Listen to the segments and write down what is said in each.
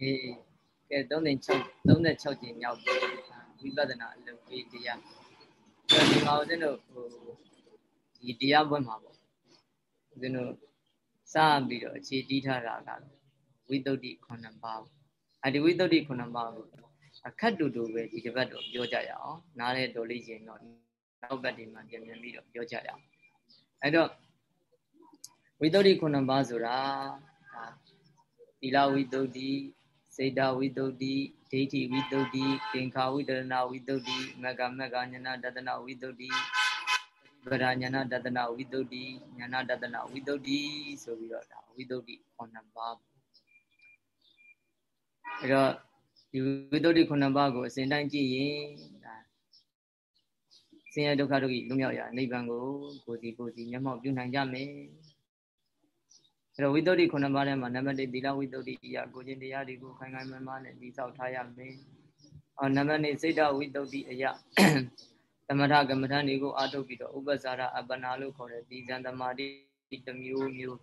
အေးကဲ36 36ကျင်မြောက်ဝိပဿနာအလုပ်ပေးတရားဒီမှာဦးဇင်းတို့ဟိုဒီတရားပွဲမှာပေါ့ဦးဇင်းတို့စပြီးတော့အခြေတီးထားတာကတော့ဝိသုဒ္ဓိ9ပါးအဲဒီဝိသုဒ္ဓိ9ပါးကိုအခက်တူတူပဲဒီတစ်ပတ်တော့ပြောကြရအောင်နားတဲ့တော်လေးချင်းတော့နောက်ပတ်ဒီမှာပြန်ပြန်ပြီးတော့ပြောကြရအောင်အဲ့တော့ဝိသုဒ္ဓိ9ပါးဆိုတာဒါသီလဝိသုဒ္ဓိ စေတဝိသုဒ္ဓိဒိဋ္ဌိဝိသုဒ္ဓိသင်္ခါဝိတရဏဝိသုဒ္ဓိမက္ကမက္ကဉာဏတတနာဝိသုဒ္ဓိပရိပရာဉာဏတတနာဝိသုဒ္ဓိဉာဏတတနာဝိသုဒ္ဓိဆိုပြီးတော့ဒါဝိသုဒ္ဓိ9ပါးအဲ့တော့ဒီဝိသုဒ္ဓိ9ပါးကိုအစဉ်တိုင်းကြည့်ရင်ဒါဆင်းရဲဒုက္ခတို့ကြီးလွတ်မြောက်ရာနိဗ္ဗာန်ကိုကိုယ်စီကိုယ်စီမျက်မှောက်ပြုနိုင်ကြမယ် အဲ့တော့ဝိသုဒ္ဓိ9ပါးထဲမှာနံပါတ်1သီလဝိသုဒ္ဓိအရာကိုခြင်းတရားတွေကိုခိုင်ခိုင်မာမာနဲ့တည်ဆောက်ထားရမယ်။အော်နံပါတ်2စိတ်တဝိသုဒ္ဓိအရာသမထကမ္မထန်တွေကိုအားထုတ်ပြီးတော့ဥပ္ပဇာရအပ္ပနာလို့ခေါ်တဲ့ဒီဇံသမာဓိတစ်မျိုးမျိုး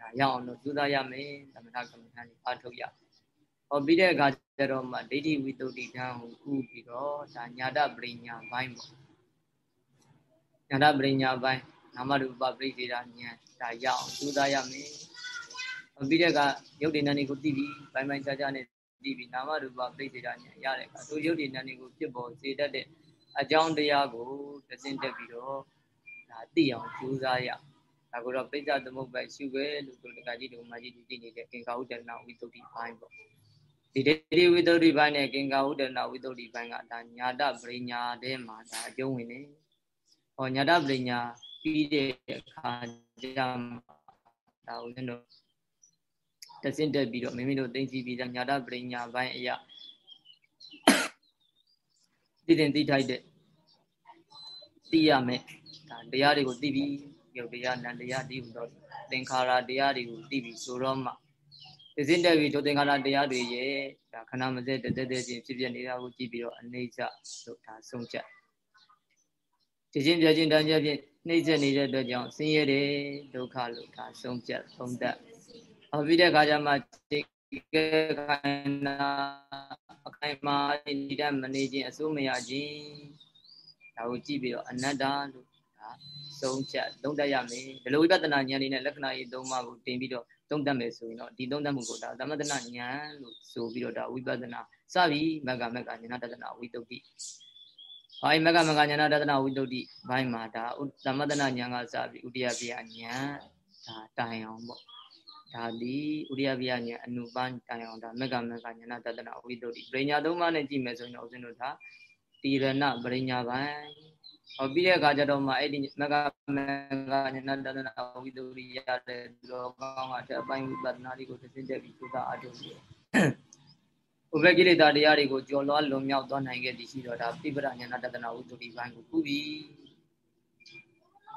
ဒါရအောင်လို့ကြိုးစားရမယ်သမထကမ္မထန်တွေအားထုတ်ရ။ဟောပြီးတဲ့အခါကျတော့မှဒိဋ္ဌိဝိသုဒ္ဓိဓာတ်ကိုဥပြီးတော့ဒါညာတပရိညာဘိုင်းပေါ့။ညာတပရိညာဘိုင်း နာမရူပပရိသေတာဉာဏ်ဒါရအောင်ကြိုးစားရမယ်။ပြီးတဲ့အခါယုတ်တိဏ္ဍာန်ကိုသိပြီးဘိုင်းဘိုင်းခြားခြားနဲ့သိပြီးနာမရူပပရိသေတာဉာဏ်ရတဲ့အခါသူယုတ်တိဏ္ဍာန်ကိုဖြစ်ပေါ်စေတတ်တဲ့အကြောင်းတရားကိုတစင်တက်ပြီးတော့ဒါသိအောင်ကြိုးစားရဒါကိုတော့ပိဋကသမုပ္ပါရှုပဲလို့ဆိုတကကြီးတို့မကြီးသိနေတဲ့ကင်္ကာဥဒ္ဒနာဝိသုဒ္ဓိဘိုင်းပေါ့ဒီဒိဋ္ဌိဝိသုဒ္ဓိဘိုင်းနဲ့ကင်္ကာဥဒ္ဒနာဝိသုဒ္ဓိဘိုင်းကဒါညာတပရိညာတဲမှာဒါအကျုံးဝင်နေဟောညာတပရိညာ ပြီးတဲ့အခါကျမှဒါဦးဇင်းတို့တစင်တက်ပြီးတော့မိမိတို့သိသိပြီးသားညာတပရိညာဘိုင်းအရာတည်တင်သိထိုက်တဲ့သိရမယ်ဒါတရားတွေကိုသိပြီးရုပ်တရားနံတရားဒီဟူသောသင်္ခါရတရားတွေကိုသိပြီးဆိုတော့မှသိစင်းတက်ပြီးဒုသင်္ခါရတရားတွေရဲ့ဒါခဏမစဲတသက်သက်ချင်းဖြစ်ဖြစ်နေတာကိုကြည့်ပြီးတော့အနေစလို့ဒါဆုံးချက်ဒီချင်းပြချင်းတန်းကြဖြင့် နှိမ့်ဆက်နေတဲ့အတွက်ကြောင့်ဆင်းရဲတယ်ဒုက္ခလို့ဒါဆုံးဖြတ်သုံးသပ်အပြီးတဲ့အခါကျမှဒီကဲခိုင်နာအခိုင်မာနေတတ်မနေခြင်းအစိုးမရခြင်းဒါကိုကြည့်ပြီးတော့အနတ္တလို့ဒါသုံးချက်သုံးတတ်ရမယ်ဒီလိုဝိပဿနာဉာဏ်လေးနဲ့လက္ခဏာရေးသုံးပါးကိုတင်ပြီးတော့သုံးတတ်မယ်ဆိုရင်တော့ဒီသုံးတတ်မှုကိုဒါသမထနာဉာဏ်လို့ဆိုပြီးတော့ဒါဝိပဿနာစပြီးမက္ကမက္ကဉာဏတဒနာဝိတုဒ္ဓိ ဟိုမက္ကမက္ကဉာဏတဒနာဝိတုဒ္ဓိဘိုင်းမှာဒါသမထနာဉာဏ်ကစပြီးဥဒိယပိယဉာဏ်ဒါတိုင်အောင်ပေါ့ဒါသည်ဥရိယဗျာညာအနုပန်းတိုင်အောင်ဒါမက္ကမက္ကညာတတနာဝိတုဒ္ဓိပရိညာသုံးပါးနဲ့ကြည့်မယ်ဆိုရင်တော့ဦးဇင်းတို့ဒါတိရဏပရိညာပိုင်းဟောပြီးတဲ့အခါကျတော့မှအဲ့ဒီမက္ကမက္ကညာတတနာဝိတုဒ္ဓိရတဲ့သူတော်ကောင်းကတဲ့အပိုင်းဝိပဿနာတွေကိုသိသိပြီးသုဒ္ဓအထုပြီး ဥပ္ပကိလေသာတရားတွေကိုကြော်လွှားလွန်မြောက်သွားနိုင်ခဲ့သည်ရှိတော့ဒါပိပရညာတတနာဝိတုဒ္ဓိပိုင်းကိုခုပြီး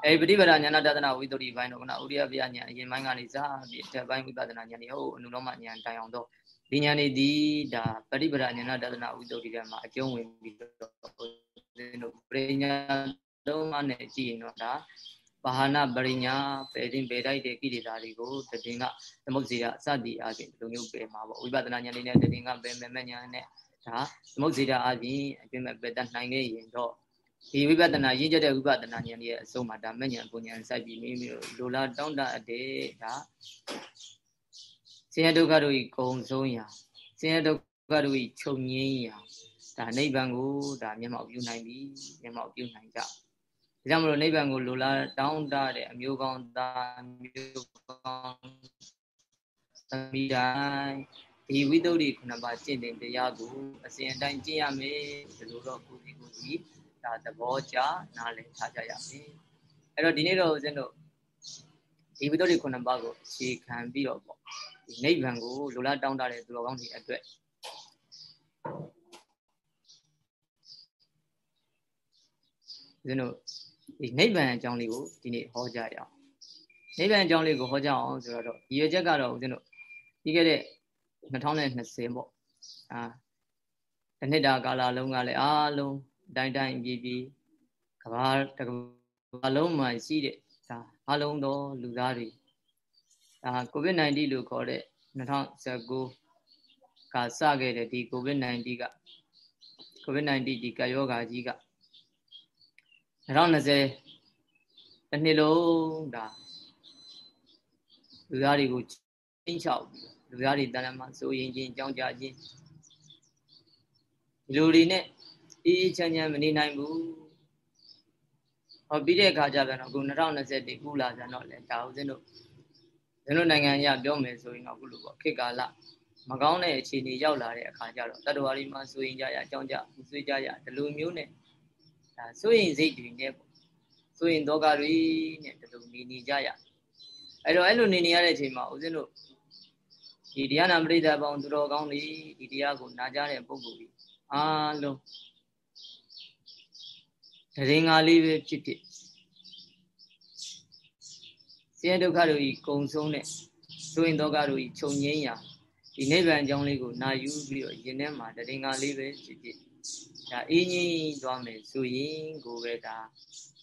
အဲပฏิပဒါဉာဏတဒနာဝိတ္တိဘိုင်းတော့ကနဥရိယပြညာအရင်ပိုင်းကနေစပြီးအထက်ပိုင်းဝိပဿနာဉာဏ်တွေဟုတ်အနုလောမဉာဏ်တိုင်အောင်တော့ဒီဉာဏ်တွေဒီဒါပฏิပဒါဉာဏတဒနာဝိတ္တိထဲမှာအကျုံးဝင်ပြီးတော့ဒီလိုပရိညာသုံးပါးနဲ့ကြည့်ရင်တော့ဒါ ဘာဟာနာပရိညာပယ်ခြင်းပယ်တိုက်တဲ့ကိလေသာတွေကိုတည်င်းကသမုတ်စီရအစသည်အချင်းဒီလိုမျိုးပယ်မှာပေါ့ဝိပဿနာဉာဏ်လေးနဲ့တည်င်းကပယ်မဲ့မဲ့ဉာဏ်နဲ့ဒါသမုတ်စီရအချင်းအပြင်မဲ့ပယ်တတ်နိုင်ခဲ့ရင်တော့ဒီဝိပဿနာရင့်ကျက်တဲ့ဝိပဿနာဉာဏ်ရဲ့အဆုံးမှာဒါမဲ့ဉာဏ်ပုံဉာဏ်စိုက်ပြီးမိမိတို့လိုလားတောင်းတအပ်တဲ့ဒါဆင်းရဲဒုက္ခတို့ဤကုံဆုံးရာဆင်းရဲဒုက္ခတို့ဤချုပ်ငြိမ်းရာဒါနိဗ္ဗာန်ကိုဒါမျက်မှောက်ပြုနိုင်ပြီမျက်မှောက်ပြုနိုင်ကြ ဒါကြောင့်မလို့နိဗ္ဗာန်ကိုလိုလားတောင်းတတဲ့အမျိုးကောင်းသားမျိုးကောင်းသမီးတိုင်းဒီဝိသုဒ္ဓိခုနှစ်ပါးကျင့်တဲ့တရားကိုအစဉ်အတိုင်းကျင့်ရမယ်ဒီလိုတော့ကိုယ်ဒီကိုယ်ဒီဒါသဘောကျနားလည်ထားကြရမယ်အဲ့တော့ဒီနေ့တော့ဦးဇင်းတို့ဒီဝိတ္တုတွေခုနှစ်ပါးကိုအခြေခံပြီးတော့ပေါ့ဒီနိဗ္ဗာန်ကိုလိုလားတောင်းတတဲ့သူတော်ကောင်းတွေအတွက်ဦးဇင်းတို့ ဒီနိဗ္ဗာန်အကြောင်းလေးကိုဒီနေ့ဟောကြရအောင်နိဗ္ဗာန်အကြောင်းလေးကိုဟောကြအောင်ဆိုတော့ရည်ရွယ်ချက်ကတော့ဦးဇင်းတို့ပြီးခဲ့တဲ့2020ပေါ့အာတနှစ်တာကာလလုံးကလည်းအားလုံးတိုင်းတိုင်းပြည်ပြည်ကဘာတကဘာလုံးမှာရှိတဲ့ဒါအလုံးသောလူသားတွေဒါ COVID-19 လို့ခေါ်တဲ့2019ကစခဲ့တဲ့ဒီ COVID-19 က COVID-19 ဒီကာယောဂါကြီးက 2020တစ်နှစ်လုံးဒါလူသားတွေကိုချင်းချောက်လူသားတွေတဏ္ဍမှာစိုးရင်ချင်းကြောင်းကြခြင်းဒီလိုတွေနဲ့အေးအေးချမ်းချမ်းမနေနိုင်ဘူးဟောပြီးတဲ့အခါကျပြန်တော့အခု2021ခုလာပြန်တော့လေဒါဦးဇင်းတို့ဇင်းတို့နိုင်ငံရပြောမယ်ဆိုရင်တော့ခုလိုပေါ့ခေတ်ကာလမကောင်းတဲ့အခြေအနေရောက်လာတဲ့အခါကျတော့တတ္တဝါတွေမှာစိုးရင်ကြရအကြောင်းကြပူဆွေးကြရဒီလိုမျိုးနဲ့ ဒါစိုးရင်စိတ်တွေနဲ့ပေါ့စိုးရင်ဒုက္ခတွေနဲ့ဒီလိုနေနေကြရအဲ့တော့အဲ့လိုနေနေရတဲ့အချိန်မှာဦးဇင်းတို့ဒီတရားနာပရိသတ်ပေါင်းသူတော်ကောင်းတွေဒီတရားကိုနာကြတဲ့ပုဂ္ဂိုလ်တွေအားလုံးတရင်ငါလေးပဲဖြစ်ဖြစ်ဆင်းရဲဒုက္ခတို့ဤကုံဆုံးတဲ့ဆိုရင်ဒုက္ခတို့ဤခြုံငိမ့်ရာဒီနိဗ္ဗာန်အကြောင်းလေးကိုနာယူပြီးတော့ယင်ထဲမှာတရင်ငါလေးပဲဖြစ်ဖြစ် ဒါအင်းကြီးသွားမယ်ဆိုရင်ကိုပဲဒါ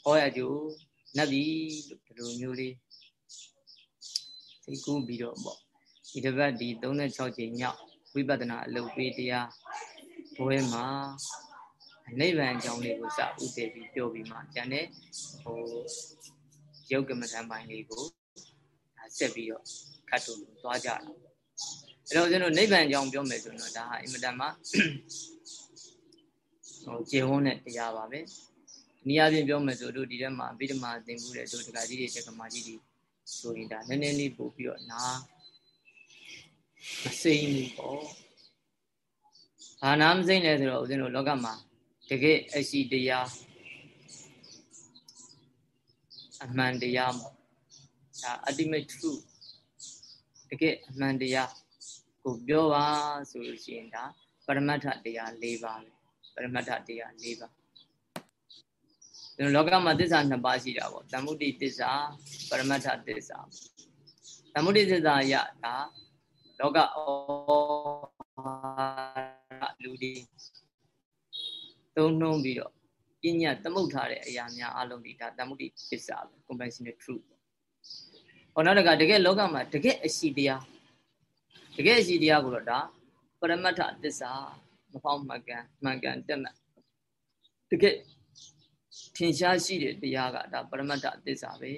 ဟောရကြနတ်ပြီလို့ဒီလိုမျိုးလေးသိကူးပြီးတော့ပေါ့ဒီတစ်ပတ်ဒီ36ချိန်မြောက်ဝိပဿနာအလုပ်ပေးတရားဘွဲမှာနိဗ္ဗာန်အကြောင်းလေးကိုစဥတည်ပြီးပြောပြီးမှကျန်တဲ့ဟိုရုပ်ကမ္မထံပိုင်းလေးကိုဆက်ပြီးတော့ခတ်တူသွားကြတာအဲ့တော့ကျွန်တော်နိဗ္ဗာန်အကြောင်းပြောမယ်ဆိုတော့ဒါဟာအင်မတန်မှ ဟိုကျေဝန်းတဲ့တရားပါပဲ။ဒီအပြင်ပြောမယ်ဆိုတို့ဒီထဲမှာအဘိဓမ္မာသင်ဘူးတဲ့တို့တက္ကကြီးတွေတက္ကမကြီးတွေဆိုရင်ဒါနည်းနည်းလေးပို့ပြီးတော့နာမစိမ့်ဘူးပေါ့။ဘာနာမစိမ့်လဲဆိုတော့ဦးဇင်းတို့လောကမှာတကယ်အရှိတရားအမှန်တရားပေါ့။ဒါ ultimate truth တကယ်အမှန်တရားကိုပြောပါဆိုလို့ရှိရင်ဒါပရမတ္ထတရား၄ပါးပဲ ပရမတ္ထတရား၄ပါးကျွန်တော်လောကမှာသစ္စာနှစ်ပါးရှိတာပေါ့သမ္မုဒိသစ္စာပရမတ္ထသစ္စာသမ္မုဒိသစ္စာရတာလောကဩလူဒီသုံးနှုံးပြီးတော့ပညာသမုတ်ထားတဲ့အရာများအလုံးဒီဒါသမ္မုဒိသစ္စာပဲ conventional truth ဟောနောက်တကတကယ်လောကမှာတကယ်အရှိတရားတကယ်အရှိတရားကိုတော့ဒါပရမတ္ထသစ္စာ မဖောက်မှန်ကန်မှန်ကန်တက်မှတ်တကယ်ထင်ရှားရှိတဲ့တရားကဒါပရမတ္ထသစ္စာပဲ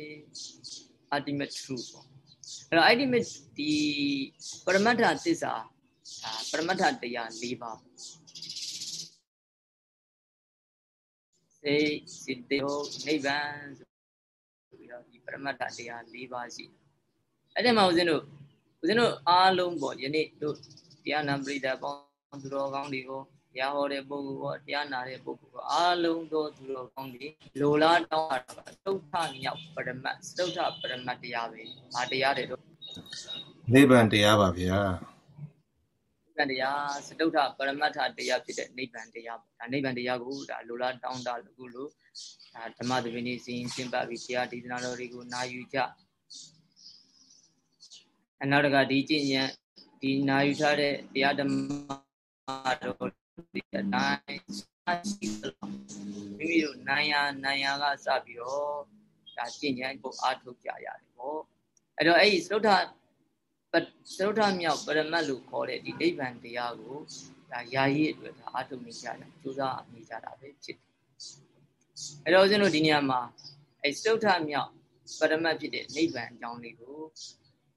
ultimate truth ပေါ့အဲ့တော့ ultimate ဒီပရမတ္ထသစ္စာဒါပရမတ္ထတရား၄ပါးစေစိတ္တေဟနိဗ္ဗာန်ဆိုပြီးတော့ဒီပရမတ္ထတရား၄ပါးရှိအဲ့ဒီမှာဦးဇင်းတို့ဦးဇင်းတို့အားလုံးပေါ့ယနေ့တို့တရားနာပရိသတ်ပေါင်း သူတော်ကောင်းတွေကိုတရားဟောတဲ့ပုဂ္ဂိုလ်ပေါ့တရားနာတဲ့ပုဂ္ဂိုလ်ပေါ့အားလုံးသောသူတော်ကောင်းတွေလိုလားတောင်းတာကသုတ်ထမြောက်ပရမတ်သုတ်ထပရမတ်တရားပဲ။ဘာတရားတွေတော့နိဗ္ဗာန်တရားပါဗျာ။နိဗ္ဗာန်တရားစတုထပရမတ်ထတရားဖြစ်တဲ့နိဗ္ဗာန်တရားပေါ့။ဒါနိဗ္ဗာန်တရားကိုဒါလိုလားတောင်းတာလို့ခုလိုဒါဓမ္မသဘင်ကြီးစဉ်ရှင်းပပြီးတရားဒေသနာတော်တွေကိုနာယူကြ။အနောက်တကဒီကျင့်ရန်ဒီနာယူထားတဲ့တရားဓမ္မ တော်ဒီအတိုင်းရှိသလားမိမိတို့နိုင်ယာနိုင်ယာကစပြီးတော့ဒါကျင့်ကြံကိုအားထုတ်ကြရတယ်ပေါ့အဲ့တော့အဲ့ဒီသရုတ်ထသရုတ်ထမြောက်ပရမတ်လို့ခေါ်တဲ့ဒီနိဗ္ဗာန်တရားကိုဒါယာယီအတွက်ဒါအားထုတ်နေကြတာကြိုးစားနေကြတာပဲဖြစ်တယ်အဲ့တော့ဦးဇင်းတို့ဒီနေရာမှာအဲ့သရုတ်ထမြောက်ပရမတ်ဖြစ်တဲ့နိဗ္ဗာန်အကြောင်းလေးကို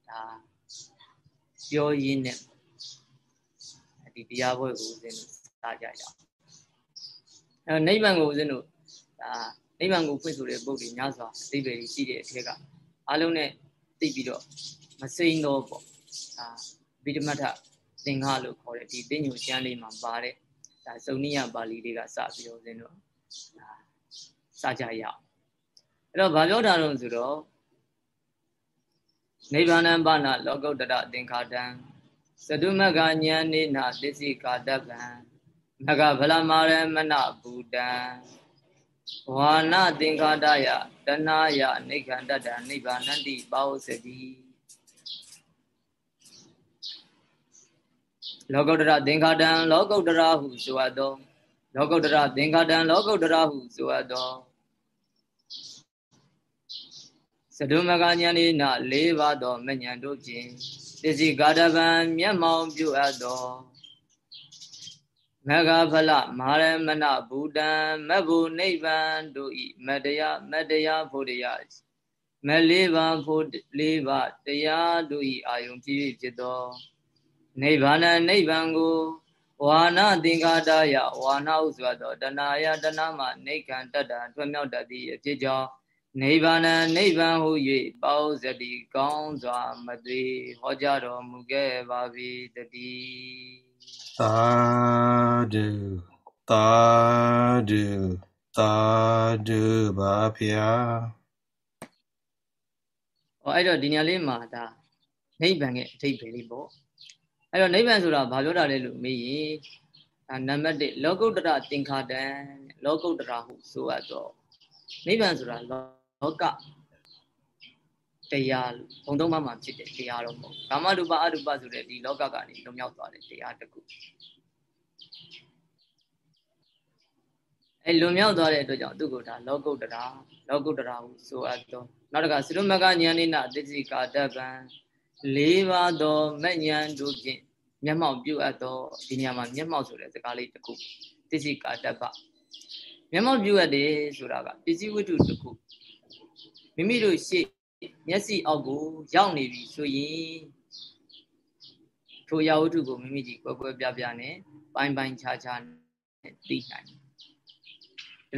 ဒါပြောရင်းနဲ့ ဒီတရားပွဲကိုဦးဇင်းတို့စားကြရအောင်အဲနိဗ္ဗာန်ကိုဦးဇင်းတို့ဒါနိဗ္ဗာန်ကိုဖွင့်ဆိုတဲ့ပုဒ်တွေညစွာအသိပယ်ကြီးရှိတဲ့အထက်ကအားလုံးနဲ့သိပြီးတော့မစိမ့်တော့ပေါ့ဒါဗိဓမထသင်္ဃလို့ခေါ်တဲ့ဒီသိညိုကျမ်းလေးမှာပါတဲ့ဒါစုံနိယပါဠိတွေကစပြီးတော့ဦးဇင်းတို့ဒါစကြရအောင်အဲ့တော့ဘာပြောတာတော့ဆိုတော့နိဗ္ဗာန်ပါဏလောကုတ္တရသင်္ခါတံ သတုမကညာနေနာသစ္စိကာတပံမကဗလမာရမနဘူတံဝါနသင်္ခါတယတဏယနိခန္တတနိဗ္ဗာနန္တိပါဝစတိလောကုတ္တရသင်္ခါတံလောကုတ္တရဟုဆိုအပ်သောလောကုတ္တရသင်္ခါတံလောကုတ္တရဟုဆိုအပ်သောသဒုမကညာနေနာ၄ပါးသောမဉ္ဇဉ်တို့ဖြင့် တစီကာတဗံမျက်မှောင်ပြုအပ်သောမဂဖလမာရမဏဘူတံမဘုနိဗ္ဗာန်တို့ဤမတရားမတရားဖို့တရားမလေးပါဖို့လေးပါတရားတို့ဤအာယုံကြည့်ဖြစ်သောနိဗ္ဗာန်နိဗ္ဗာန်ကိုဝါနာသင်္ကာတယဝါနာဥစွာသောတဏှာယတဏှာမှနေကံတတ္တထွမြောက်တတ်သည့်အဖြစ်ကြောင့် နိဗ္ဗာန်နိဗ္ဗာန်ဟု၍ပေါဇတိကောင်းစွာမသွေဟောကြားတော်မူခဲ့ပါ၏တတိသာဓုသာဓုသာဓုပါဗျာဟောအဲ့တော့ဒီညလေးမှာဒါနိဗ္ဗာန်ရဲ့အထိပ္ပယ်လေးပေါ့အဲ့တော့နိဗ္ဗာန်ဆိုတာဘာပြောတာလဲလို့မေးရင်ဒါနံပါတ်1လောကုတ္တရသင်္ခါတံလောကုတ္တရဟုဆိုရတော့နိဗ္ဗာန်ဆိုတာ လောကတရားဘုံသုံးပါးမှာဖြစ်တဲ့တရားတော့မဟုတ်ကာမရူပအရူပဆိုတဲ့ဒီလောကကနေလွန်မြောက်သွားတဲ့တရားတစ်ခုအဲလွန်မြောက်သွားတဲ့အတွက်ကြောင့်သူ့ကိုဒါလောကုတ္တရာလောကုတ္တရာဟုဆိုအပ်တော့နောက်တစ်ခါစိရမကဉာဏိနအတ္တိကာတပံလေးပါးသောမဉ္ဇဉ်တို့ဖြင့်မျက်မှောက်ပြုအပ်သောဒီနေရာမှာမျက်မှောက်ဆိုတဲ့စကားလေးတစ်ခုတစ္ဆိကာတပမျက်မှောက်ပြုအပ်တယ်ဆိုတာကပစ္စည်းဝတ္ထုတစ်ခု မိမိတို့ရှေ့မျက်စိအောက်ကိုရောက်နေပြီဆိုရင်ထိုရာဝတ္ထုကိုမိမိကြီးကွယ်ကွယ်ပြားပြားနဲ့ပိုင်းပိုင်းခြားခြားနဲ့သိနိုင်ဒီ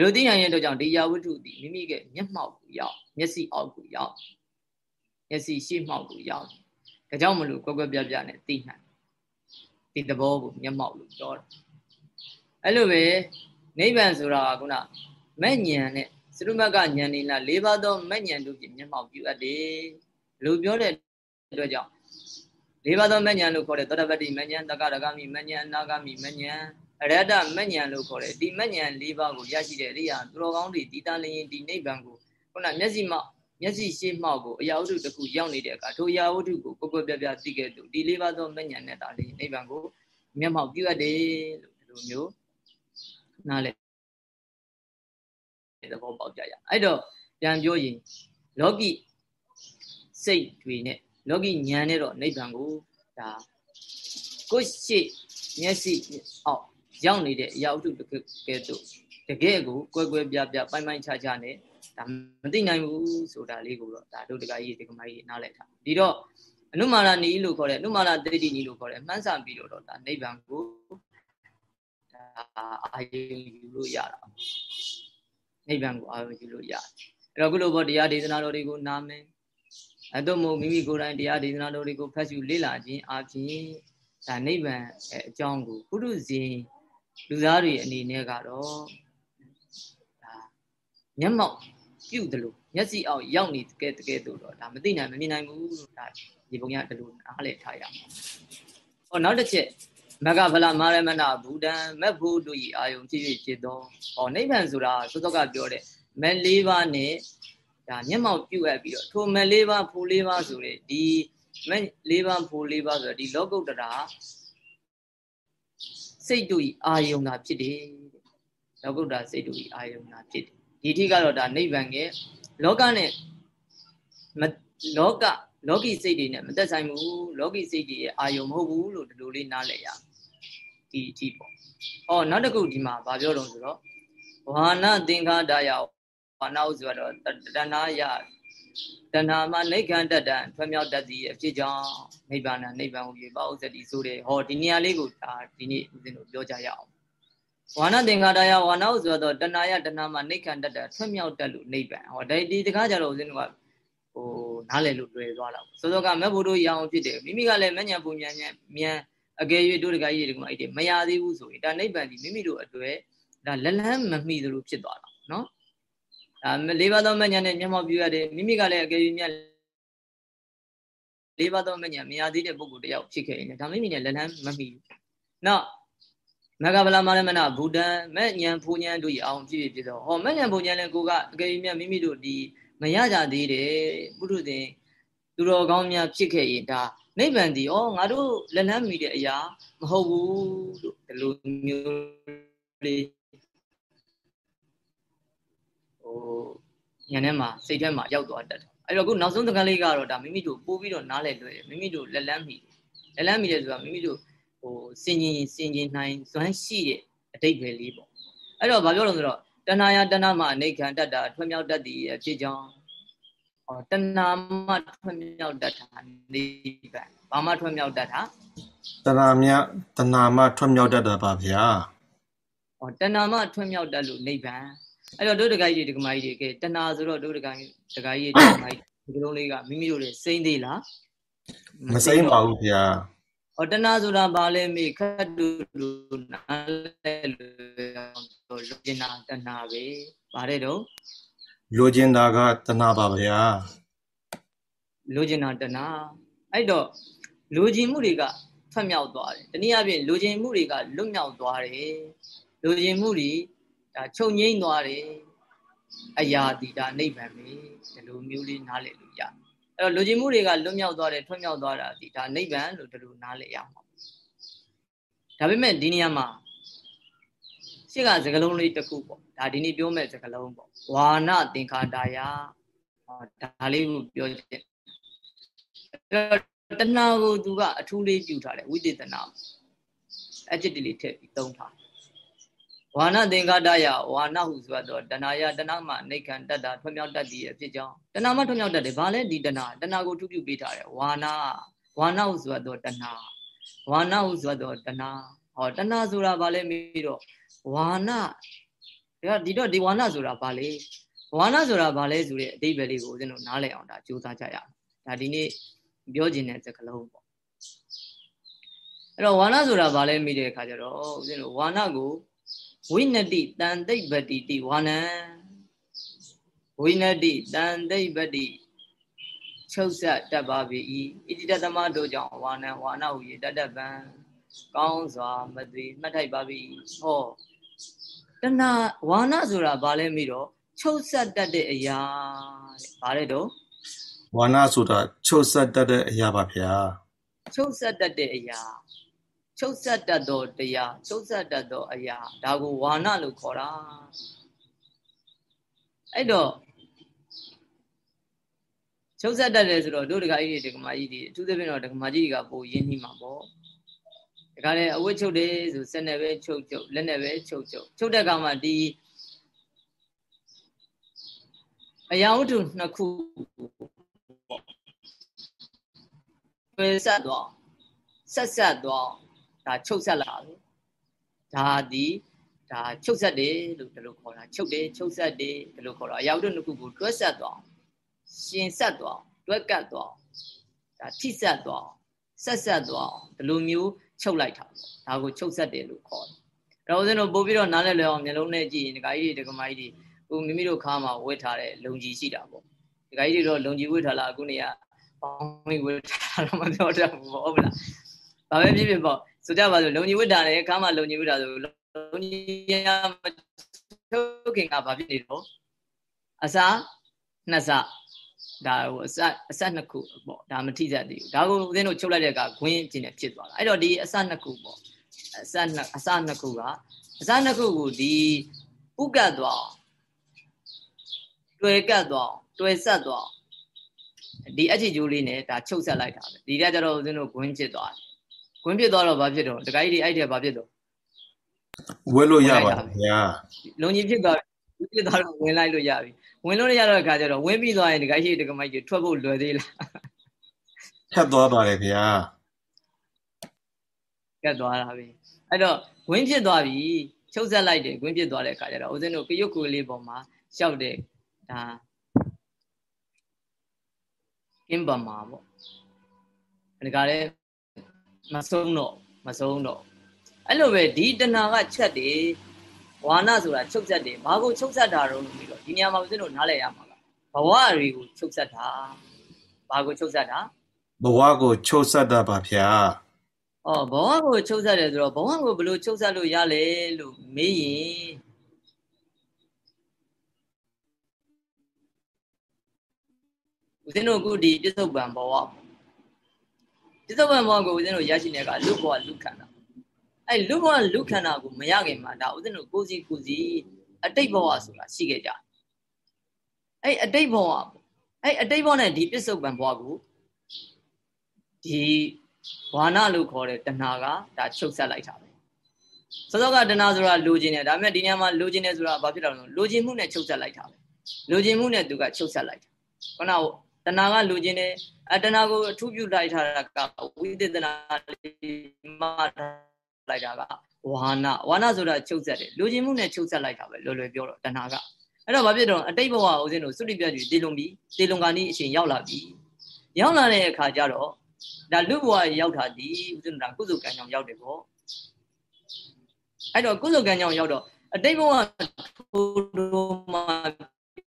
လိုသိနိုင်တဲ့အတွက်ကြောင့်ဒီရာဝတ္ထုဒီမိမိရဲ့မျက်မှောက်ကိုရောက်မျက်စိအောက်ကိုရောက်မျက်စိရှေ့မှောက်ကိုရောက်ဒါကြောင့်မလို့ကွယ်ကွယ်ပြားပြားနဲ့သိနိုင်ဒီသဘောကိုမျက်မှောက်လို့ပြောတာအဲ့လိုပဲနိဗ္ဗာန်ဆိုတာကခုနမဲ့ဉာဏ်နဲ့ စရုမကဉာဏ်နေလား၄ပါးသောမဲ့ဉာဏ်တို့ဖြင့်မျက်မှောက်ပြုအပ်တယ်လို့ပြောတဲ့အတွက်ကြောင့်၄ပါးသောမဲ့ဉာဏ်လို့ခေါ်တဲ့သောတပတ္တိမဲ့ဉာဏ်တက္ကရဂမိမဲ့ဉာဏ်အနာဂမိမဲ့ဉာဏ်အရဟတမဲ့ဉာဏ်လို့ခေါ်တဲ့ဒီမဲ့ဉာဏ်၄ပါးကိုရရှိတဲ့အရိယာသူတော်ကောင်းတွေဒီတန်လျင်ဒီနိဗ္ဗာန်ကိုခုနမျက်စိမှမျက်စိရှေ့မှောက်ကိုအရာဝတ္ထုတစ်ခုရောက်နေတဲ့အခါထိုအရာဝတ္ထုကိုကိုယ်ကိုယ်ပြပြသိခဲ့သူဒီ၄ပါးသောမဲ့ဉာဏ်နဲ့ဒါလေးနိဗ္ဗာန်ကိုမျက်မှောက်ပြုအပ်တယ်လို့ဒီလိုမျိုးနားလည် သဘောပေါက်ကြရအဲ့တော့ပြန်ပြောရင်လောကီစိတ်တွေနဲ့လောကီဉာဏ်နဲ့တော့နိဗ္ဗာန်ကိုဒါကိုယ်ရှိမျက်စိအောက်ရောက်နေတဲ့အရာဥဒ္ဓတကယ်တော့တကယ်ကိုကွယ်ကွယ်ပြပြပိုင်ပိုင်ခြားခြားနဲ့ဒါမသိနိုင်ဘူးဆိုတာလေးကိုတော့ဒါတို့တကကြီးဒီကမကြီးနားလည်ထားဒီတော့အနုမာရနီလို့ခေါ်တဲ့အနုမာရတတိနီလို့ခေါ်တဲ့မှန်းဆပြီးတော့ဒါနိဗ္ဗာန်ကိုဒါအာယုယူလို့ရတာ နိဗ္ဗာန်ကိုအာရုံယူလို့ရတယ်အဲ့တော့ခုလိုပေါ့တရားဒေသနာတော်တွေကိုနားမယ်အဲ့တော့မို့မိမိကိုယ်တိုင်တရားဒေသနာတော်တွေကိုဖတ်ရှုလေ့လာခြင်းအပြင်ဒါနိဗ္ဗာန်အကြောင်းကိုပုရုဇဉ်လူသားတွေအနေနဲ့ကတော့ဒါမျက်မှောက်ပြုတ်တယ်လို့မျက်စိအောက်ရောက်နေတကယ်တကယ်တော့ဒါမသိနိုင်မမြင်နိုင်ဘူးလို့ဒါဒီပုံရတလူအားလဲထားရအောင်။ဟောနောက်တစ်ချက် မကဖလမာရမဏဘူတံမက်ဖို့တို့ဤအာယုံဖြစ်ဖြစ်ဖြစ်သောဟောနိဗ္ဗာန်ဆိုတာသုတကပြောတဲ့မက်၄ပါးနဲ့ဒါမျက်မှောက်ပြုတ်အပ်ပြီးတော့ထိုမက်၄ပါးဖို၄ပါးဆိုတဲ့ဒီမက်၄ပါးဖို၄ပါးဆိုတော့ဒီလောကုတ္တရာစိတ်တို့ဤအာယုံသာဖြစ်တယ်လောကုတ္တရာစိတ်တို့ဤအာယုံသာဖြစ်တယ်ဒီအထိကတော့ဒါနိဗ္ဗာန်ရဲ့လောကနဲ့လောကလောကီစိတ်တွေနဲ့မသက်ဆိုင်ဘူးလောကီစိတ်တွေရဲ့အာယုံမဟုတ်ဘူးလို့ဒီလိုလေးနားလည်ရ ဒီအထိပေါ့။အော်နောက်တစ်ခုဒီမှာဗာပြောတော့ဆိုတော့ဝါနာသင်္ခါဒယဝါနာဥဆိုတော့တဏှာယတဏှာမှာနိဗ္ဗာန်တတ္တံထွမြောက်တတ်သည်အဖြစ်ကြောင့်နိဗ္ဗာန်နိဗ္ဗာန်ဟူ၍ပေါ့ဥစ္စတိဆိုတဲ့ဟောဒီနေရာလေးကိုဒါဒီနေ့ဦးဇင်းတို့ပြောကြရအောင်။ဝါနာသင်္ခါဒယဝါနာဥဆိုတော့တဏှာယတဏှာမှာနိဗ္ဗာန်တတ္တထွမြောက်တတ်လို့နိဗ္ဗာန်ဟောဒီဒီတခါကြတော့ဦးဇင်းတို့ကဟိုနားလည်လို့လွယ်သွားတာပေါ့စောစောကမက်ဖို့တို့ရအောင်ဖြစ်တယ်မိမိကလည်းမညံပုံညံညံမြန် အကယ်၍တို့တကကြီးတွေကအဲ့ဒီမရသေးဘူးဆိုရင်ဒါနိဗ္ဗာန်ဒီမိမိတို့အတွေ့ဒါလလန်းမမိသလိုဖြစ်သွားတာနော်ဒါလေးပါးသောမညံနဲ့မျက်မှောက်ပြုရတယ်မိမိကလည်းအကယ်၍မြတ်လေးပါးသောမညံမရသေးတဲ့ပုဂ္ဂိုလ်တယောက်ဖြစ်ခဲ့ရင်ဒါမိမိနဲ့လလန်းမမိဘူးနောက်မဂဗလာမရမနာဘူတံမဲ့ညံဖူညံတို့ရအောင်ဖြစ်ဖြစ်ဖြစ်တော့ဟောမဲ့ညံဖူညံလည်းကိုကအကယ်၍မြတ်မိမိတို့ဒီမရကြသေးတယ်ပုထုဇဉ်သူတော်ကောင်းများဖြစ်ခဲ့ရင်ဒါ နိဗ္ဗာန်ဒီဩငါတို့လက်လန်းမိတဲ့အရာမဟုတ်ဘူးလို့ဒီလိုမျိုးလေးဟိုညနေမှာစိတ်ထဲမှာရောက်သွားတတ်တယ်အဲ့တော့ခုနောက်ဆုံးသကလေးကတော့ဒါမိမိတို့ပို့ပြီးတော့နားလည်လွယ်တယ်မိမိတို့လက်လန်းမိလက်လန်းမိတယ်ဆိုတာမိမိတို့ဟိုစင်ကြီးစင်ကြီးနိုင်ဇွမ်းရှိတဲ့အတိတ်ပဲလေးပေါ့အဲ့တော့ဘာပြောလို့ဆိုတော့တဏှာယတဏှာမှာအနေခံတတ်တာထွံ့မြောက်တတ်သည်အဖြစ်ကြောင့်ဟော တဏှာမှာထွံ့မြောက်တတ်တာနိဗ္ဗာန်ဘာမှထွံ့မြောက်တတ်တာတဏှာမြတဏှာမှာထွံ့မြောက်တတ်တာပါဗျာဟောတဏှာမှာထွံ့မြောက်တတ်လို့နိဗ္ဗာန်အဲ့တော့တို့တကိုင်းကြီးဒီကမာကြီးတွေကတဏှာဆိုတော့တို့တကိုင်းတကိုင်းကြီးဒီကမာကြီးဒီလုံးလေးကမိမိတို့တွေစိမ့်သေးလားမစိမ့်ပါဘူးဗျာဟောတဏှာဆိုတာဘာလဲမေခတ်တူလူနားလဲလို့လူကျင်တာတဏှာပဲဗါတဲ့တော့ လူကျင်တာကတဏှာပါဗျာလူကျင်တာတဏှာအဲ့တော့လူကျင်မှုတွေကထွက်မြောက်သွားတယ်တနည်းအားဖြင့်လူကျင်မှုတွေကလွတ်မြောက်သွားတယ်လူကျင်မှုတွေဒါချုပ်ငိမ့်သွားတယ်အရာဒီဒါနိဗ္ဗာန်ပဲဒီလိုမျိုးလေးနားလည်လို့ရတယ်အဲ့တော့လူချင်းမှုတွေကလွတ်မြောက်သွားတယ်ထွတ်မြောက်သွားတာဒီဒါနိဗ္ဗာန်လို့ဒီလိုနားလည်ရမှာဒါပေမဲ့ဒီနေရာမှာ ရှင်းကစကလုံးလေးတစ်ခုပေါ့ဒါဒီနေ့ပြောမဲ့စကလုံးပေါ့ဝါနသင်္ခါတာယဒါလေးကိုပြောချင်တဏှာကိုသူကအထူးလေးပြုထားတယ်ဝိသေသနာအจิตလေးထည့်ပြီးသုံးထားဝါနသင်္ကတယဝါနဟုဆိုတော့တဏှာယတဏှာမှာနေခံတတ်တာထွံ့မြောက်တတ်သည်အဖြစ်ကြောင့်တဏှာမှာထွံ့မြောက်တတ်တယ်ဘာလဲဒီတဏှာတဏှာကိုထုပြုပေးထားတယ်ဝါနဝါနဟုဆိုတော့တဏှာဝါနဟုဆိုတော့တဏှာဟောတဏှာဆိုတာဘာလဲပြီးတော့ ဝါနဒီတော့ဒီဝါနဆိုတာဘာလဲဝါနဆိုတာဘာလဲဆိုတဲ့အဓိပ္ပာယ်လေးကိုဦးဇင်းတို့နားလည်အောင်ဒါကြိုးစားကြရအောင်ဒါဒီနေ့ပြောခြင်းတဲ့စကားလုံးပေါ့အဲ့တော့ဝါနဆိုတာဘာလဲမိတဲ့အခါကျတော့ဦးဇင်းတို့ဝါနကိုဝိနတိတန်သိပ္ပတိတိဝါနံဝိနတိတန်သိပ္ပတိချုပ်ဆက်တတ်ပါပြီဣတိတသမတို့ကြောင့်ဝါနံဝါနဟုရေတတပံကောင်းစွာမသိမှတ်ထိုက်ပါပြီဟော တဏဝါနဆိုတာဘာလဲမိတော့ချုပ်ဆက်တတ်တဲ့အရာတဲ့ဘာလဲတော့ဝါနဆိုတာချုပ်ဆက်တတ်တဲ့အရာပါဗျာချုပ်ဆက်တတ်တဲ့အရာချုပ်ဆက်တတ်သောတရားချုပ်ဆက်တတ်သောအရာဒါကိုဝါနလို့ခေါ်တာအဲ့တော့ချုပ်ဆက်တတ်တယ်ဆိုတော့တို့တကကြီးတွေဒကမာကြီးတွေအထူးသဖြင့်တော့ဒကမာကြီးတွေကပိုရင်းနှီးမှာပေါ့ ဒါကြတဲ့အဝတ်ချုပ်တယ်ဆိုစက်နဲ့ပဲချုပ်ချုပ်လက်နဲ့ပဲချုပ်ချုပ်ချုပ်တဲ့ကောင်မှဒီအရာဝတ္ထုနှစ်ခုပဲဆက်သွားဆက်ဆက်သွားဒါချုပ်ဆက်လာပဲဒါဒီဒါချုပ်ဆက်တယ်လို့ဒီလိုခေါ်တာချုပ်တယ်ချုပ်ဆက်တယ်ဒီလိုခေါ်တာအရာတို့နှစ်ခုကိုတွဲဆက်သွားရှင်ဆက်သွားတွဲကတ်သွားဒါထိဆက်သွားဆက်ဆက်သွားဒီလိုမျိုး ချုပ်လိုက်တာဒါကိုချုပ်ဆက်တယ်လို့ခေါ်တယ်တော့ဦးဇင်းတို့ပို့ပြီးတော့နားလည်လည်အောင်မျိုးလုံးနဲ့ကြည့်ရင်ဒကာကြီးတွေဒကမကြီးတွေဟိုမိမိတို့ခါမှာဝတ်ထားတဲ့လုံကြီးရှိတာပေါ့ဒကာကြီးတွေတော့လုံကြီးဝတ်ထားလားအခုနေကပေါင်းပြီးဝတ်ထားတော့မပြောတတ်ဘူးပေါ့ဟုတ်လားဘာပဲဖြစ်ဖြစ်ပေါ့ဆိုကြပါစို့လုံကြီးဝိတ္တာနဲ့ခါမှလုံကြီးဝိတ္တာဆိုလုံကြီးရမထုတ်ခင်ကဘာဖြစ်နေတော့အစာနှစ်စ ဒါဟိုအစအစနှစ်ခုပေါ့ဒါမထိစက်သေးဘူးဒါကိုဦးဇင်းတို့ချုပ်လိုက်တဲ့အခါခွင်းကျင်နေဖြစ်သွားတာအဲ့တော့ဒီအစနှစ်ခုပေါ့အစနှစ်အစနှစ်ခုကအစနှစ်ခုကိုဒီဥကတ်သွားတွေ့ကတ်သွားတွေ့ဆက်သွားဒီအချစ်ကျိုးလေးနဲ့ဒါချုပ်ဆက်လိုက်တာပဲဒီကကြတော့ဦးဇင်းတို့ခွင်းဖြစ်သွားတယ်ခွင်းဖြစ်သွားတော့ဘာဖြစ်တော့တခါကြီးဒီအဲ့တဲ့ဘာဖြစ်တော့ဝဲလို့ရပါဗျာလုံကြီးဖြစ်သွားပြီဖြစ်သွားတော့ဝင်လိုက်လို့ရပြီ ဝင်လို့ရတော့အခါကျတော့ဝင်ပြီးသွားရင်တခါကြီးတကမိုက်ကြီးထွက်ဖို့လွယ်သေးလားထပ်သွားပါတယ်ဗျာကတ်သွားတာပဲအဲ့တော့ဝင်းဖြစ်သွားပြီချုပ်ဆက်လိုက်တယ်ဝင်းဖြစ်သွားတဲ့အခါကျတော့ဦးဇင်းတို့ကရုတ်ကိုလေးပေါ်မှာရှောက်တဲ့ဒါကင်းပမာပေါ့ဒါကလည်းမဆုံးတော့မဆုံးတော့အဲ့လိုပဲဒီတဏှာကချက်တယ် ဝါနဆိုတာချုပ်ဆက်တယ်ဘာကိုချုပ်ဆက်တာတော့လို့ပြီးတော့ဒီနေရာမှာဦးဇင်းတို့နားလည်ရမှာကဘဝတွေကိုချုပ်ဆက်တာဘာကိုချုပ်ဆက်တာဘဝကိုချုပ်ဆက်တာပါဗျာအော်ဘဝကိုချုပ်ဆက်တယ်ဆိုတော့ဘဝကိုဘယ်လိုချုပ်ဆက်လို့ရလဲလို့မေးရင်ဦးဇင်းတို့အခုဒီပြစ္ဆုတ်ပံဘဝပြစ္ဆုတ်ပံဘဝကိုဦးဇင်းတို့ရရှိနေတဲ့ကလူဘဝလူခန္ဓာ အဲ့လူဘဝလူခန္ဓာကိုမရခင်မှာဒါဦးဇင်းတို့ကိုစီကိုစီအတိတ်ဘဝဆိုတာရှိခဲ့ကြအဲ့အတိတ်ဘဝအဲ့အတိတ်ဘဝနဲ့ဒီပြစ္ဆုတ်ပံဘဝကိုဒီဝါနာလို့ခေါ်တဲ့တဏှာကဒါချုပ်ဆက်လိုက်တာပဲစောစောကတဏှာဆိုတာလိုချင်တယ်ဒါပေမဲ့ဒီနေရာမှာလိုချင်တယ်ဆိုတာဘာဖြစ်တာလဲလိုချင်မှုနဲ့ချုပ်ဆက်လိုက်တာပဲလိုချင်မှုနဲ့သူကချုပ်ဆက်လိုက်တာခုနကတဏှာကလိုချင်တယ်အတဏှာကိုအထူးပြုလိုက်ထားတာကဝိသေသနာလေးမှ လိုက်တာကဝါနာဝါနာဆိုတာချုပ်ဆက်တယ်လိုချင်မှုနဲ့ချုပ်ဆက်လိုက်တာပဲလွယ်လွယ်ပြောတော့တဏှာကအဲ့တော့ဘာဖြစ်တော့အတိတ်ဘဝဦးဇင်းတို့သုတိပြတ်ကြီးတေလုံပြီးတေလုံကနီးအချိန်ရောက်လာပြီရောက်လာတဲ့အခါကျတော့ဒါလူဘဝရောက်တာဒီဦးဇင်းတို့ဒါကုသကံကြောင့်ရောက်တယ်ပေါ့အဲ့တော့ကုသကံကြောင့်ရောက်တော့အတိတ်ဘဝထိုးတော်မှာ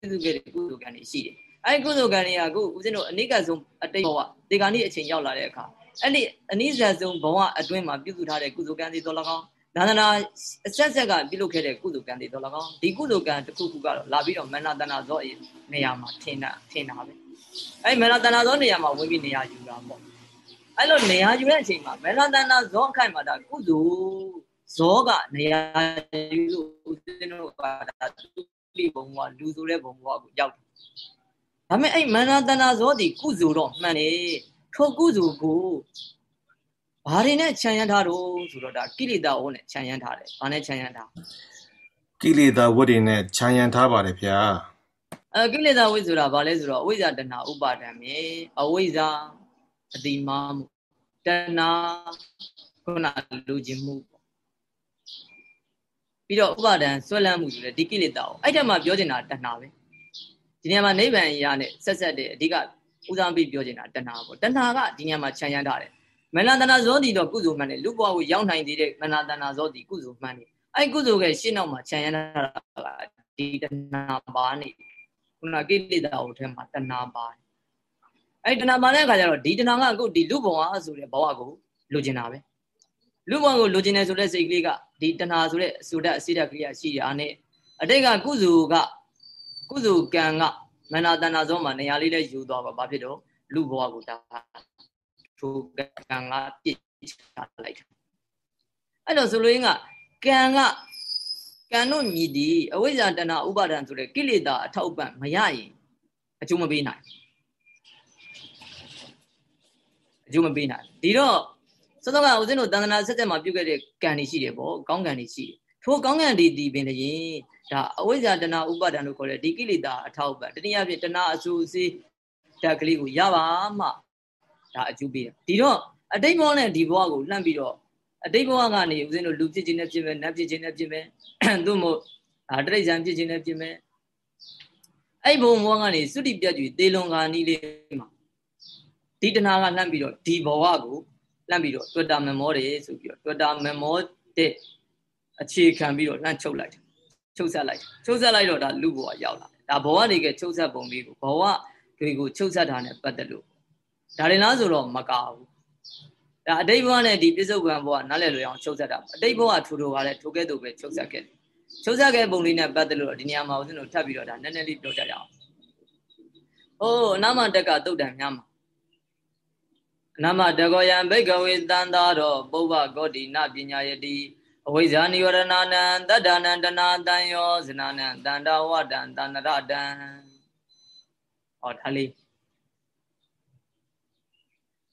ပြုခဲ့တဲ့ကုသကံတွေရှိတယ်အဲ့ကုသကံတွေကအခုဦးဇင်းတို့အနိကဆုံးအတိတ်ဘဝဒီကနေ့အချိန်ရောက်လာတဲ့အခါ အဲ့ဒီအနိစ္စဆုံးဘဝအတွင်းမှာပြုစုထားတဲ့ကုသကံတွေတော်၎င်းဒါသနာအဆက်ဆက်ကပြုလုပ်ခဲ့တဲ့ကုသကံတွေတော်၎င်းဒီကုသကံတစ်ခုခုကတော့လာပြီးတော့မနတနာဇောနေရာမှာထင်တာထင်တာပဲအဲ့မနတနာဇောနေရာမှာဝင်ပြီးနေရာယူတာပေါ့အဲ့လိုနေရာယူတဲ့အချိန်မှာမနတနာဇောအခိုက်မှာဒါကုသဇောကနေရာယူလို့ဦးဇင်းတို့ကဒါသူတိဘုံကလူဆိုတဲ့ဘုံကကိုရောက်တယ်ဒါပေမဲ့အဲ့မနတနာဇောဒီကုသိုလ်တော့မှန်တယ် ထိုကုသိုလ်ကိုဘာတွေနဲ့ခြံရမ်းထားတော့ဆိုတော့ဒါကိလေသာဝတ်နဲ့ခြံရမ်းထားတယ်။ဘာနဲ့ခြံရမ်းထားကိလေသာဝတ်တွေနဲ့ခြံရမ်းထားပါတယ်ဗျာ။အဲကိလေသာဝတ်ဆိုတာဘာလဲဆိုတော့အဝိဇ္ဇာတဏှာဥပါဒံမြေအဝိဇ္ဇာအတိမမှုတဏှာခုနလူခြင်းမှုပြီးတော့ဥပါဒံဆွဲလန်းမှုဆိုတဲ့ဒီကိလေသာကိုအဲ့ထက်မှပြောချင်တာတဏှာပဲဒီနေရာမှာနိဗ္ဗာန်ရာနဲ့ဆက်ဆက်တဲ့အဓိက ဦးစားပေးပြောချင်တာတဏှာပေါ့တဏှာကဒီနေရာမှာခြံရမ်းထားတယ်မနတနာဇောတိတော့ကုသိုလ်မှန်တယ်လူဘဝကိုရောက်နိုင်သေးတဲ့မနတနာဇောတိကုသိုလ်မှန်တယ်အဲ့ကုသိုလ်ကရှင်းနောက်မှာခြံရမ်းထားတာဒီတဏှာပါနေခုနကိလေသာဟိုထဲမှာတဏှာပါအဲ့တဏှာပါတဲ့အခါကျတော့ဒီတဏှာကအခုဒီလူဘဝဆိုတဲ့ဘဝကိုလိုချင်တာပဲလူဘဝကိုလိုချင်တယ်ဆိုတဲ့စိတ်ကလေးကဒီတဏှာဆိုတဲ့ဆိုတဲ့အစိဒကရိယာရှိတာနဲ့အတိတ်ကကုသိုလ်ကကုသိုလ်ကံက မနာတဏ္ဍာဇောမှာနေရာလေးလဲယူသွားပါဘာဖြစ်တော့လူဘဝကိုဒါထိုကံကပြစ်ချလိုက်တာအဲ့တော့ဆိုလိုရင်းကကံကကံတို့မြည်ဒီအဝိဇ္ဇာတဏဥပါဒံဆိုတဲ့ကိလေသာအထောက်ပံ့မရရင်အကျိုးမပေးနိုင်အကျိုးမပေးနိုင်ဒီတော့စောစောကဦးဇင်းတို့တန်တနာဆက်ဆက်မှာပြုခဲ့တဲ့ကံတွေရှိတယ်ပေါ့ကောင်းကံတွေရှိတယ် ထိုကောင်းကံတွေဒီပင်လည်းဒါအဝိဇ္ဇာတဏဥပါဒံလို့ခေါ်တဲ့ဒီကိလေသာအထောက်ပံ့တနည်းအားဖြင့်တဏအဆူအစေးဓာတ်ကလေးကိုရပါမှဒါအကျိုးပေးတာဒီတော့အတိတ်ဘဝနဲ့ဒီဘဝကိုလှမ်းပြီးတော့အတိတ်ဘဝကနေဦးဇင်းတို့လူဖြစ်ခြင်းနဲ့ဖြစ်မယ်နတ်ဖြစ်ခြင်းနဲ့ဖြစ်မယ်သို့မဟုတ်ဒါတရိစ္ဆာန်ဖြစ်ခြင်းနဲ့ဖြစ်မယ်အဲ့ဘုံဘဝကနေသုတိပြတ်ကြီးတေလွန်ကာနီးလေးမှာဒီတဏှာကလှမ်းပြီးတော့ဒီဘဝကိုလှမ်းပြီးတော့ Twitter memo တွေဆိုပြီးတော့ Twitter memo တဲ့ အခြေခံပြီးတော့လှမ်းချုပ်လိုက်ချုပ်ဆက်လိုက်ချုပ်ဆက်လိုက်တော့ဒါလူဘဝရောက်လာတယ်ဒါဘဝတွေကချုပ်ဆက်ပုံလေးကိုဘဝတွေကိုချုပ်ဆက်တာနဲ့ပတ်သက်လို့ဒါရင်လားဆိုတော့မကဘူးဒါအတိတ်ဘဝနဲ့ဒီပြစ္ဆုတ်ကံဘဝနားလည်လွယ်အောင်ချုပ်ဆက်တာအတိတ်ဘဝထူထူကလည်းထိုကဲ့သို့ပဲချုပ်ဆက်ခဲ့တယ်ချုပ်ဆက်ခဲ့ပုံလေးနဲ့ပတ်သက်လို့ဒီနေရာမှာဦးဇင်းတို့ထပ်ပြီးတော့ဒါနည်းနည်းလေးပြောကြရအောင်။အိုးအနာမတက်ကတုတ်တံများမှာအနာမတကောယံဘိကဝေတန်သာတော့ပုဗ္ဗဂောတိနပညာယတိ အဝိဇ္ဇာနိဝရဏနံတတ္တနံတနာတံယောဇနာနံတန္တဝတံတန္တရတံဟောဒါလေး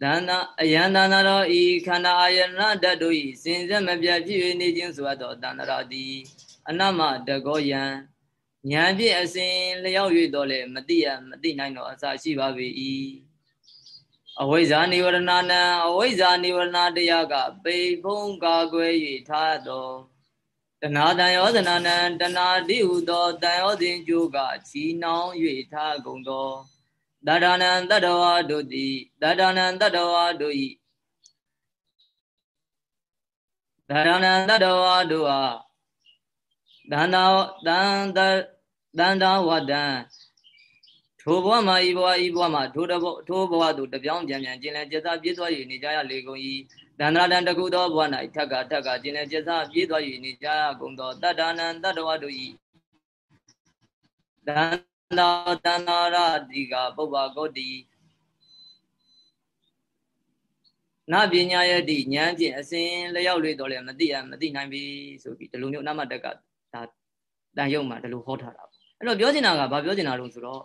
တဏ္ဍအယံတဏ္ဍရောဤခန္ဓာအာယနာတတ်တို့ဤစင်စက်မပြတ်ဖြစ်၍နေခြင်းဆိုသောတဏ္ဍရာတိအနမတကောယံဉာဏ်ဖြင့်အစဉ်လျောက်၍တော်လေမတိယမတိနိုင်တော့အစာရှိပါပေ၏ အဝိဇ္ဇာနိဝရဏနံအဝိဇ္ဇာနိဝရဏတရားကပေဖုံးကာကွယ်၍ထားသောတဏှာတန်ယောဇနာနံတဏှာတိဟုသောတန်ယောစဉ်ကျိုးကချီနှောင်း၍ထားကုန်သောတတ္တနံတတ္တဝါတို့သည်တတ္တနံတတ္တဝါတို့ဤတတ္တနံတတ္တဝါတို့အားတန်တာတန်တတန်တာဝတ္တံ ထိုဘဝမှာဤဘဝဤဘဝမှာထိုတဘထိုဘဝသို့တပြောင်းပြန်ပြန်ကျင်လည်ကျက်ပြေးသွား၍နေကြရလေကုန်၏တန္တရာတံတကုသောဘဝ၌ထက်ကထက်ကကျင်လည်ကျက်ပြေးသွား၍နေကြရကုန်သောတတ္တနံတတ္တဝါတို့ဤတန်တာတန္တာရတိကပုဗ္ဗဂောတိနာပညာယတိဉာဏ်ဖြင့်အစဉ်လျောက်လေတော့လည်းမသိရမသိနိုင်ပြီဆိုပြီးဒီလိုမျိုးနမတက်ကဒါတန်ရုံမှာဒီလိုဟောထားတာပေါ့အဲ့တော့ပြောချင်တာကဘာပြောချင်တာလို့ဆိုတော့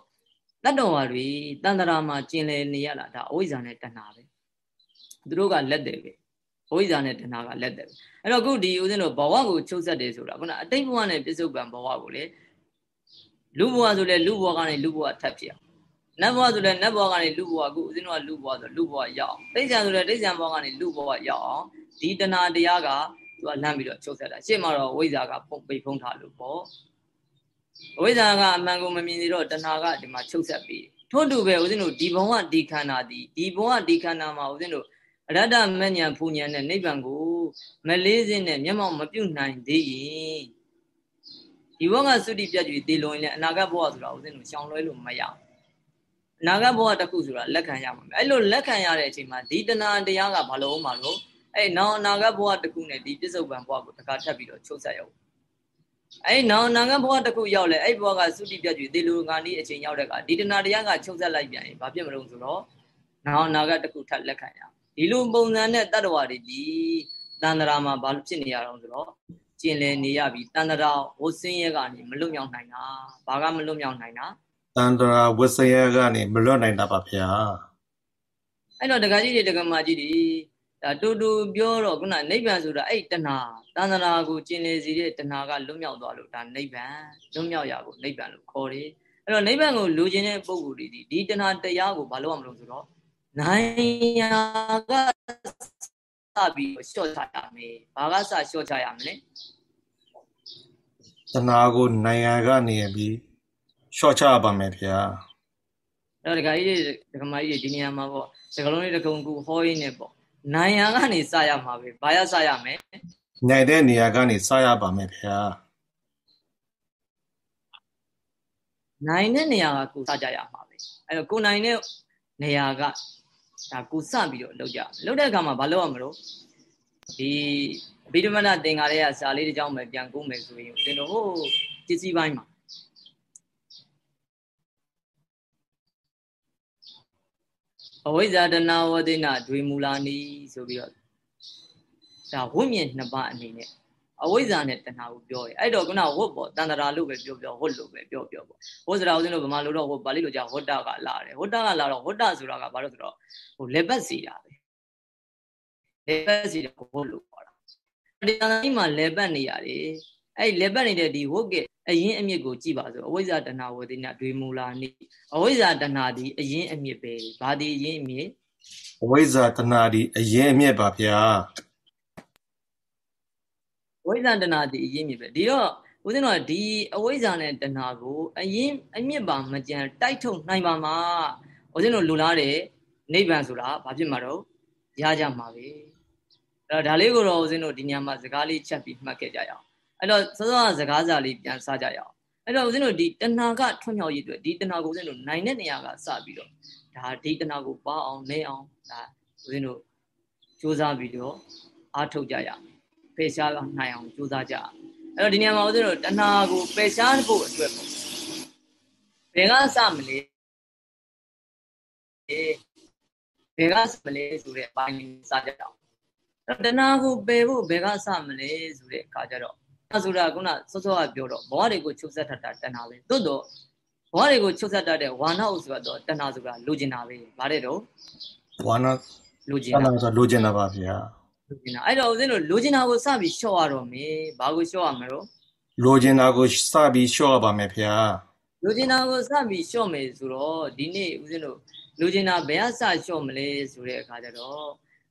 တတ္တဝါတွေတန်တရာမှာကျင်လည်နေရတာဒါအဝိဇ္ဇာနဲ့တဏှာပဲသူတို့ကလက်တယ်ပဲဝိဇ္ဇာနဲ့တဏှာကလက်တယ်အဲ့တော့ခုဒီဦးဇင်းတို့ဘဝကိုချုပ်ဆက်တယ်ဆိုတာခုနအတိတ်ဘဝနဲ့ပြစ္ဆုတ်ပံဘဝကိုလေလူဘဝဆိုလဲလူဘဝကနေလူဘဝထပ်ဖြစ်အောင်နတ်ဘဝဆိုလဲနတ်ဘဝကနေလူဘဝအခုဦးဇင်းတို့ကလူဘဝဆိုလူဘဝရောက်အောင်တိဋ္ဌံဆိုလဲတိဋ္ဌံဘဝကနေလူဘဝရောက်အောင်ဒီတဏှာတရားကသူကလမ်းပြီးတော့ချုပ်ဆက်တာရှေ့မှာတော့ဝိဇ္ဇာကဖုံပိတ်ဖုံးထားလို့ပေါ့ ဝိဇ္ဇာကအမှန်ကိုမမြင်သေးတော့တဏှာကဒီမှာချုပ်ဆက်ပြီးထို့တူပဲဦးဇင်းတို့ဒီဘဝဒီခန္ဓာဒီဒီဘဝဒီခန္ဓာမှာဦးဇင်းတို့အရတ္တမဉ္ဇဉ်ဖူဉ္ဇဉ်နဲ့နိဗ္ဗာန်ကိုမလေးစင်းနဲ့မျက်မှောက်မပြုတ်နိုင်သေးရင်ဒီဘဝကသုတိပြတ်ကြီးတည်လွန်ရင်လည်းအနာဂတ်ဘဝဆိုတာဦးဇင်းတို့ရှောင်လွဲလို့မရဘူးအနာဂတ်ဘဝတစ်ခုဆိုတာလက်ခံရမှာပဲအဲ့လိုလက်ခံရတဲ့အချိန်မှာဒီတဏှာတရားကဘာလို့မှလို့အဲ့နောက်အနာဂတ်ဘဝတစ်ခုနဲ့ဒီပြစ္ဆုတ်ပံဘဝကိုတခါထပ်ပြီးတော့ချုပ်ဆက်ရအောင် အဲ့နောက်အနာဂတ်ဘဝတစ်ခုရောက်လဲအဲ့ဘဝကသုတိပြတ်ကြီးတည်လွန်ကနေ့အချိန်ရောက်တဲ့ကဒီတဏှာတရားကချုပ်ဆက်လိုက်ပြန်ရင်ဘာဖြစ်မလို့ဆိုတော့နောက်အနာဂတ်တစ်ခုထပ်လက်ခံရဒီလိုပုံစံနဲ့တတ္တဝါတွေဒီတန်တရာမှာဘာလို့ဖြစ်နေရအောင်ဆိုတော့ကျင်လည်နေရပြီတန်တရာဝဆင်းရဲကနေမလွတ်မြောက်နိုင်တာဘာကမလွတ်မြောက်နိုင်တာတန်တရာဝဆင်းရဲကနေမလွတ်နိုင်တာပါဗျာအဲ့တော့ဒကာကြီးတွေဒကာမကြီးတွေ ဒါတူတူပြောတော့ခုနနိဗ္ဗာန်ဆိုတာအဲ့တဏှာတန်တရာကိုကျင်လည်စေတဲ့တဏှာကလွတ်မြောက်သွားလို့ဒါနိဗ္ဗာန်လွတ်မြောက်ရာကိုနိဗ္ဗာန်လို့ခေါ်တယ်အဲ့တော့နိဗ္ဗာန်ကိုလူချင်းတဲ့ပုဂ္ဂိုလ်တွေဒီဒီတဏှာတရားကိုဘာလို့မလုပ်ဆိုတော့နိုင်ရာကစပြီးလျှော့ချရမယ်ဘာကစလျှော့ချရမလဲတဏှာကိုနိုင်ရာကနေပြီးလျှော့ချပါမယ်ဗျာအဲ့တော့ဒကာကြီးတွေဒကာမကြီးတွေဒီနေရာမှာပေါ့စကလုံးလေးတကုံကူဟောရင်းနဲ့ပေါ့ နိုင်ရာကနေစရမှာပဲဘာရစရမယ်နိုင်တဲ့နေရာကနေစရပါမယ်ဗျာနိုင်တဲ့နေရာကကိုစကြရမှာပဲအဲ့တော့ကိုနိုင်တဲ့နေရာကဒါကိုစပြီးတော့လုပ်ကြလုပ်တဲ့အခါမှာဘာလုပ်ရမလို့ဒီဗိဓမနသင်္ကာရဲ့စာလေးတစ်ကြောင်းပဲပြန်ကိုမယ်ဆိုရင်ဦးဇင်းတို့ဟိုပစ္စည်းပိုင်းမှာ အဝိဇ္ဇာတနာဝတိနာဒွေမူလာနီဆိုပြီးတော့ဒါဝိမြင့်နှစ်ပါးအနေနဲ့အဝိဇ္ဇာနဲ့တဏှာကိုပြောရဲအဲ့တော့ခုနဝတ်ပေါ့တန်တရာလို့ပဲပြောပြောဝတ်လို့ပဲပြောပြောပေါ့ဝတ်စရာဦးဇင်းတို့ဗမာလိုတော့ဟိုပါဠိလိုကြာဝတ္တကလာတယ်ဝတ္တကလာတော့ဝတ္တဆိုတာကဘာလို့ဆိုတော့ဟိုလက်ပတ်စီတာပဲလက်ပတ်စီတဲ့ဝတ်လို့ခေါ်တာဒီတန်တိုင်းမှာလက်ပတ်နေရတယ် အဲ့လက်ပတ်နေတဲ့ဒီဝတ်ကအရင်အမြစ်ကိုကြည့်ပါဆိုအဝိဇ္ဇာတဏှာဝတိနာဒွေမူလာနိအဝိဇ္ဇာတဏှာဒီအရင်အမြစ်ပဲဘာဒီအရင်အမြစ်အဝိဇ္ဇာတဏှာဒီအရင်အမြစ်ပါဗျာဝိဇ္ဇာတဏှာဒီအရင်မြစ်ပဲဒီတော့ဦးဇင်းတို့ကဒီအဝိဇ္ဇာနဲ့တဏှာကိုအရင်အမြင့်ပါမကြံတိုက်ထုတ်နိုင်ပါမှာဦးဇင်းတို့လူလားတဲ့နိဗ္ဗာန်ဆိုတာဘာဖြစ်မှာတော့ရကြမှာပဲအဲ့တော့ဒါလေးကိုတော့ဦးဇင်းတို့ဒီညမှာစကားလေးချက်ပြီးမှတ်ခဲ့ကြရအောင် အဲ့တော့စောစောကစကားစာလေးပြန်စကြရအောင်အဲ့တော့ဦးဇင်းတို့ဒီတဏှာကထွံ့မြောက်ရေးအတွက်ဒီတဏှာကိုဦးဇင်းတို့နိုင်တဲ့နေရာကစပြီးတော့ဒါဒီတဏှာကိုပါအောင်နေအောင်ဒါဦးဇင်းတို့စူးစမ်းပြီးတော့အားထုတ်ကြရအောင်ပယ်ရှားနိုင်အောင်ကြိုးစားကြအဲ့တော့ဒီနေရာမှာဦးဇင်းတို့တဏှာကိုပယ်ရှားဖို့အတွက်ပေါ့ဘယ်ကစမလဲဘယ်ကစမလဲဆိုတဲ့အပိုင်းစကြတော့တဏှာကိုပယ်ဖို့ဘယ်ကစမလဲဆိုတဲ့အခါကျတော့ ဆိုတာခုနစောစောကပြောတော့ဘဝတွေကိုချုပ်ဆက်ထတာတဏှာပဲသို့တော့ဘဝတွေကိုချုပ်ဆက်တတ်တဲ့ဝါနာဥဆိုတော့တဏှာဆိုတာလိုချင်တာပဲဗါတဲ့တော့ဝါနာလိုချင်တာဆိုလိုချင်တာပါဗျာလိုချင်တာအဲ့တော့ဦးဇင်းတို့လိုချင်တာကိုစပြီးလျှော့ရတော့မယ်ဘာကိုလျှော့ရမလို့လိုချင်တာကိုစပြီးလျှော့ရပါမယ်ဗျာလိုချင်တာကိုစပြီးလျှော့မယ်ဆိုတော့ဒီနေ့ဦးဇင်းတို့လိုချင်တာဘယ်ကစလျှော့မလဲဆိုတဲ့အခါကျတော့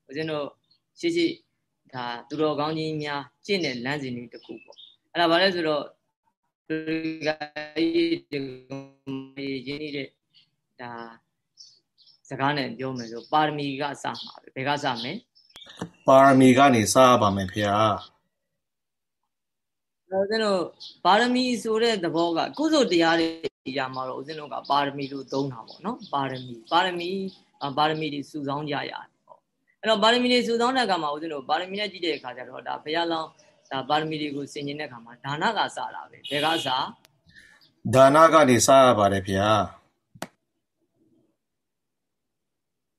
ဦးဇင်းတို့ရှိရှိ ဒါသူတော်ကောင်းကြီးများကျင့်တဲ့လမ်းစဉ်တွေတစ်ခုပေါ့အဲ့ဒါဘာလဲဆိုတော့ဒီကရေးရင်းနေတဲ့ဒါစကားနဲ့ပြောမယ်ဆိုပါရမီကစမှာပဲဘယ်ကစမလဲပါရမီကနေစရပါမယ်ဖေဟာဦးဇင်းတို့ပါရမီဆိုတဲ့သဘောကကုသိုလ်တရားတွေအရာမှာတော့ဦးဇင်းတို့ကပါရမီလို့သုံးတာပေါ့နော်ပါရမီပါရမီပါရမီတွေစုဆောင်းကြရတယ်ပေါ့ အဲ့တော့ပါရမီတွေစုဆောင်းတဲ့အခါမှာဦးဇင်းတို့ပါရမီနဲ့ကြည့်တဲ့အခါကျတော့ဒါဘုရားလောင်းဒါပါရမီတွေကိုဆင်ခြင်တဲ့အခါမှာဒါနကစတာပဲဘယ်ကစဒါနကနေစရပါတယ်ဗျာ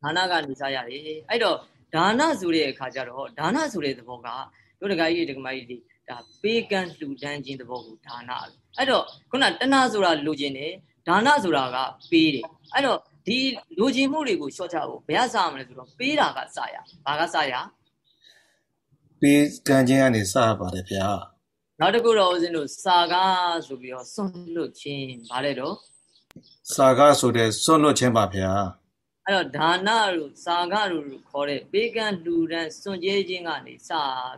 ဒါနကနေစရတယ်အဲ့တော့ဒါနဆိုတဲ့အခါကျတော့ဒါနဆိုတဲ့သဘောကတို့တကကြီးတကမကြီးဒီဒါပေးကမ်းလှူဒန်းခြင်းသဘောကိုဒါနအဲ့တော့ခုနတဏှဆိုတာလူချင်းတယ်ဒါနဆိုတာကပေးတယ်အဲ့တော့ ဒီလူချင်းမှုတွေကိုရှော့ချဖို့ဘယ်ကစမလဲဆိုတော့ပေးတာကစရဘာကစရပေးကံချင်းကနေစရပါတယ်ဗျာနောက်တစ်ခုတော့ဦးဇင်းတို့စာကားဆိုပြီးတော့စွန့်လွတ်ခြင်းဗါလဲတော့စာကားဆိုတဲ့စွန့်လွတ်ခြင်းပါဗျာအဲ့တော့ဒါနတို့စာကတို့ခေါ်တဲ့ဘေးကန်းလှူဒန်းစွန့်ကြဲခြင်းကနေစ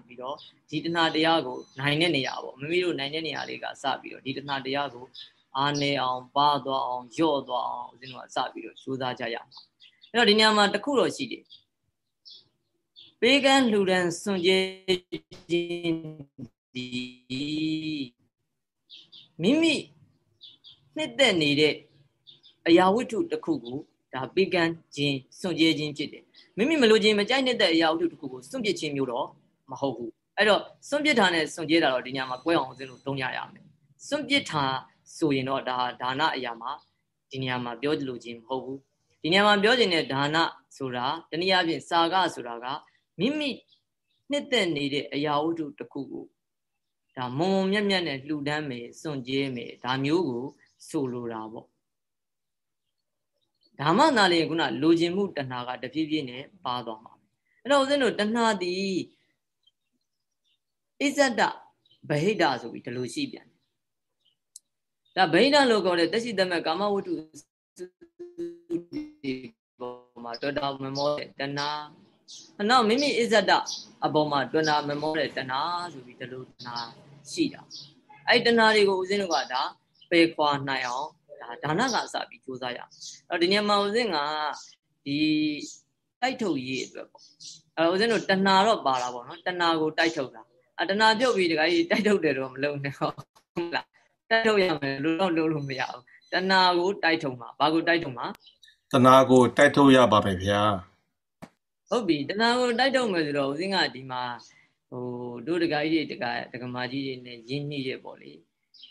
ပြီးတော့ဒီတဏှာတရားကိုနိုင်တဲ့နေရာပေါ့မမီတို့နိုင်တဲ့နေရာလေးကစပြီးတော့ဒီတဏှာတရားကို အာနေအောင်ပါသွားအောင်ညော့သွားအောင်ဦးဇင်းတို့ကစပြီးတော့ကြိုးစားကြရမှာအဲ့တော့ဒီနေရာမှာတခုတော့ရှိတယ်ဘေးကန်းလှူဒန်းစွန့်ကြဲခြင်းဒီမိမိနှစ်သက်နေတဲ့အရာဝတ္ထုတစ်ခုကိုဒါပေးကမ်းခြင်းစွန့်ကြဲခြင်းဖြစ်တယ်မိမိမလိုခြင်းမကြိုက်တဲ့အရာဝတ္ထုတစ်ခုကိုစွန့်ပစ်ခြင်းမျိုးတော့မဟုတ်ဘူးအဲ့တော့စွန့်ပစ်တာနဲ့စွန့်ကြဲတာတော့ဒီညမှာကွဲအောင်စဉ်လို့သုံးရရမယ်စွန့်ပစ်တာ ဆိုရင်တော့ဒါဒါနအရာမှာဒီနေရာမှာပြောလို့ခြင်းမဟုတ်ဘူးဒီနေရာမှာပြောခြင်းတဲ့ဒါနဆိုတာတနည်းအားဖြင့်စာကဆိုတာကမိမိနှစ်သက်နေတဲ့အရာဝတ္ထုတစ်ခုကိုဒါမုံမုံမြက်မြက်နဲ့လှူဒန်းမယ်စွန့်ကြဲမယ်ဒါမျိုးကိုဆိုလိုတာပေါ့ဓမ္မနာလေးခုနလိုချင်မှုတဏှာကတဖြည်းဖြည်းနဲ့ပါသွားမှာအဲ့တော့ဦးဇင်းတို့တဏှာတီအစ္ဆဒဗဟိတဆိုပြီးဒီလိုရှိပြန် ဒါဗဟိတလို့ခေါ်တဲ့တက်ရှိတမဲ့ကာမဝတ္ထုဒီပေါ်မှာတော်တော်မမောတဲ့တဏှာအနောက်မိမိအစ္ဆဒအပေါ်မှာတော်တော်မမောတဲ့တဏှာဆိုပြီးဒီလိုတဏှာရှိတာအဲ့တဏှာတွေကိုဦးဇင်းတို့ကဒါပယ်ခွာနိုင်အောင်ဒါဒါနကအစပြီးစူးစမ်းရအောင်အဲ့တော့ဒီနေရာမှာဦးဇင်းကဒီတိုက်ထုတ်ရေးအတွက်ပေါ့အဲ့ဦးဇင်းတို့တဏှာတော့ပါလာပေါ့နော်တဏှာကိုတိုက်ထုတ်တာအတဏှာပြုတ်ပြီးတခါကြီးတိုက်ထုတ်တယ်တော့မလုံးနဲ့ဟုတ်လား တိုက်ထုတ်ရမယ်လို့တော့လုပ်လို့မရဘူးတဏှာကိုတိုက်ထုတ်မှာဘာကိုတိုက်ထုတ်မှာတဏှာကိုတိုက်ထုတ်ရပါမယ်ဗျာဟုတ်ပြီတဏှာကိုတိုက်ထုတ်မယ်ဆိုတော့ဦးဇင်းကဒီမှာဟိုတို့တခါကြီးတွေတခါတက္ကမကြီးတွေနဲ့ရင်းနှီးရပေါ့လေ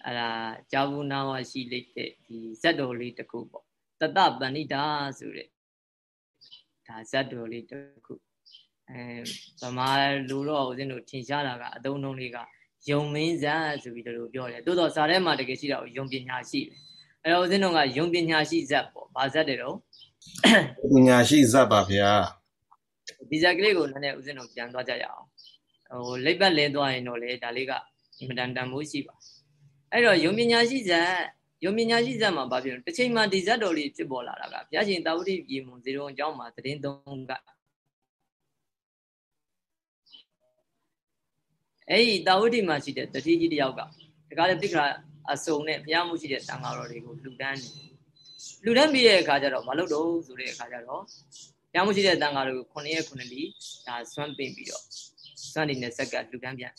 အဲ့ဒါကြာဘူးနာဝရှိလိုက်တဲ့ဒီဇတ်တော်လေးတစ်ခုပေါ့တတပဏိတာဆိုတဲ့ဒါဇတ်တော်လေးတစ်ခုအဲဗမာလူတော့ဦးဇင်းတို့ထင်ရှားတာကအတုံးလုံးလေးက ယုံမင်းဇတ်ဆိုပြီးတို့ပြောတယ်တိုးတော့စာထဲမှာတကယ်ရှိတာကိုယုံပညာရှိတယ်အဲ့တော့ဦးဇင်းတို့ကယုံပညာရှိဇတ်ပေါ့ဘာဇတ်တယ်တော့ပညာရှိဇတ်ပါဗျာဒီဇတ်ကလေးကိုနည်းနည်းဦးဇင်းတို့ပြန်သွားကြရအောင်ဟိုလိပ်ပတ်လဲသွားရင်တော့လေဒါလေးကအင်မတန်တန်မိုးရှိပါအဲ့တော့ယုံပညာရှိဇက်ယုံပညာရှိဇက်မှာဘာဖြစ်လဲတစ်ချိန်မှာဒီဇက်တော်လေးဖြစ်ပေါ်လာတာကဘုရားရှင်တာဝတိပြည်မွန်ဇေရုံအကြောင်းမှာသတင်းသုံးက အဲ့ဒီတာဝတိမှာရှိတဲ့တတိကြီးတယောက်ကဒါကလည်းတိခရာအစုံနဲ့ဘုရားမှုရှိတဲ့တန်ဃာတော်တွေကိုလှူဒန်းနေလှူဒန်းပြီးတဲ့အခါကျတော့မလုပ်တော့ဆိုတဲ့အခါကျတော့ဘုရားမှုရှိတဲ့တန်ဃာတွေကို9ရက်9လီဒါဆွမ်းပင်ပြီးတော့စွမ်းနေနဲ့ဆက်ကလှူဒန်းပြန်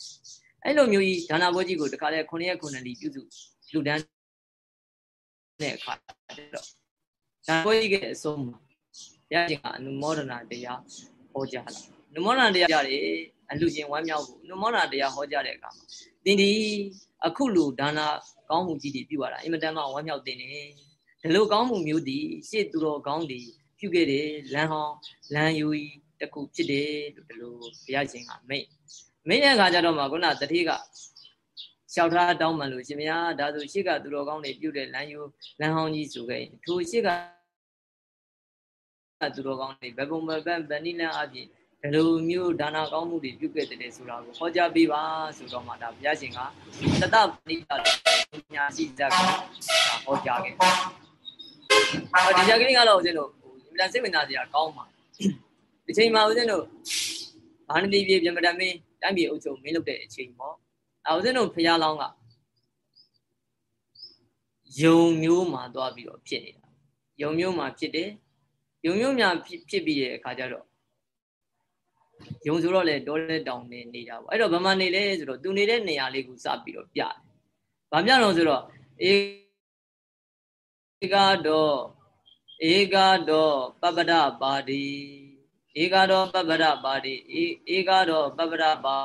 အဲ့လိုမျိုးကြီးဒါနာပွဲကြီးကိုတခါလဲ9ရက်9လီပြုစုလူတန်းတဲ့အခါတော့ဒါပွဲကြီးကအဆုံးမှာဘုရားရှင်ကအနုမောဒနာတရားဟောကြားလာအနုမောဒနာတရားကြတယ် အလူရှင်ဝမ်းမြောက်ဖို့အနုမောဒနာတရားဟောကြားတဲ့အခါမှာသင်ဒီအခုလူဒါနာကောင်းမှုကြီးတွေပြုရတာအင်မတန်မှဝမ်းမြောက်တင်တယ်ဒီလိုကောင်းမှုမျိုးဒီရှေ့သူတော်ကောင်းတွေပြုခဲ့တယ်လမ်းဟောင်းလမ်းယူတခုဖြစ်တယ်လို့ဒီလိုဘုရားရှင်ကမိတ်မင်းရဲ့အခါကျတော့မှခုနတတိကလျှောက်ထားတောင်းမှန်လို့ရှင်မယားဒါဆိုရှေ့ကသူတော်ကောင်းတွေပြုတဲ့လမ်းယူလမ်းဟောင်းကြီးဆိုခဲ့ထိုရှေ့ကသူတော်ကောင်းတွေဘယ်ပုံဘယ်ပန်းဗဏိလန်းအပြင် ဘယ်လိုမျိုးဒါနာကောင်းမှုတွေပြုခဲ့တယ်ဆိုတာကိုဟောကြားပေးပါဆိုတော့မှဒါဘုရားရှင်ကတတပဏိတာညာရှိဇက်ကဟောကြားခဲ့ဒီဇက်ကလေးကတော့ဦးဇင်းတို့အမြဲတမ်းစိတ်ဝင်စားစရာကောင်းပါဒီချိန်မှာဦးဇင်းတို့ဘာနတိပြေပြမတမင်းတိုင်းပြည်အုပ်ချုပ်မင်းလုပ်တဲ့အချိန်ပေါ့အဲဦးဇင်းတို့ဖျားလောင်းကယုံမျိုးမှာသွားပြီးတော့ဖြစ်နေတာယုံမျိုးမှာဖြစ်တယ်ယုံမျိုးများဖြစ်ပြီးတဲ့အခါကျတော့ ယုံဆိုတော့လေတောလဲတောင်နေနေတာပေါ့အဲ့တော့ဗမာနေလဲဆိုတော့သူနေတဲ့နေရာလေးကိုစပြီးတော့ပြတယ်။ဘာပြတော့ဆိုတော့ဧကတော့ဧကတော့ပပ္ပဒပါတိဧကတော့ပပ္ပဒပါတိဧကတော့ပပ္ပဒပါ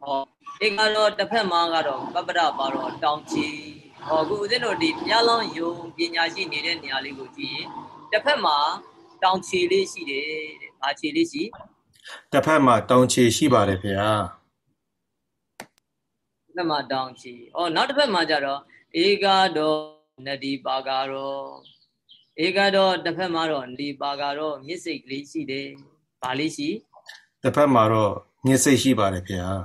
ဟောဧကတော့တစ်ဖက်မှာကတော့ပပ္ပဒပါတော့တောင်ချီဟောအခုဦးဇင်းတို့ဒီဘုရားလောင်းယုံပညာရှိနေတဲ့နေရာလေးကိုကြည့်ရင်တစ်ဖက်မှာတောင်ချီလေးရှိတယ်တဲ့။ဘာချီလေးရှိ တစ်ဖက်မှာတောင်ချီရှိပါတယ်ခင်ဗျာ။တစ်ဖက်မှာတောင်ချီ။အော်နောက်တစ်ဖက်မှာကျတော့ဧကတော့နဒီပါကတော့ဧဧကတော့တစ်ဖက်မှာတော့ဒီပါကတော့မြစ်စိတ်ကလေးရှိတယ်။ဘာလေးရှိတစ်ဖက်မှာတော့မြစ်စိတ်ရှိပါတယ်ဗျာ။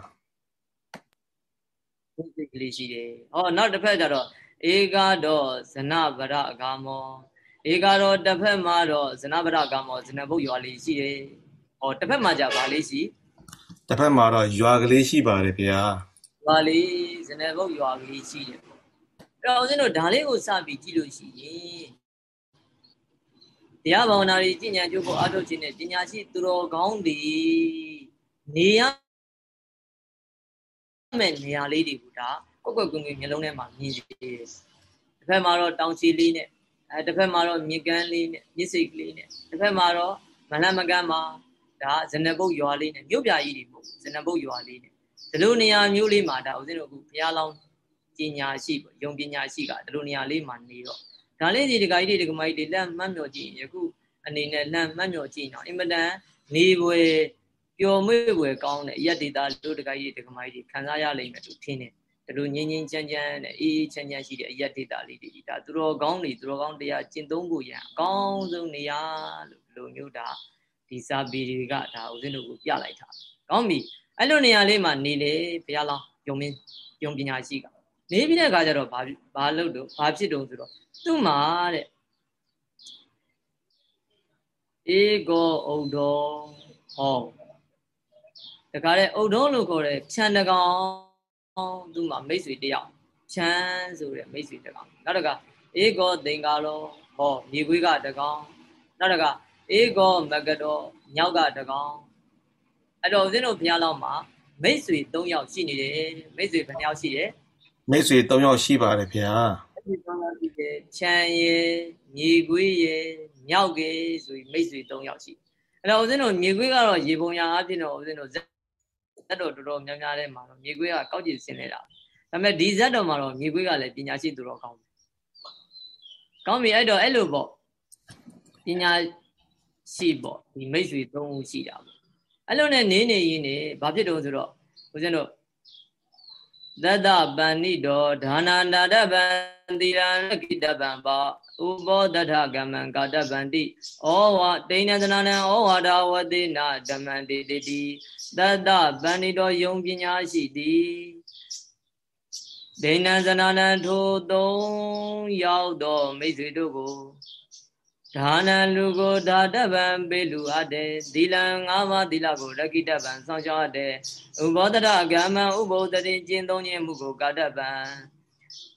မြစ်စိတ်ကလေးရှိတယ်။ဟောနောက်တစ်ဖက်ကျတော့ဧကတော့ဇနဗရအကာမောဧကတော့တစ်ဖက်မှာတော့ဇနဗရအကာမောဇနဘုတ်ရွာလေးရှိတယ်။ ဟောတစ်ဖက်မှာじゃဘာလေးရှိတစ်ဖက်မှာတော့ရွာကလေးရှိပါတယ်ဗျာ။ရွာလေးဇနဘုတ်ရွာကလေးရှိတယ်။အဲ့တော့ဦးဇင်းတို့ဒါလေးကိုစပြီးကြည့်လို့ရှိရင်တရားဘာဝနာတွေကျင့်ကြံကြိုးဖို့အားထုတ်ခြင်းနဲ့ပညာရှိသူတော်ကောင်းတွေနေရမဲ့နေရာလေးတွေကိုဒါကွက်ကွက်ကွင်းကွင်းမျိုးလုံးထဲမှာမြင်စီတယ်။တစ်ဖက်မှာတော့တောင်ချီလေးနဲ့အဲတစ်ဖက်မှာတော့မြေကမ်းလေးနဲ့မြစ်စိတ်ကလေးနဲ့တစ်ဖက်မှာတော့မလန့်မကမ်းမှာ ဒါဇနပုတ်ရွာလေးနဲ့မြို့ပြကြီးတွေပေါ့ဇနပုတ်ရွာလေးနဲ့ဒီလိုနေရာမျိုးလေးမှာဒါဦးဇင်းတို့အခုဘုရားလောင်းပညာရှိပေါ့ယုံပညာရှိကဒီလိုနေရာလေးမှာနေတော့ဒါလေးဒီဒကာကြီးတွေဒကာမကြီးတွေလက်မှတ်မြော်ကြည့်ရင်ယခုအနေနဲ့လက်မှတ်မြော်ကြည့်တော့အင်မတန်နေပွဲပျော်မွေ့ပွဲကောင်းတဲ့အရက်ဒေတာတို့ဒကာကြီးဒကာမကြီးတွေခံစားရလိမ့်မယ်လို့ထင်တယ်ဒီလိုငြင်းငြင်းချမ်းချမ်းနဲ့အေးအေးချမ်းချမ်းရှိတဲ့အရက်ဒေတာလေးတွေဒါသူတော်ကောင်းတွေသူတော်ကောင်းတရားကျင့်သုံးဖို့ရန်အကောင်းဆုံးနေရာလို့ဒီလိုမျိုးဒါ ဒီစာပေတွေကဒါဦးဇင်းတို့ကိုပြလိုက်တာကောင်းပြီအဲ့လိုနေရာလေးမှာနေလေဘုရားလောင်းယုံမင်းယုံပညာရှိကနေပြီးတဲ့အခါကျတော့ဘာဘာလုပ်တော့ဘာဖြစ်တုံဆိုတော့သူ့မှာတဲ့ဧကောဥဒ္ဒောဟောတခါတဲ့ဥဒ္ဒောလို့ခေါ်တဲ့ခြံတကောင်သူ့မှာမိတ်ဆွေတယောက်ခြံဆိုတဲ့မိတ်ဆွေတကောင်နောက်တကဧကောသင်္ကာလောဟောမြေခွေးကတကောင်နောက်တက ဧကောမကတော်ညောက်ကတကောင်အဲ့တော့ဦးဇင်းတို့ဘုရားလောက်မှာမိတ်ဆွေ၃ယောက်ရှိနေတယ်မိတ်ဆွေဘယ်နှယောက်ရှိတယ်မိတ်ဆွေ၃ယောက်ရှိပါတယ်ဗျာမိတ်ဆွေ၃ယောက်ရှိတယ်ချမ်းရယ်မြေခွေးရယ်မြောက်ကေဆိုပြီးမိတ်ဆွေ၃ယောက်ရှိအဲ့တော့ဦးဇင်းတို့မြေခွေးကတော့ရေပုံရအဖြစ်တော့ဦးဇင်းတို့ဇက်တော်တော်တော်များများတဲ့မှာတော့မြေခွေးကကောက်ကြည့်ဆင်းနေတာဒါပေမဲ့ဒီဇက်တော်မှာတော့မြေခွေးကလည်းပညာရှိသူတော်ကောင်းတယ်ကောင်းပြီအဲ့တော့အဲ့လိုပေါ့ပညာ ရှိပေါ့ဒီမိတ်ဆွေ၃ဦးရှိတာပေါ့အဲ့လိုနဲ့နေနေရင်းနေဘာဖြစ်တော့ဆိုတော့ဦးဇင်းတို့သတ္တပန္နိတောဒါနာနာတပံသီရံကိတပံပါဥပောတထကမံကာတပန္တိဩဝတိဏသနာနံဩဝါဒဝတိနာဓမ္မံတိတိတိသတ္တပန္နိတောယုံပညာရှိသည်ဒိဏသနာနံထိုသုံးရောက်သောမိတ်ဆွေတို့ကို ဒါနလူကိုဒါတပံပေးလူအပ်တယ်သီလံ၅ပါးသီလကိုရကိတပံစောင့်ရှောက်အပ်တယ်ဥဘောတရကမ္မဥဘောတရင်ကျင့်သုံးခြင်းမှုကိုကာတပံ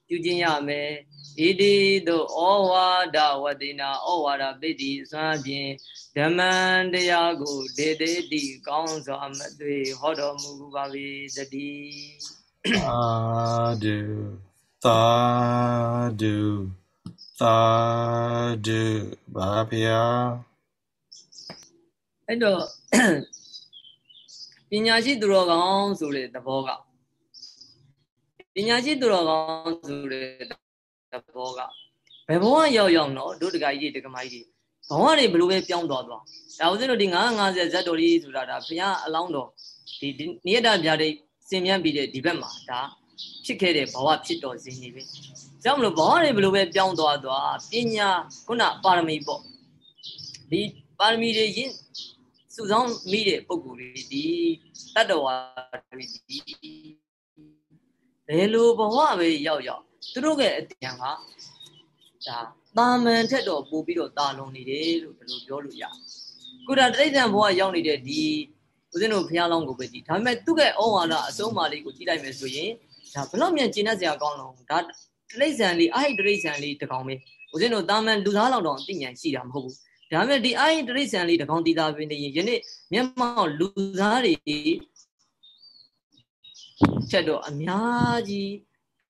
ပြုခြင်းရမယ်ဣတိတို့ဩဝါဒဝတိနာဩဝါဒပိတိစွမ်းဖြင့်ဓမ္မံတရားကိုဒေတေတိကောင်းစွာမသွေဟောတော်မူပါ၏တတိအာဒုသာဒု သာဓုပါဗျာအဲ့တော့ပညာရှိသူတော်ကောင်းဆိုတဲ့သဘောကပညာရှိသူတော်ကောင်းဆိုတဲ့သဘောကဘယ်ဘဝရောက်ရောက်တော့တို့တကကြီးတကမကြီးဘဝတွေဘလို့ပဲပြောင်းသွားသွားဒါဥစဉ်တို့ဒီ950ဇတ်တော်လေးဆိုတာဒါဘုရားအလောင်းတော်ဒီနိယတပြားတဲ့စင်မြန်းပြီးတဲ့ဒီဘက်မှာဒါဖြစ်ခဲ့တဲ့ဘဝဖြစ်တော်စဉ်နေပဲ ကြောင့်မလို့ဘောတွေဘယ်လိုပဲပြောင်းသွားသွားပညာခုနပါရမီပေါ့ဒီပါရမီတွေရင်းစုဆောင်းမိတဲ့ပုံကိုယ်တွေဒီတတ္တဝါတွေဒီဘယ်လိုဘဝပဲရောက်ရောက်သူတို့ရဲ့အတန်ကဒါတာမန်ထက်တော့ပို့ပြီးတော့တာလွန်နေတယ်လို့ဘယ်လိုပြောလို့ရခုဒါတိဋ္ဌံဘဝရောက်နေတဲ့ဒီဦးဇင်းတို့ဘုရားလောင်းကိုပဲကြည့်ဒါပေမဲ့သူ့ရဲ့ဩဝါဒအဆုံးအမလေးကိုကြည့်လိုက်မယ်ဆိုရင်ဒါဘလောက်မြန်ကျင့်တတ်စရာကောင်းလို့ဒါ တိရစ္ဆာန်လေးအဲ့ဒီတိရစ္ဆာန်လေးတကောင်ပဲဦးဇင်းတို့တာမန်လူသားလောက်တော့အသိဉာဏ်ရှိတာမဟုတ်ဘူးဒါပေမဲ့ဒီအဲ့ဒီတိရစ္ဆာန်လေးတကောင်တည်တာပင်နေရင်ယနေ့မျက်မှောက်လူသားတွေချက်တော့အများကြီး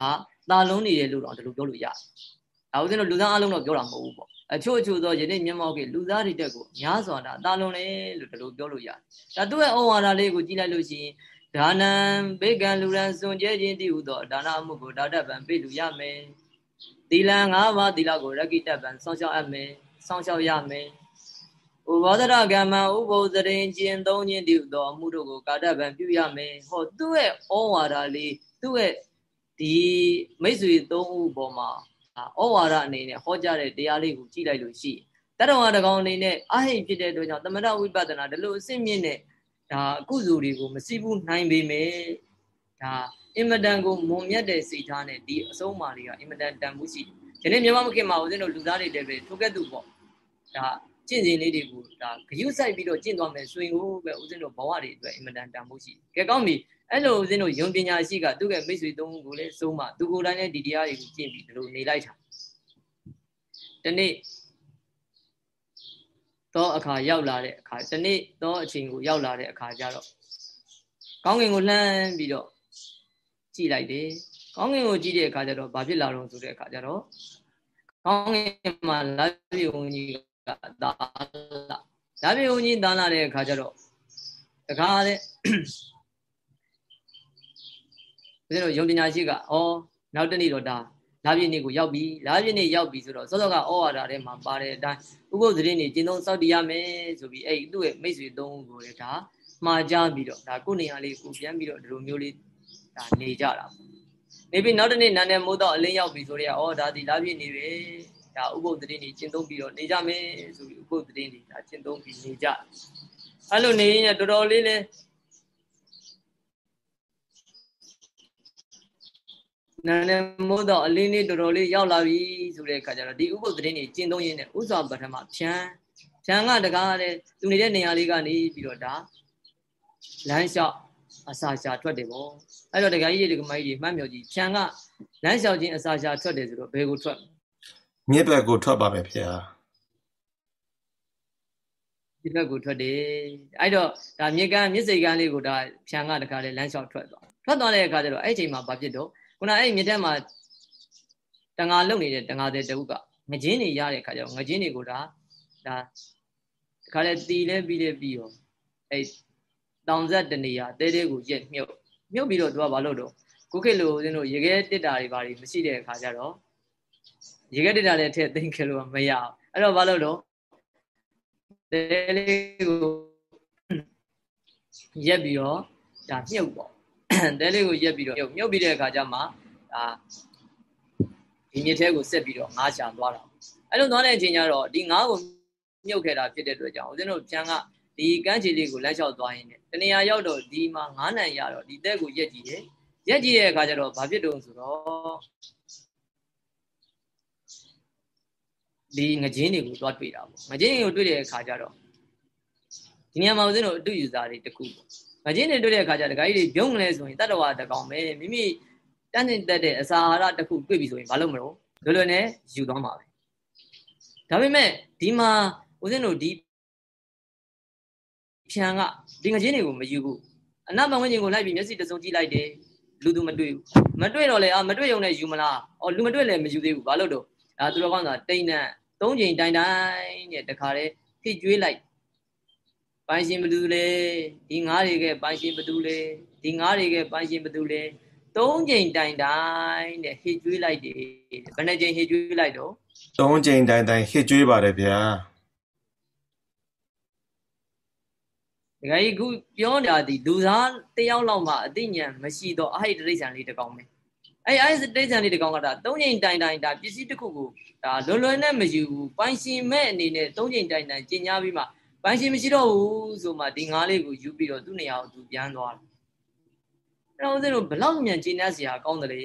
ဟာတာလုံးနေတယ်လို့တော့ဒီလိုပြောလို့ရတယ်။ဒါဦးဇင်းတို့လူသားအလုံးတော့ပြောတာမဟုတ်ဘူးပေါ့။အချို့အချို့သောယနေ့မျက်မှောက်ကလူသားတွေတက်ကိုများစွာတာတာလုံးတယ်လို့ဒီလိုပြောလို့ရတယ်။ဒါသူ့ရဲ့ဩဝါဒလေးကိုကြည့်လိုက်လို့ရှိရင် ဒါနံဘေကံလူရန်စွန်ကျဲခြင်းတည်ဟုသောဒါနအမှုကိုဒါတပံပေးလူရမယ်သီလံ၅ပါးသီလကိုရကိတပံစောင့်ရှောက်အပ်မယ်စောင့်ရှောက်ရမယ်ဥဘောဒရကမ္မဥပုသရင်ကျင်သုံးခြင်းတည်ဟုသောအမှုတို့ကိုကာတပံပြုရမယ်ဟောသူ့ရဲ့ဩဝါဒလေးသူ့ရဲ့ဒီမိတ်ဆွေသုံးဦးပေါ်မှာဩဝါဒအနေနဲ့ဟောကြားတဲ့တရားလေးကိုကြည့်လိုက်လို့ရှိတတဝါတကောင်အနေနဲ့အဟိတ်ဖြစ်တဲ့အတွက်ကြောင့်သမထဝိပဿနာဒီလိုအစစ်မြင့်တဲ့ ဒါအကုသိုလ်တွေကိုမစီးဘူးနိုင်ပေမဲ့ဒါအင်မတန်ကိုမွန်မြတ်တဲ့စိတ်ထားနဲ့ဒီအဆုံးအမတွေကအင်မတန်တန်မှုရှိတယ်။ဒီနေ့မြန်မာမခင်မှာဦးဇင်းတို့လူသားတွေတည်းပဲထိုကဲ့သို့ပေါ့ဒါကျင့်စဉ်လေးတွေကိုဒါဂယုစိုက်ပြီးတော့ကျင့်သွားမယ်ဆိုရင်ကိုပဲဦးဇင်းတို့ဘဝတွေအတွက်အင်မတန်တန်မှုရှိတယ်။ကဲကောင်းပြီအဲ့လိုဦးဇင်းတို့ယုံပညာရှိကသူ့ရဲ့မိတ်ဆွေသုံးဦးကိုလည်းဆုံးမသူကိုယ်တိုင်လည်းဒီတရားတွေကိုကျင့်ပြီးဒီလိုနေလိုက်တာ။ဒီနေ့ တော့အခါရောက်လာတဲ့အခါဒီနေ့တော့အချိန်ကိုရောက်လာတဲ့အခါကျတော့ကောင်းကင်ကိုလှမ်းပြီးတော့ကြည့်လိုက်တယ်ကောင်းကင်ကိုကြည့်တဲ့အခါကျတော့ဘာဖြစ်လာတော့ဆိုတဲ့အခါကျတော့ကောင်းကင်မှာလာပြီဝန်းကြီးကသာလာလာပြီဝန်းကြီးသာလာတဲ့အခါကျတော့တခါတဲ့ဘယ်လိုယုံပညာရှိကဩနောက်တနေ့တော့ဒါ လာပြည့်နေ့ကိုရောက်ပြီလာပြည့်နေ့ရောက်ပြီဆိုတော့စောစောကဩဝါဒထဲမှာပါတဲ့အတိုင်းဥပုသ်သတင်းနေကျင့်သုံးစောင့်တည်ရမယ်ဆိုပြီးအဲ့သူ့ရဲ့မိတ်ဆွေသုံးဦးကိုလည်းဒါမှားကြပြီးတော့ဒါကိုနေရာလေးကိုပြန်ပြီးတော့ဒီလိုမျိုးလေးဒါနေကြတာပေါ့နေပြီးနောက်တနေ့နန်းနဲ့မိုးတော့အလင်းရောက်ပြီဆိုတော့ဩဒါဒီလာပြည့်နေပဲဒါဥပုသ်သတင်းနေကျင့်သုံးပြီးတော့နေကြမယ်ဆိုပြီးဥပုသ်သတင်းနေဒါကျင့်သုံးပြီးနေကြအဲ့လိုနေရင်တော်တော်လေးလေး နာနဲ့မိုးတော့အလင်းလေးတော်တော်လေးရောက်လာပြီဆိုတဲ့အခါကျတော့ဒီဥပုသ်သတင်းတွေကျင့်သုံးရင်းနဲ့ဥစွာပထမဖြန်းဖြန်းကတကားတဲ့သူနေတဲ့နေရာလေးကနေပြီးတော့ဒါလမ်းလျှောက်အစာရှာထွက်တယ်ပေါ့အဲ့တော့တကားကြီးတွေကမကြီးတွေမှတ်မြော်ကြီးဖြန်းကလမ်းလျှောက်ခြင်းအစာရှာထွက်တယ်ဆိုတော့ဘယ်ကိုထွက်မြစ်ဘက်ကိုထွက်ပါပဲဖေဟာဒီဘက်ကိုထွက်တယ်အဲ့တော့ဒါမြေကမ်းမြစ်စိတ်ကမ်းလေးကိုဒါဖြန်းကတကားလေးလမ်းလျှောက်ထွက်သွားထွက်သွားတဲ့အခါကျတော့အဲ့ချိန်မှာဘာဖြစ်တော့ ခုနအဲ့မြစ်ထဲမှာတန်ငါလုံနေတဲ့တန်ငါတဲ့တဝုကငကြင်းတွေရတဲ့ခါကျတော့ငကြင်းတွေကိုဒါဒါဒီခါလဲတီလဲပြီးလဲပြီးရောအဲ့တောင်ဆက်တနေရတဲတဲကိုရက်မြုပ်မြုပ်ပြီးတော့သူကဘာလုပ်တော့ကိုခေလိုဦးဇင်းတို့ရေခဲတစ်တာတွေဘာတွေမရှိတဲ့အခါကျတော့ရေခဲတစ်တာလည်းထည့်သိမ့်ခဲ့လို့မရအောင်အဲ့တော့ဘာလုပ်တော့တဲလေးကိုရက်ပြီးတော့ဒါမြုပ်ပေါ့ တဲလေးကိုရက်ပြီးတော့မြုပ်မြုပ်ပြီးတဲ့အခါကျမှဒါဒီမြစ်ထဲကိုဆက်ပြီးတော့ငါးချသွားတာအဲ့လိုသွားတဲ့အချိန်ကျတော့ဒီငါးကိုမြုပ်ခဲ့တာဖြစ်တဲ့အတွက်ကြောင့်ဦးဇင်းတို့ပြန်ကဒီကမ်းခြေလေးကိုလက်လျှောက်သွားရင်းနဲ့တနေရာရောက်တော့ဒီမှာငါးနံရတော့ဒီတဲကိုရက်ကြည့်တယ်ရက်ကြည့်တဲ့အခါကျတော့ဘာဖြစ်တုံးဆိုတော့ဒီငကြင်းတွေကိုသွားတွေ့တာပေါ့ငကြင်းတွေကိုတွေ့တဲ့အခါကျတော့ဒီနေရာမှာဦးဇင်းတို့အတူယူစားတွေတခုပေါ့ ငကြင်းတွေတွေ့တဲ့အခါကျဒကာကြီးတွေပြုံးလဲဆိုရင်တတ္တဝါတကောင်ပဲမိမိတန်းတင်တက်တဲ့အစာအာဟာရတစ်ခုတွေ့ပြီဆိုရင်မလုပ်မလို့လွယ်လွယ်နဲ့ယူသွားမှာပဲဒါပေမဲ့ဒီမှာဦးဇင်းတို့ဒီဖြန်ကဒီငကြင်းတွေကိုမယူဘူးအနတ်မဝင်ခြင်းကိုလိုက်ပြီးမျက်စိတစုံကြည့်လိုက်တယ်လူသူမတွေ့ဘူးမတွေ့တော့လေအာမတွေ့ုံနဲ့ယူမလားအော်လူမတွေ့လည်းမယူသေးဘူးဘာလို့တော့ဒါသူတော်ကောင်းဆိုတာတိန်တန်သုံးချိန်တိုင်တိုင်နဲ့တခါတည်းထိကျွေးလိုက် ပိုင်ရှင်ဘသူလဲဒီငါးတွေကပိုင်ရှင်ဘသူလဲဒီငါးတွေကပိုင်ရှင်ဘသူလဲသုံးချိန်တိုင်တိုင်တဲ့ဟစ်ကျွေးလိုက်တယ်ဘယ်နှချိန်ဟစ်ကျွေးလိုက်တော့သုံးချိန်တိုင်တိုင်ဟစ်ကျွေးပါတယ်ဗျာဒကာကြီးခုပြောနေတာဒီလူသားတယောက်လောက်မှအသိဉာဏ်မရှိတော့အဟိတရိစ္ဆာန်လေးတကောင်ပဲအဲ့အဲ့တိစ္ဆာန်လေးတကောင်ကဒါသုံးချိန်တိုင်တိုင်ဒါပစ္စည်းတစ်ခုကိုဒါလွယ်လွယ်နဲ့မယူဘူးပိုင်ရှင်မဲ့အနေနဲ့သုံးချိန်တိုင်တိုင်ကျင်ညာပြီးမှ ပိုင်ရှင်မရှိတော့ဘူးဆိုမှဒီငါးလေးကိုယူပြီးတော့သူ့နေရာကိုသူပြန်သွားတယ်အဲ့တော့ဦးဇင်းတို့ဘလောက်မြန်ကျင်냐စရာကောင်းတယ်လေ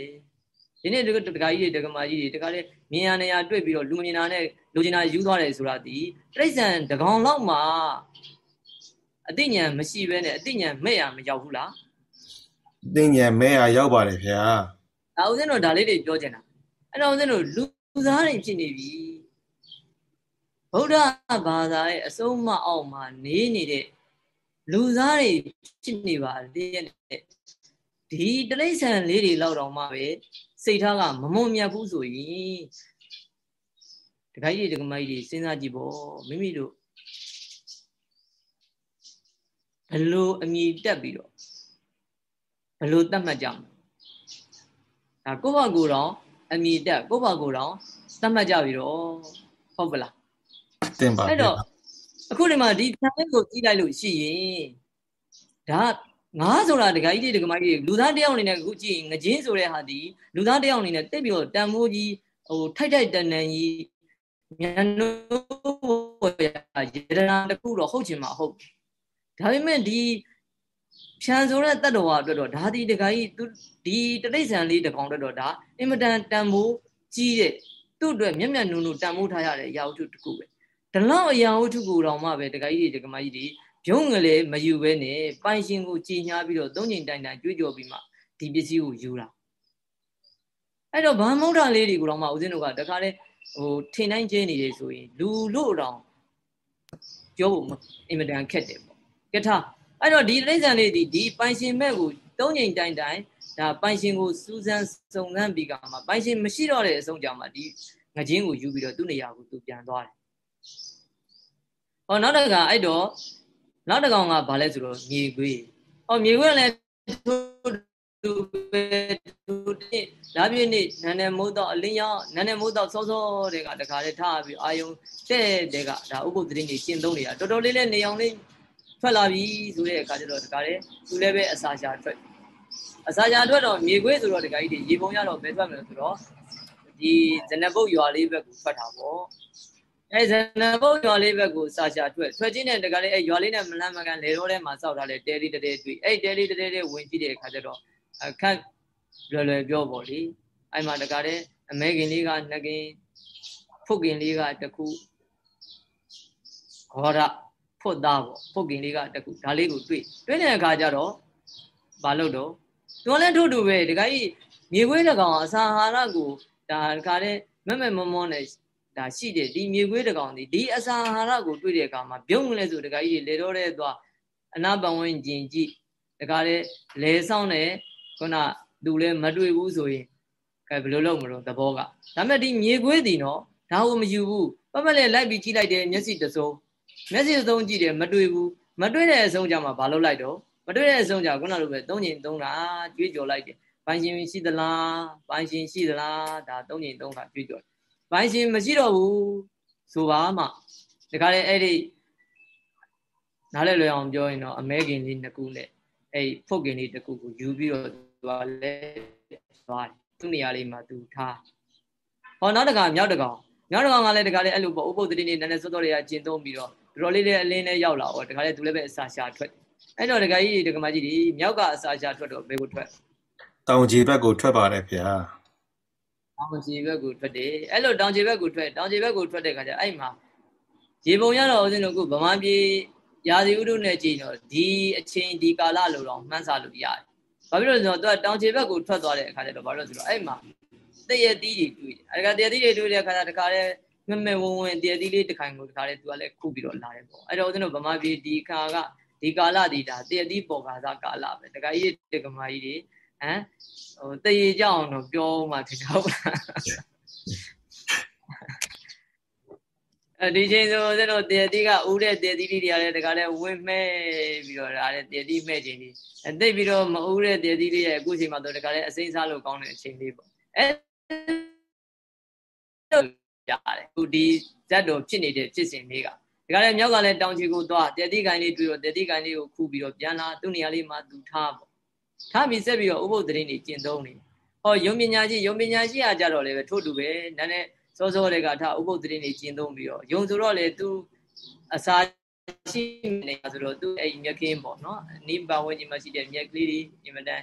ဒီနေ့တကတကကြီးတွေတကမာကြီးတွေတကလည်းမြင်ရနေရတွေ့ပြီးတော့လူမြင်တာနဲ့လူကျင်တာယူသွားတယ်ဆိုတာဒီတိရစ္ဆာန်တကောင်လောက်မှအသိဉာဏ်မရှိဘဲနဲ့အသိဉာဏ်မဲ့ရမရောက်ဘူးလားအသိဉာဏ်မဲ့ရရောက်ပါတယ်ခင်ဗျာဒါဦးဇင်းတို့ဒါလေးတွေပြောချင်တာအဲ့တော့ဦးဇင်းတို့လူသားတွေဖြစ်နေပြီ ဗုဒ္ဓဘာသာရဲ့အဆုံးမအောက်မှာနေနေတဲ့လူသားတွေဖြစ်နေပါလေဒီတိရစ္ဆာန်လေးတွေလောက်တော့မှပဲစိတ်ထားကမမွန်မြတ်ဘူးဆိုရင်တခါကြီးတကမကြီးတွေစဉ်းစားကြည့်ပေါ့မိမိတို့ဘလို့အမိတက်ပြီးတော့ဘလို့တတ်မှတ်ကြမလဲဒါကိုယ့်ဘာကိုယ်တော့အမိတက်ကိုယ့်ဘာကိုယ်တော့တတ်မှတ်ကြပြီးတော့ဟုတ်ပလား တင်ပါအဲ့တော့အခုဒီမှာဒီခံလေးကိုကြည့်လိုက်လို့ရှိရင်ဒါငါဆိုတာဒကာကြီးတွေဒကာမကြီးတွေလူသားတယောက်အနေနဲ့အခုကြည့်ငကြင်းဆိုတဲ့ဟာဒီလူသားတယောက်အနေနဲ့တိတ်ပြီးတော့တန်မိုးကြီးဟဟိုထိုက်ထိုက်တန်တန်ကြီးမြန်လို့ရရတနာတခုတော့ဟုတ်ချင်မှာဟုတ်ဒါပေမဲ့ဒီဖြန်ဆိုတဲ့တတ္တဝါအတွက်တော့ဒါဒီတခါကြီးသူဒီတတိษံလေးတကောင်အတွက်တော့ဒါအင်မတန်တန်ဖိုးကြီးတဲ့သူ့အတွက်မျက်မျက်နှုံနှုံတန်ဖိုးထားရတဲ့အရာဝတ္ထုတခုပဲ ဒီလောက်အရာဝတ္ထုကိုတော့မှပဲတခါကြီးတွေတကမကြီးတွေပြုံးငလေမယူဘဲနဲ့ပိုင်ရှင်ကိုကြည်ညာပြီးတော့သုံးချိန်တိုင်တိုင်ကြွေးကြော်ပြီးမှဒီပစ္စည်းကိုယူတာအဲ့တော့ဗန်မုဒ္ဒလေးတွေကိုတော့မှဦးဇင်းတို့ကတခါလေဟိုထင်တိုင်းကျင်းနေတယ်ဆိုရင်လူလို့တော့ပြောဖို့အင်မတန်ခက်တယ်ပေါ့ကထအဲ့တော့ဒီလိမ့်ဆန်လေးဒီဒီပိုင်ရှင်မဲ့ကိုသုံးချိန်တိုင်တိုင်ဒါပိုင်ရှင်ကိုစူးစမ်းစုံစမ်းပြီးကမှပိုင်ရှင်မရှိတော့တဲ့အဆုံးကြမှာဒီငချင်းကိုယူပြီးတော့သူ့နေရာကိုသူပြန်သွားတယ်ဟော နောက်တကအဲ့တော့နောက်တကောင်ကဘာလဲဆိုတော့မြေခွေးဟောမြေခွေးလည်းသူပဲသူတင်လာပြည့်နေ့နန်းနယ်မိုးတော့အလင်းရောက်နန်းနယ်မိုးတော့စောစောတဲ့ကတခါလေးထားပြီးအာယုံတဲ့တဲ့ကဒါဥပုသ္တိနေကျင့်သုံးနေတာတော်တော်လေးနဲ့နေအောင်လေးထွက်လာပြီဆိုတဲ့အခါကျတော့တခါလေးသူလည်းပဲအစာရှာထွက်အစာရှာထွက်တော့မြေခွေးဆိုတော့တခါကြီးရေပုံရတော့ဘယ်ထွက်မလဲဆိုတော့ဒီဇနပုတ်ရွာလေးဘက်ကိုထွက်တာပေါ့ အဲဇနပုတ်ရွာလေးဘက်ကိုစာရှာထွက်ထွက်ချင်းတဲ့တခါလေးအဲရွာလေးနဲ့မလန့်မကန်လေတော့ထဲမှာစောက်ထားလေတဲလေးတဲတွေ့အဲတဲလေးတဲတဲဝင်ကြည့်တဲ့အခါကျတော့အခက်လွယ်လွယ်ပြောပေါ့လေအဲ့မှာတကားတဲ့အမဲခင်လေးကနှစ်ကင်ဖုတ်ကင်လေးကတခုခေါရဖုတ်သားပေါ့ဖုတ်ကင်လေးကတခုဒါလေးကိုတွေ့တွေ့တဲ့အခါကျတော့မလုပ်တော့သူလည်းထို့တူပဲတကားကြီးမြေခွေးတကောင်အစာအာဟာရကိုဒါတကားတဲ့မမမမောနဲ့ ဒါရှိတယ်ဒီမြေခွေးတကောင်ဒီဒီအစာအာဟာရကိုတွေ့တဲ့အခါမှာပြုံးလဲဆိုတကားကြီးလေတော့တဲ့သွားအနာပဝန်းကျင်ကြည့်တကားတဲ့လဲဆောင်တဲ့ခုနသူလည်းမတွေ့ဘူးဆိုရင်အဲဘယ်လိုလုပ်မလို့သဘောကဒါမဲ့ဒီမြေခွေးတည်နော်ဒါကိုမယူဘူးပပလက်လိုက်ပြီးကြည့်လိုက်တယ်မျက်စိတစုံမျက်စိတစုံကြည့်တယ်မတွေ့ဘူးမတွေ့တဲ့အဆုံးကြမှာဘာလုပ်လိုက်တော့မတွေ့တဲ့အဆုံးကြခုနလိုပဲသုံးချိန်သုံးတာကြွေးကြော်လိုက်တယ်ပိုင်ရှင်ရှိသလားပိုင်ရှင်ရှိသလားဒါသုံးချိန်သုံးတာကြွေးကြော် ပိုင်ရှင်မရှိတော့ဘူးဆိုပါမှဒါကြတဲ့အဲ့ဒီနားလဲလွယ်အောင်ပြောရင်တော့အမဲခင်လေးနှစ်ခုနဲ့အဲ့ဖုတ်ကင်လေးတစ်ခုကိုယူပြီးတော့သွားလဲသွားတယ်သူ့နေရာလေးမှာသူထားဟောနောက်တကောင်မြောက်တကောင်မြောက်တကောင်ကလည်းတခါလေအဲ့လိုပေါ့ဥပုသ္တိနေနည်းနည်းစောစောလေးကကျင့်သုံးပြီးတော့တော်လေးလေးအလင်းနဲ့ရောက်လာတော့တခါလေသူလည်းပဲအစာရှာထွက်အဲ့တော့တခါကြီးတခါမကြီးဒီမြောက်ကအစာရှာထွက်တော့ဘယ်ကိုထွက်တောင်ကြီးဘက်ကိုထွက်ပါတယ်ဗျာ တောင်ကြီးဘက်ကိုထွက်တယ်အဲ့လိုတောင်ကြီးဘက်ကိုထွက်တောင်ကြီးဘက်ကိုထွက်တဲ့ခါကျအဲ့မှာရေပုံရတော့ဦးဇင်းတို့ကဗမာပြည်ရာသီဥတုနဲ့ကြည့်တော့ဒီအချိန်ဒီကာလလိုတော့မှန်းဆလို့ရတယ်။ဘာဖြစ်လို့လဲဆိုတော့သူကတောင်ခြေဘက်ကိုထွက်သွားတဲ့အခါကျတော့ဘာလို့လဲဆိုတော့အဲ့မှာတရသီးတွေတွေ့တယ်။အဲ့ဒါကတရသီးတွေတွေ့တဲ့အခါကျတခါလဲမမဲဝုံဝင်တရသီးလေးတစ်ခိုင်ကိုတခါလဲသူကလည်းခုပြီးတော့လာတယ်ပေါ့။အဲ့တော့ဦးဇင်းတို့ဗမာပြည်ဒီခါကဒီကာလဒီဒါတရသီးပေါ်ကားကာလပဲ။တခါကြီးတကမာကြီးတွေ ဟမ်ဟိုတရေကြအောင်တော့ပြောမှထင်တော့အဲဒီချိန်ဆိုကျွန်တော်တေတိကဥတဲ့တေတိတွေကလည်းတခါလဲဝင်းမဲ့ပြီးတော့ဒါလည်းတေတိမဲ့ချိန်ကြီးအသိပြီးတော့မဥတဲ့တေတိလေးရဲ့အခုချိန်မှာတော့တခါလဲအစိမ့်စားလို့ကောင်းတဲ့အချိန်လေးပေါ့အဲရတယ်ခုဒီဇတ်တော်ဖြစ်နေတဲ့ဖြစ်စဉ်လေးကဒီကလည်းမြောက်ကလည်းတောင်ချီကိုသွားတေတိကိုင်းလေးတွေ့တော့တေတိကိုင်းလေးကိုခူးပြီးတော့ပြန်လာသူ့နေရာလေးမှာသူထားပေါ့ ထားပြီးဆက်ပြီးတော့ဥပုသ္တရင်တွေကျင့်သုံးနေဟောယုံပညာရှိယုံပညာရှိအားကြတော့လည်းပဲထို့တူပဲနားနဲ့စောစောတွေကထားဥပုသ္တရနေကျင့်သုံးပြီးတော့ယုံဆိုတော့လေသူအစာရှိနေဆိုတော့သူအဲ့မြက်ခင်းပေါ့နော်နိဗ္ဗာန်ဝင်ကြီးမှာရှိတဲ့မြက်ကလေးတွေအင်မတန်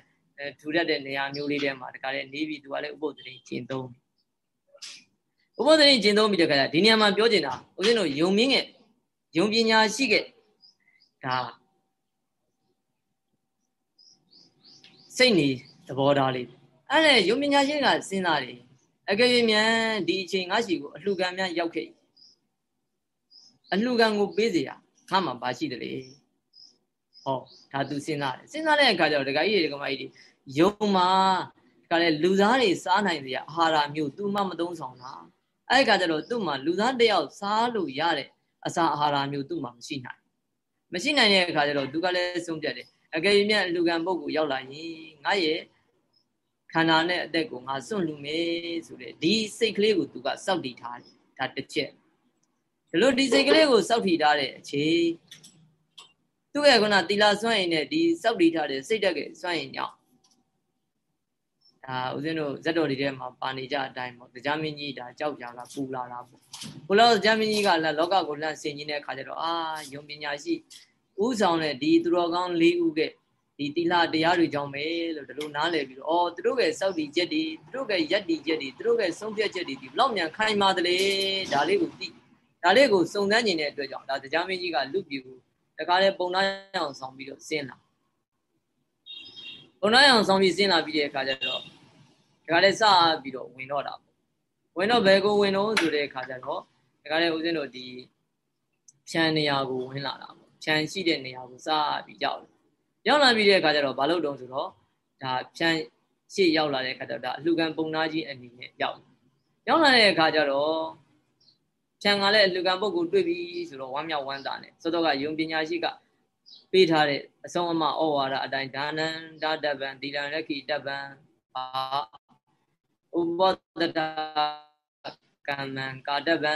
ထူတတ်တဲ့နေရာမျိုးလေးထဲမှာတခါလေနေပြီးသူကလည်းဥပုသ္တရကျင့်သုံးဥပုသ္တရကျင့်သုံးပြီးတဲ့ခါကျဒီနေရာမှာပြောချင်တာဦးဇင်းတို့ယုံမြင့်ရဲ့ယုံပညာရှိခဲ့ဒါ စိတ်နေသဘောထားလေးအဲ့ဒါယုံပညာရှိကစဉ်းစားတယ်အကယ်၍မြန်ဒီအချိန်ငါရှိကိုအလှခံမြန်ရောက်ခဲ့အလှခံကိုပေးเสียငါမှဘာရှိတယ်လေဟောဒါသူစဉ်းစားတယ်စဉ်းစားတဲ့အခါကျတော့ဒကာကြီးဒကာမကြီးတွေယုံမှာကလည်းလူသားတွေစားနိုင်စရာအာဟာရမျိုးသူမှမသုံးဆောင်တာအဲ့ဒီအခါကျတော့သူ့မှာလူသားတယောက်စားလို့ရတဲ့အစာအာဟာရမျိုးသူ့မှာမရှိနိုင်မရှိနိုင်တဲ့အခါကျတော့သူကလည်းဆုံးဖြတ်တယ် အကယ်၍မြန်လူကံပုဂ္ဂိုလ်ရောက်လာရင်ငါရဲ့ခန္ဓာနဲ့အသက်ကိုငါစွန့်လူမယ်ဆိုတဲ့ဒီစိတ်ကလေးကိုသူကစောက်တည်ထားတယ်ဒါတစ်ချက်ဒီလိုဒီစိတ်ကလေးကိုစောက်တည်ထားတဲ့အချိန်သူ့ရဲ့ခုနတီလာစွန့်ရင်နဲ့ဒီစောက်တည်ထားတဲ့စိတ်တက်ကစွန့်ရင်ကြောင့်ဒါအာဦးဇင်းတို့ဇက်တော်တွေထဲမှာပါနေကြအတိုင်းပေါ့တရားမင်းကြီးဒါကြောက်ကြတာပူလာတာပေါ့ဘုလောတရားမင်းကြီးကလည်းလောကကိုလှန့်ဆင်ကြီးတဲ့အခါကျတော့အာယုံပညာရှိ ဥဆောင်တဲ့ဒီသူတော်ကောင်း၄ဦးကဒီတိလတရားတွေကြောင့်ပဲလို့ဒီလိုနားလည်ပြီးတော့အော်သူတို့ရဲ့စောက်တီချက်တွေသူတို့ရဲ့ရက်တီချက်တွေသူတို့ရဲ့ဆုံးဖြတ်ချက်တွေဒီဘလောက်မြန်ခိုင်မာတယ်လေဒါလေးကိုသိဒါလေးကိုစုံစမ်းနေတဲ့အတွက်ကြောင့်ဒါတရားမင်းကြီးကလူပြူတခါလေပုံနာအောင်ဆောင်ပြီးတော့ဆင်းလာပုံနာအောင်ဆောင်ပြီးဆင်းလာပြီးတဲ့အခါကျတော့ဒါကလည်းစပြီးတော့ဝင်တော့တာပေါ့ဝင်တော့ဘယ်ကိုဝင်တော့ဆိုတဲ့အခါကျတော့ဒါကလည်းဦးဇင်းတို့ဒီဖြန်နေရာကိုဝင်လာတာ ပေါ့ဖြန်ရှိတဲ့နေရာကိုစပြီးရောက်လာရောက်လာပြီးတဲ့အခါကျတော့ဘာလို့တုံးဆိုတော့ဒါဖြန်ရှေ့ရောက်လာတဲ့အခါကျတော့ဒါအလှခံပုံနာကြီးအနေနဲ့ရောက်ရောက်လာတဲ့အခါကျတော့ဖြန်ကလည်းအလှခံပုဂ္ဂိုလ်တွေ့ပြီဆိုတော့ဝမ်းမြောက်ဝမ်းသာနဲ့စောတော့ကယုံပညာရှိကပေးထားတဲ့အဆုံးအမဩဝါဒအတိုင်းဒါနံဒါတပံတိလံလက်ခိတပံအာဥပဒတကမ္မံကာတဗံ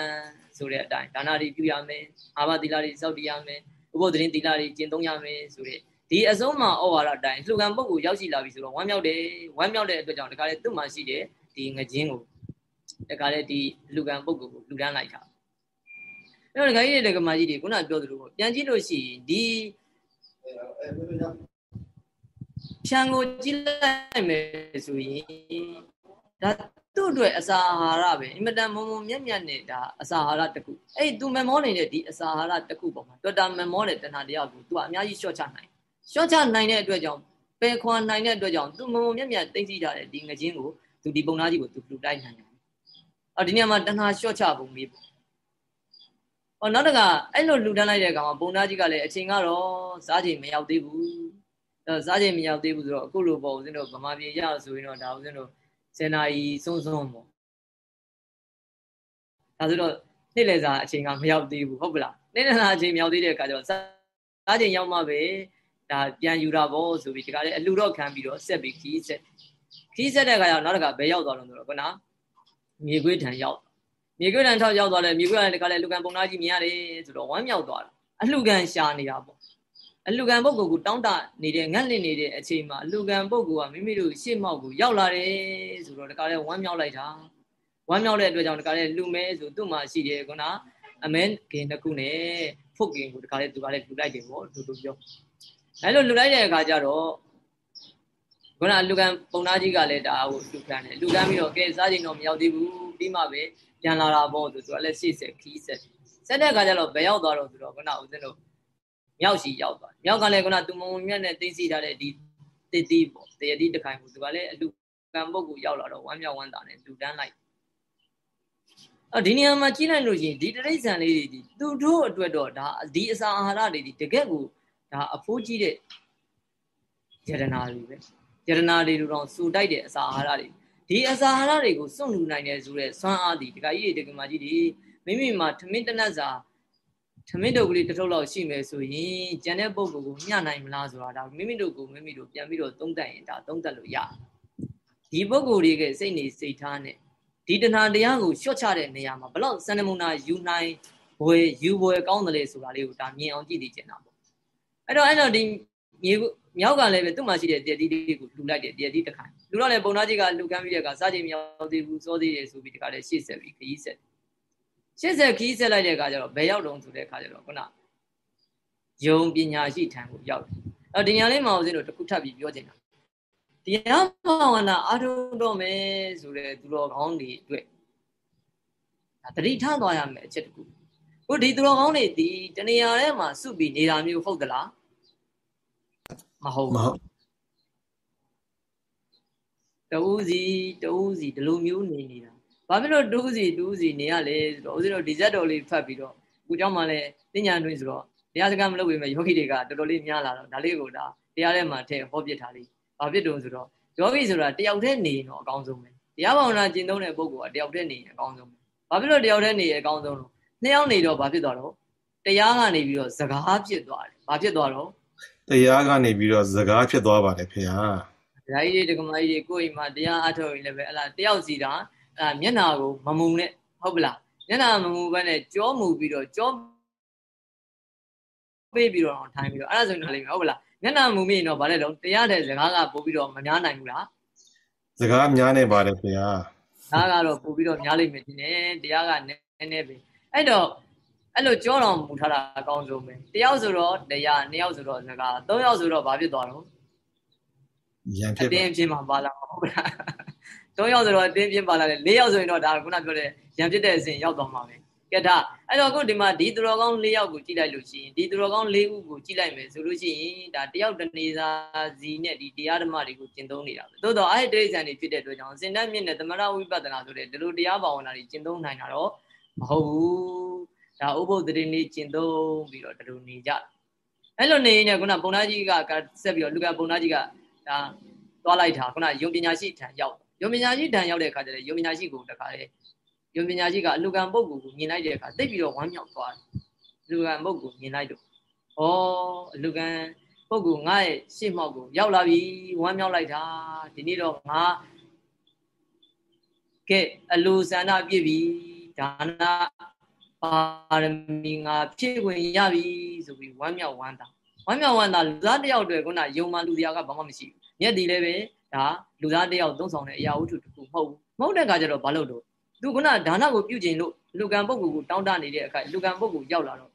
ဆိုတဲ့အတိုင်းဒါနာတွေပြုရမယ်အာဘသီလာတွေစောင့်တည်ရမယ် ဥပုသ်ရင်သီလာတွေကျင့်သုံးရမယ်ဆိုတဲ့ဒီအစုံမှာဩဝါဒအတိုင်းလှူခံပုဂ္ဂိုလ်ရောက်ရှိလာပြီဆိုတော့ဝမ်းမြောက်တယ်ဝမ်းမြောက်တဲ့အတွက်ကြောင့်တခါလေသူ့မှာရှိတဲ့ဒီငခြင်းကိုတခါလေဒီလှူခံပုဂ္ဂိုလ်ကိုလှူဒန်းလိုက်တာအဲ့တော့ဒကာကြီးတွေဒကာမကြီးတွေခုနပြောသလိုပေါ့ပြန်ကြည့်လို့ရှိရင်ဒီဖြံကိုကြည့်လိုက်မယ်ဆိုရင်ဒါ သူ့အတွက်အစာအာဟာရပဲအင်မတန်မုံမုံမြက်မြက်နဲ့ဒါအစာအာဟာရတစ်ခုအဲ့သူမမောနေတဲ့ဒီအစာအာဟာရတစ်ခုပေါ်မှာတော်တာမမောတဲ့တဏှာတရားကိုသူကအများကြီးရှော့ချနိုင်ရှော့ချနိုင်တဲ့အတွက်ကြောင့်ပယ်ခွာနိုင်တဲ့အတွက်ကြောင့်သူမုံမုံမြက်မြက်သိသိထားတဲ့ဒီငချင်းကိုသူဒီပုံသားကြီးကိုသူလူတိုက်နိုင်တယ်အော်ဒီနေရာမှာတဏှာရှော့ချပုံလေးပေါ့ဟောနောက်တကအဲ့လိုလူတန်းလိုက်တဲ့ကောင်ကပုံသားကြီးကလည်းအချိန်ကတော့စားချိန်မရောက်သေးဘူးအဲစားချိန်မရောက်သေးဘူးဆိုတော့အခုလိုပေါ့ဦးဇင်းတို့ဗမာပြည်ရဆိုရင်တော့ဒါဦးဇင်းတို့ 10နာရီစွန်းစွန်းပေါ့ဒါဆိုတော့နေ့လည်စာအချိန်ကမရောက်သေးဘူးဟုတ်ပလားနေ့လည်စာအချိန်မရောက်သေးတဲ့အခါကျတော့စားချိန်ရောက်မှပဲဒါပြန်ယူတာပေါ့ဆိုပြီးဒီကလည်းအလူတော့ခံပြီးတော့ဆက်ပြီးခီးဆက်ခီးဆက်တဲ့အခါကျတော့နောက်တစ်ခါဘယ်ရောက်သွားလို့ဆိုတော့ခုနမြေခွေးထံရောက်မြေခွေးထံထောက်ရောက်သွားလဲမြေခွေးကလည်းဒီကလည်းလူကန်ပုံသားကြီးမြင်ရတယ်ဆိုတော့ဝမ်းမြောက်သွားတာအလှကန်ရှာနေတာပေါ့ အလှကန်ပုဂ္ဂိုလ်ကိုတောင်းတနေတဲ့ငတ်လင့်နေတဲ့အချိန်မှာအလှကန်ပုဂ္ဂိုလ်ကမိမိတို့ရှေ့မောက်ကိုရောက်လာတယ်ဆိုတော့တခါလဲဝမ်းမြောက်လိုက်တာဝမ်းမြောက်တဲ့အတွက်ကြောင့်တခါလဲလူမဲဆိုသူ့မှာရှိတယ်ခုနအမဲခင်တစ်ခုနဲ့ဖုတ်ကင်ကိုတခါလဲသူကလည်းလူလိုက်တယ်ပေါ့သူတို့ပြောအဲလိုလူလိုက်တဲ့အခါကျတော့ခုနလူကန်ပုံသားကြီးကလည်းဒါကိုလူကန်တယ်လူကန်ပြီးတော့ကဲစားချိန်တော့မရောက်သေးဘူးပြီးမှပဲပြန်လာတာပေါ့ဆိုသူကလည်းရှေ့ဆက်ခီးဆက်ဆက်တဲ့အခါကျတော့ဘယ်ရောက်သွားတော့ဆိုတော့ခုနဦးဇင်းတို့ မြောက်ရှိရောက်သွားမြောက်ကလည်းခုနသူမုံမြတ်နဲ့သိသိထားတဲ့ဒီတည်တည်ပေါ့တည်တည်တခိုင်ကိုသူကလည်းအလူကံပုတ်ကိုရောက်လာတော့ဝမ်းမြောက်ဝမ်းသာနဲ့လူတန်းလိုက်အော်ဒီနေရာမှာကြည့်လိုက်လို့ရှိရင်ဒီတရိษံလေးတွေဒီသူတို့အတွက်တော့ဒါဒီအစာအာဟာရတွေဒီတကက်ကိုဒါအဖိုးကြီးတဲ့ယရနာတွေပဲယရနာတွေလိုတော့စူတိုက်တဲ့အစာအာဟာရတွေဒီအစာအာဟာရတွေကိုစွန့်လူနိုင်တယ်ဆိုတဲ့စွမ်းအားဒီဒကာကြီးတွေဒကာမကြီးတွေမိမိမှာထမင်းတနတ်စာ ထမင်းတုပ်ကလေးတစ်ထုပ်လောက်ရှိမယ်ဆိုရင်ကျန်တဲ့ပုံကိုမျှနိုင်မလားဆိုတာဒါမိမိတို့ကိုမိမိတို့ပြန်ပြီးတော့သုံးသပ်ရင်ဒါသုံးသပ်လို့ရဒီပုံကိုတွေကစိတ်နေစိတ်ထားနဲ့ဒီတဏှာတရားကိုရှော့ချတဲ့နေရာမှာဘလောက်စံနမုနာယူနိုင်ဘွယ်ယူဘွယ်ကောင်းတယ်လေဆိုတာလေးကိုဒါမြင်အောင်ကြည့်သိချင်တာပေါ့အဲ့တော့အဲ့တော့ဒီမြေမြောက်ကလည်းပဲသူ့မှာရှိတဲ့တည်တည်လေးကိုလူလိုက်တယ်တည်တည်တစ်ခါလူတော့လည်းပုံသားကြီးကလူကမ်းပြီးတဲ့အခါစားချိန်မြောက်သေးဘူးစောသေးတယ်ဆိုပြီးဒီကလည်းရှေ့ဆက်ပြီးခရီးဆက် 80ခီးဆက်လိုက်တဲ့အခါကျတော့ဘယ်ရောက်တော့ဆိုတဲ့အခါကျတော့ခုနယုံပညာရှိထံကိုရောက်တယ်။အဲ့ဒီညာလေးမအောင်စင်းတို့တခုထပ်ပြီးပြောချင်တာ။တရားဘာဝနာအာထုံတော့မယ်ဆိုတဲ့သူတော်ကောင်းတွေအတွက်ဒါတတိထားသွားရမယ်အချက်တခု။ခုဒီသူတော်ကောင်းတွေဒီတနေရာထဲမှာစုပြီးနေတာမျိုးဟုတ်သလား။မဟုတ်မဟုတ်တူးစီတူးစီဒီလိုမျိုးနေနေတာ ဘာဖြစ်လို့တူးစီတူးစီနေရလဲဆိုတော့ဦးဇင်းတို့ဒီဇက်တော်လေးဖတ်ပြီးတော့အခုเจ้าမှလည်းတင်ညာတွင်ဆိုတော့တရားစကားမလုပ်ပေမဲ့ယောဂီတွေကတော်တော်လေးများလာတော့ဒါလေးကိုဒါတရားထဲမှာထည့်ဟောပြထားလေးဘာဖြစ်တုံဆိုတော့ယောဂီဆိုတာတယောက်တည်းနေရင်တော့အကောင်းဆုံးပဲတရားဘာဝနာကျင့်သုံးတဲ့ပုဂ္ဂိုလ်ကတယောက်တည်းနေရင်အကောင်းဆုံးပဲဘာဖြစ်လို့တယောက်တည်းနေရင်အကောင်းဆုံးလို့နှစ်ယောက်နေတော့ဘာဖြစ်သွားတော့တရားကနေပြီးတော့စကားဖြစ်သွားတယ်ဘာဖြစ်သွားတော့တရားကနေပြီးတော့စကားဖြစ်သွားပါတယ်ဖေဟာဒကာကြီးတွေဒကမကြီးတွေကိုယ်အိမ်မှာတရားအထုတ်ရင်လည်းပဲအလားတယောက်စီတာ အဲမျက်နာကိုမမုံနဲ့ဟုတ်ပလားမျက်နာမမုံဘဲနဲ့ကြောမူပြီးတော့ကြောပေးပြီးတော့ထိုင်ပြီးတော့အဲ့ဒါဆိုရင်လည်းဟုတ်ပလားမျက်နာမူမိရင်တော့ဗါလဲတော့တရားတဲ့စကားကပို့ပြီးတော့မများနိုင်ဘူးလားစကားများနေပါတယ်ခင်ဗျာဒါကတော့ပို့ပြီးတော့များလိမ့်မယ်ထင်တယ်တရားကနည်းနည်းပဲအဲ့တော့အဲ့လိုကြောတော်မူထားတာအကောင်းဆုံးပဲတယောက်ဆိုတော့တရားနှစ်ယောက်ဆိုတော့စကားသုံးယောက်ဆိုတော့ဘာဖြစ်သွားတော့ရန်ဖြစ်ပါတင်းဖြစ်မှာပါလာမှာဟုတ်လား သုံးယောက်ဆိုတော့တင်းပြင်းပါလာတယ်လေးယောက်ဆိုရင်တော့ဒါကခုနပြောတဲ့ရံဖြစ်တဲ့အစဉ်ရောက်သွားမှာပဲကဲဒါအဲ့တော့အခုဒီမှာဒီသူတော်ကောင်း၄ယောက်ကိုကြည့်လိုက်လို့ရှိရင်ဒီသူတော်ကောင်း၄ဦးကိုကြည့်လိုက်မယ်ဆိုလို့ရှိရင်ဒါတယောက်တနေစာစီနဲ့ဒီတရားဓမ္မတွေကိုကျင့်သုံးနေတာပဲသို့တော့အဲ့ဒီတိရစ္ဆာန်တွေဖြစ်တဲ့အတွက်ကြောင့်စင်တတ်မြင့်တဲ့သမရဝိပဿနာဆိုတဲ့ဒီလိုတရားဘာဝနာတွေကျင့်သုံးနိုင်တာတော့မဟုတ်ဘူးဒါဥပုသ္တရနေ့ကျင့်သုံးပြီးတော့ဒီလိုနေကြအဲ့လိုနေရင်ခုနပုံနာကြီးကဆက်ပြီးတော့လူကပုံနာကြီးကဒါသွားလိုက်တာခုနယုံပညာရှိထံရောက် ယုံပညာရှိထံရောက်တဲ့အခါကျတော့ယုံပညာရှိကိုတခါလေယုံပညာရှိကအလူကံပုဂ္ဂိုလ်ကိုမြင်လိုက်တဲ့အခါသိပြီးတော့ဝမ်းမြောက်သွားတယ်အလူကံပုဂ္ဂိုလ်မြင်လိုက်တော့ဩအလူကံပုဂ္ဂိုလ်ငါရဲ့ရှေ့မောက်ကိုရောက်လာပြီဝမ်းမြောက်လိုက်တာဒီနေ့တော့ငါကဲအလူဆန္ဒပြည့်ပြီဒါနပါရမီငါဖြည့်ဝင်ရပြီဆိုပြီးဝမ်းမြောက်ဝမ်းသာဝမ်းမြောက်ဝမ်းသာလူသားတယောက်တည်းခုနယုံမှလူတရားကဘာမှမရှိဘူးမြက်ဒီလည်းပဲ ဒါလူသားတယောက်သုံးဆောင်တဲ့အရာဝတ္ထုတစ်ခုမဟုတ်ဘူးမဟုတ်တဲ့အခါကျတော့ဘာလို့တော့သူကဒါနကိုပြုကျင်လို့လူကံပုဂ္ဂိုလ်ကိုတောင်းတနေတဲ့အခါလူကံပုဂ္ဂိုလ်ရောက်လာတော့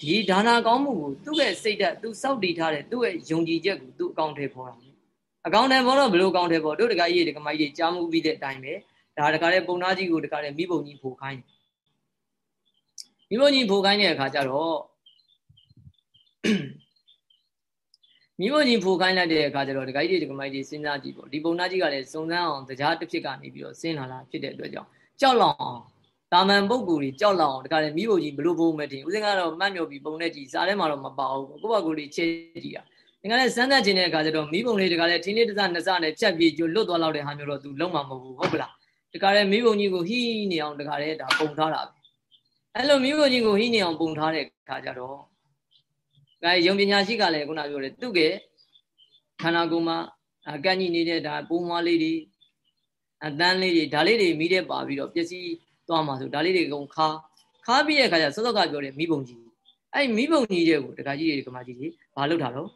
ဒီဒါနာကောင်းမှုကိုသူ့ရဲ့စိတ်ဓာတ်သူစောက်တည်ထားတဲ့သူ့ရဲ့ယုံကြည်ချက်ကိုသူအကောင့်ထဲပေါ်တာအကောင့်ထဲပေါ်တော့ဘယ်လိုအကောင့်ထဲပေါ်တို့တကကြီးတကမကြီးကြားမှုပြီးတဲ့အတိုင်းပဲဒါတကလည်းပုံနာကြီးကိုတကလည်းမိဘုံကြီးဖိုခိုင်းမိဘုံကြီးဖိုခိုင်းတဲ့အခါကျတော့ မိဘကြီးဖိုခိုင်းလိုက်တဲ့အခါကျတော့ဒကာကြီးတွေဒကာမကြီးတွေစဉ်းစားကြည့်ပေါ့ဒီပုံနာကြီးကလည်းစုံစမ်းအောင်တရားတစ်ဖြစ်ကနေပြီးတော့ဆင်းလာတာဖြစ်တဲ့အတွက်ကြောင့်ကြောက်လောင်အောင်တာမန်ပုဂ္ဂိုလ်ကြီးကြောက်လောင်အောင်ဒကာလည်းမိဘကြီးဘလို့ဘုံမဲ့တင်ဦးစင်းကတော့မှတ်မြော်ပြီးပုံနဲ့ကြည့်စားထဲမှာတော့မပါဘူးကိုယ့်ဘက်ကိုယ်လေးချဲကြည့်တာဒကာလည်းစမ်းသပ်ခြင်းတဲ့အခါကျတော့မိဘုံလေးဒကာလည်းထင်းလေးတစ်စနှစ်စနဲ့ဖြတ်ပြီးကျွလွတ်သွားလောက်တဲ့ဟာမျိုးတော့သူလုံးမှာမဟုတ်ဘူးဟုတ်ပလားဒကာလည်းမိဘကြီးကိုဟီးနေအောင်ဒကာလည်းဒါပုံထားတာပဲအဲ့လိုမိဘကြီးကိုဟီးနေအောင်ပုံထားတဲ့အခါကျတော့ အဲယုံပညာရှိကလည်းခုနပြောတယ်သူကခန္ဓာကိုယ်မှာကန့်ညိနေတဲ့ဒါပိုးမွားလေးတွေအတန်းလေးတွေဒါလေးတွေမိတဲ့ပါပြီးတော့ပျက်စီးသွားမှာဆိုဒါလေးတွေကုန်ခါခါပြီးတဲ့အခါကျစောစောကပြောတယ်မိဘုံကြီးအဲ့မိဘုံကြီးတွေကိုတခါကြီးတွေကမာကြီးတွေဘာလုပ်တာတော့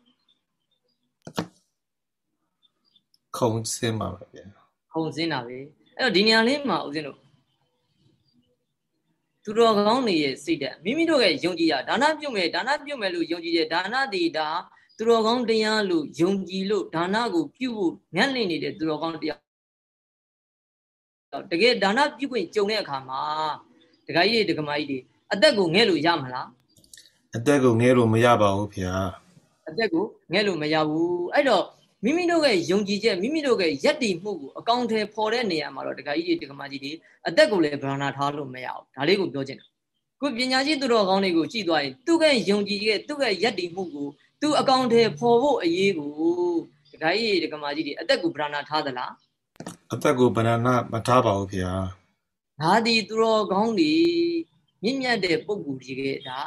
ခုံစင်းပါပဲဗျာခုံစင်းတာပဲအဲ့တော့ဒီနေရာလေးမှာဦးဇင်းတို့ သူတော်ကောင်းတွေရဲ့စိတ်ဓာတ်မိမိတို့ရဲ့ယုံကြည်ရဒါနပြုမယ်ဒါနပြုမယ်လို့ယုံကြည်တယ်ဒါနတည်ဒါသူတော်ကောင်းတရားလို့ယုံကြည်လို့ဒါနကိုပြုဖို့ငတ်လင့်နေတဲ့သူတော်ကောင်းတရားတကယ်ဒါနပြုခွင့်ကြုံတဲ့အခါမှာဒကာကြီးတွေဒကာမကြီးတွေအသက်ကိုငဲ့လို့ရမလားအသက်ကိုငဲ့လို့မရပါဘူးခင်ဗျာအသက်ကိုငဲ့လို့မရဘူးအဲ့တော့ မိမိတို့ရဲ့ယုံကြည်ချက်မိမိတို့ရဲ့ယက်တီမှုကိုအကောင့်ထဲပေါ်တဲ့နေရာမှာတော့ဒကာကြီးတွေဒကာမကြီးတွေအသက်ကိုလည်းဗရဏာထားလို့မရဘူးဒါလေးကိုပြောချင်တာခုပညာရှိသူတော်ကောင်းတွေကိုကြည့်သွားရင်သူ့ရဲ့ယုံကြည်ရဲ့သူ့ရဲ့ယက်တီမှုကိုသူအကောင့်ထဲပေါ်ဖို့အရေးကိုဒကာကြီးဒကာမကြီးတွေအသက်ကိုဗရဏာထားသလားအသက်ကိုဗရဏာမထားပါဘူးခင်ဗျာဒါဒီသူတော်ကောင်းတွေမြင့်မြတ်တဲ့ပုံကူကြီးကဒါ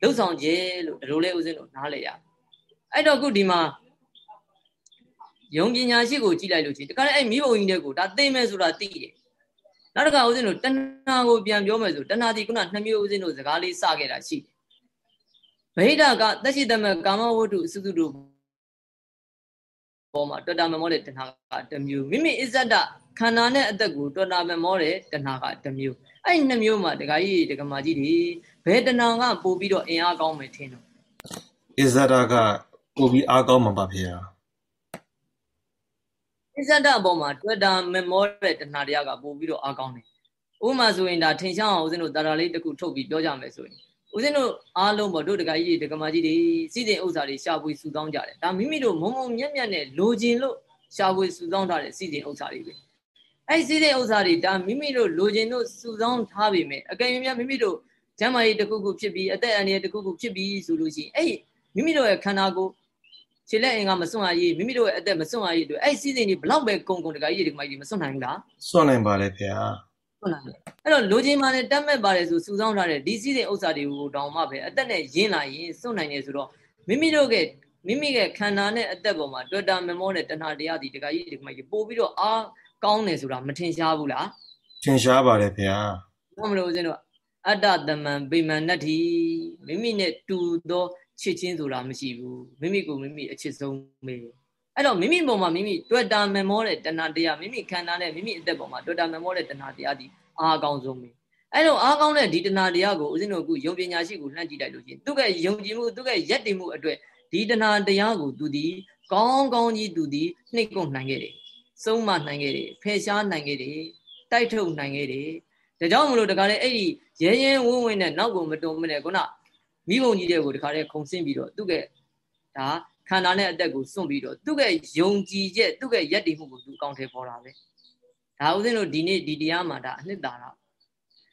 လှုပ်ဆောင်ခြင်းလို့ဒီလိုလေးဦးစင်းတို့နားလည်ရအဲ့တော့ခုဒီမှာ ယုံပညာရှိကိုကြည့်လိုက်လို့ချင်းတခါလေအဲ့မိဘုံကြီးတဲ့ကိုဒါသိမဲ့ဆိုတာသိတယ်နောက်တစ်ခါဦးဇင်းတို့တဏှာကိုပြန်ပြောမယ်ဆိုတဏှာဒီခုနနှစ်မျိုးဦးဇင်းတို့စကားလေးစခဲ့တာရှိတယ်ဗဟိတကသက်ရှိသမကာမဝတ္ထုအစုစုတို့ပေါ်မှာတော်တာမမောတဲ့တဏှာကတစ်မျိုးမိမိအစ္ဆဒခန္ဓာနဲ့အသက်ကိုတော်တာမမောတဲ့တဏှာကတစ်မျိုးအဲ့နှစ်မျိုးမှာဒကာကြီးဒကာမကြီးတွေဘယ်တဏှာကပို့ပြီးတော့အင်အားကောင်းမယ်ထင်တော့အစ္ဆဒကပို့ပြီးအားကောင်းမှာပါဗျာ အစ္ဆဒအပေါ်မှာတော်တာမမောတဲ့တဏှာတရားကပို့ပြီးတော့အားကောင်းတယ်ဥပမာဆိုရင်ဒါထင်ရှားအောင်ဦးဇင်းတို့တာတာလေးတစ်ခုထုတ်ပြီးပြောကြမယ်ဆိုရင်ဦးဇင်းတို့အားလုံးပေါ့တို့တကကြီးတွေတကမာကြီးတွေစီစဉ်ဥစ္စာတွေရှာဖွေစုဆောင်းကြတယ်ဒါမိမိတို့မုံမုံမြက်မြက်နဲ့လိုချင်လို့ရှာဖွေစုဆောင်းထားတဲ့စီစဉ်ဥစ္စာတွေပဲအဲ့စီစဉ်ဥစ္စာတွေဒါမိမိတို့လိုချင်လို့စုဆောင်းထားပေမဲ့အကယ်၍များမိမိတို့ကျမ်းမာရေးတစ်ခုခုဖြစ်ပြီးအသက်အန္တရာယ်တစ်ခုခုဖြစ်ပြီးဆိုလို့ရှိရင်အဲ့မိမိတို့ရဲ့ခန္ဓာကိုယ် ခြေလက်အင်ကမစွန့်ရရေးမိမိတို့ရဲ့အသက်မစွန့်ရရေးတို့အဲ့စီစဉ်တွေဘလောက်ပဲကုံကုံတကကြီးတွေတကမကြီးမစွန့်နိုင်ဘူးလားစွန့်နိုင်ပါလေခင်ဗျာဟုတ်လားအဲ့တော့လိုချင်မှလည်းတတ်မဲ့ပါတယ်ဆိုစူဆောင်းထားတဲ့ဒီစည်းစိမ်ဥစ္စာတွေကိုတောင်မှပဲအသက်နဲ့ရင်းလာရင်စွန့်နိုင်တယ်ဆိုတော့မိမိတို့ကမိမိရဲ့ခန္ဓာနဲ့အသက်ပေါ်မှာတွေ့တာမမောတဲ့တဏှာတရားဒီတခါကြီးဒီခါကြီးပို့ပြီးတော့အားကောင်းတယ်ဆိုတာမထင်ရှားဘူးလားထင်ရှားပါတယ်ခင်ဗျာဘာမလို့ဦးဇင်းတို့အတ္တတမံဗိမာန်နတ္ထိမိမိနဲ့တူသော ချစ်ချင်းဆိုတာမရှိဘူးမိမိကိုမိမိအချစ်ဆုံးပဲအဲ့တော့မိမိပုံမှာမိမိတွေ့တာမမောတဲ့တဏှာတရားမိမိခန္ဓာနဲ့မိမိအသက်ပုံမှာတွေ့တာမမောတဲ့တဏှာတရားဒီအားကောင်းဆုံးပဲအဲ့တော့အားကောင်းတဲ့ဒီတဏှာတရားကိုဦးဇင်းတို့ကယုံပညာရှိကိုလှမ်းကြည့်လိုက်လို့ရှိရင်သူကယုံကြည်မှုသူကယက်တည်မှုအတွက်ဒီတဏှာတရားကိုသူဒီကောင်းကောင်းကြီးသူဒီနှိပ်ကွနိုင်ခဲ့တယ်စုံမနိုင်ခဲ့တယ်ဖယ်ရှားနိုင်ခဲ့တယ်တိုက်ထုတ်နိုင်ခဲ့တယ်ဒါကြောင့်မလို့တခါလေအဲ့ဒီရဲရဲဝင်းဝင်းနဲ့နောက်ကိုမတုံမနဲ့ခုန မိဘုံကြီးတဲ့ကိုတခါလေခုံဆင်းပြီးတော့သူ့ကဒါခန္ဓာနဲ့အသက်ကိုစွန့်ပြီးတော့သူ့ကယုံကြည်ချက်သူ့ကယက်တည်မှုကိုသူကောင်းထဲပေါ်တာပဲဒါဦးဇင်းတို့ဒီနေ့ဒီတရားမှာဒါအနှစ်သာရ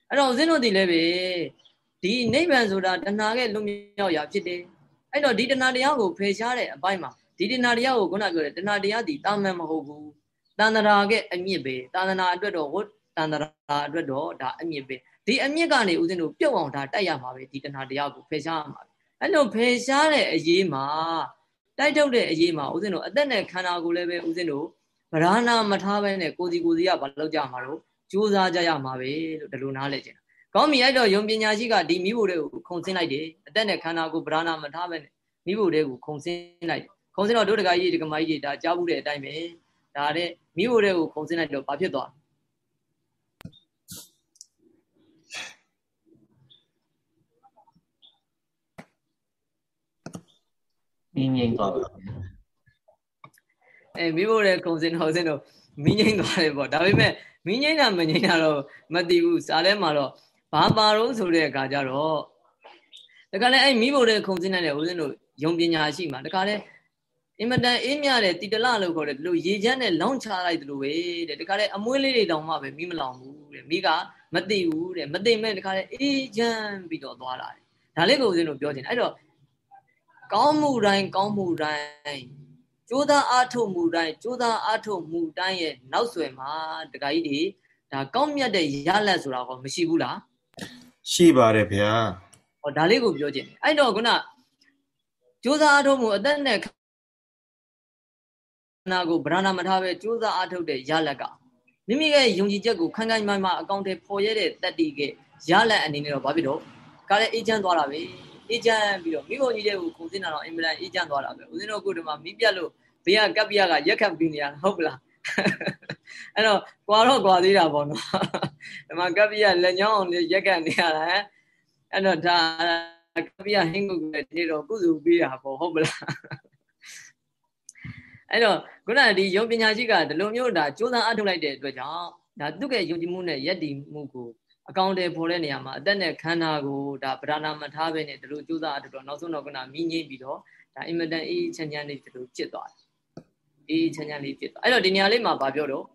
အဲ့တော့ဦးဇင်းတို့ဒီလည်းပဲဒီနိဗ္ဗာန်ဆိုတာတဏှာရဲ့လွတ်မြောက်ရာဖြစ်တယ်အဲ့တော့ဒီတဏှာတရားကိုဖယ်ရှားတဲ့အပိုင်းမှာဒီတဏှာတရားကိုခုနပြောတဲ့တဏှာတရားဒီတာမန်မဟုတ်ဘူးတန္တရာကအမြင့်ပဲတန္တနာအတွက်တော့ဝတ်တန္တရာအတွက်တော့ဒါအမြင့်ပဲ ဒီအမြင့်ကနေဦးဇင်းတို့ပြုတ်အောင်ဒါတိုက်ရမှာပဲဒီတဏှာတရားကိုဖယ်ရှားရမှာပဲအဲ့လိုဖယ်ရှားတဲ့အရေးမှာတိုက်ထုတ်တဲ့အရေးမှာဦးဇင်းတို့အသက်နဲ့ခန္ဓာကိုယ်လည်းပဲဦးဇင်းတို့ဗရဏမထားဘဲနဲ့ကိုစီကိုစီကဘာလုပ်ကြမှာလို့ကြိုးစားကြရမှာပဲလို့ဒီလိုနားလည်ကြတာကောင်းပြီအဲ့တော့ယုံပညာရှိကဒီမိဖို့တွေကိုခုံဆင်းလိုက်တယ်အသက်နဲ့ခန္ဓာကိုယ်ဗရဏမထားဘဲနဲ့မိဖို့တွေကိုခုံဆင်းလိုက်ခုံဆင်းတော့တို့တကကြီးဒီကမကြီးတွေဒါကြားဘူးတဲ့အတိုင်းပဲဒါနဲ့မိဖို့တွေကိုခုံဆင်းလိုက်တော့ဘာဖြစ်သွားလဲ မင်းငိမ့်သွားပါအဲမိဖို့တဲ့ခုံစင်တော်စင်တော့မင်းငိမ့်သွားတယ်ပေါ့ဒါပေမဲ့မင်းငိမ့်တာမငိမ့်တာတော့မသိဘူးစားထဲမှာတော့ဘာပါတော့ဆိုတဲ့အခါကျတော့ဒါကလည်းအဲ့မိဖို့တဲ့ခုံစင်နဲ့ဦးစင်တို့ယုံပညာရှိမှာဒါကလည်းအင်မတန်အေးမြတဲ့တိတလလို့ခေါ်တယ်ဒီလိုရေချမ်းနဲ့လောင်းချလိုက်တယ်လို့ပဲတဲ့ဒါကလည်းအမွှေးလေးတွေတောင်မှပဲမိမလောင်ဘူးတဲ့မိကမသိဘူးတဲ့မသိမဲ့ဒါကလည်းအေးချမ်းပြီးတော့သွားလာတယ်ဒါလေးကိုဦးစင်တို့ပြောချင်အဲ့တော့ ကောင်းမှုတိုင်းကောင်းမှုတိုင်းကြိုးစားအားထုတ်မှုတိုင်းကြိုးစားအားထုတ်မှုတိုင်းရဲ့နောက်ဆွယ်မှာတခါကြီးတွေဒါကောင်းမြတ်တဲ့ရလတ်ဆိုတာကောမရှိဘူးလားရှိပါတယ်ဗျာဟောဒါလေးကိုပြောခြင်းအဲ့တော့ခုနကြိုးစားအားထုတ်မှုအသက်နဲ့ခနာကိုဗရဏာမထားပဲကြိုးစားအားထုတ်တဲ့ရလက်ကမိမိရဲ့ယုံကြည်ချက်ကိုခိုင်ခိုင်မာမာအကောင့်ထဲပေါ်ရတဲ့တတ္တိကရလက်အနေနဲ့တော့ဘာဖြစ်တော့ကားလည်းအေးချမ်းသွားတာပဲ အေးချမ်းပြီးတော့မိဘကြီးတဲ့ကိုခုံစင်းတာတော့အင်မတန်အေးချမ်းသွားတာပဲဦးဇင်းတို့အခုဒီမှာမိပြတ်လို့ဘေးကကပ်ပြကရက်ခတ်ပြီးနေရတာဟုတ်ပလားအဲ့တော့ကွာတော့ကွာသေးတာပေါ့နော်ဒီမှာကပ်ပြလက်ညောင်းအောင်ရက်ခတ်နေရတာအဲ့တော့ဒါကပ်ပြဟင်းကုတ်ကဒီတော့ကုစုပေးတာပေါ့ဟုတ်ပလားအဲ့တော့ခုနကဒီယုံပညာရှိကဒီလိုမျိုးဒါစူးစမ်းအထုတ်လိုက်တဲ့အတွက်ကြောင့်ဒါသူ့ရဲ့ယုံကြည်မှုနဲ့ယက်တည်မှုကို အကောင့်တွေပေါ်တဲ့နေရာမှာအသက်နဲ့ခန္ဓာကိုဒါဗဒနာမထားဘဲနဲ့ဒီလိုကြိုးစားအတော့နောက်ဆုံးတော့ကနမီးငိမ့်ပြီးတော့ဒါအင်မတန်အေးချမ်းချမ်းလေးဒီလိုဖြစ်သွားတယ်အေးချမ်းချမ်းလေးဖြစ်သွားအဲ့တော့ဒီနေရာလေးမှာဗာပြောတော့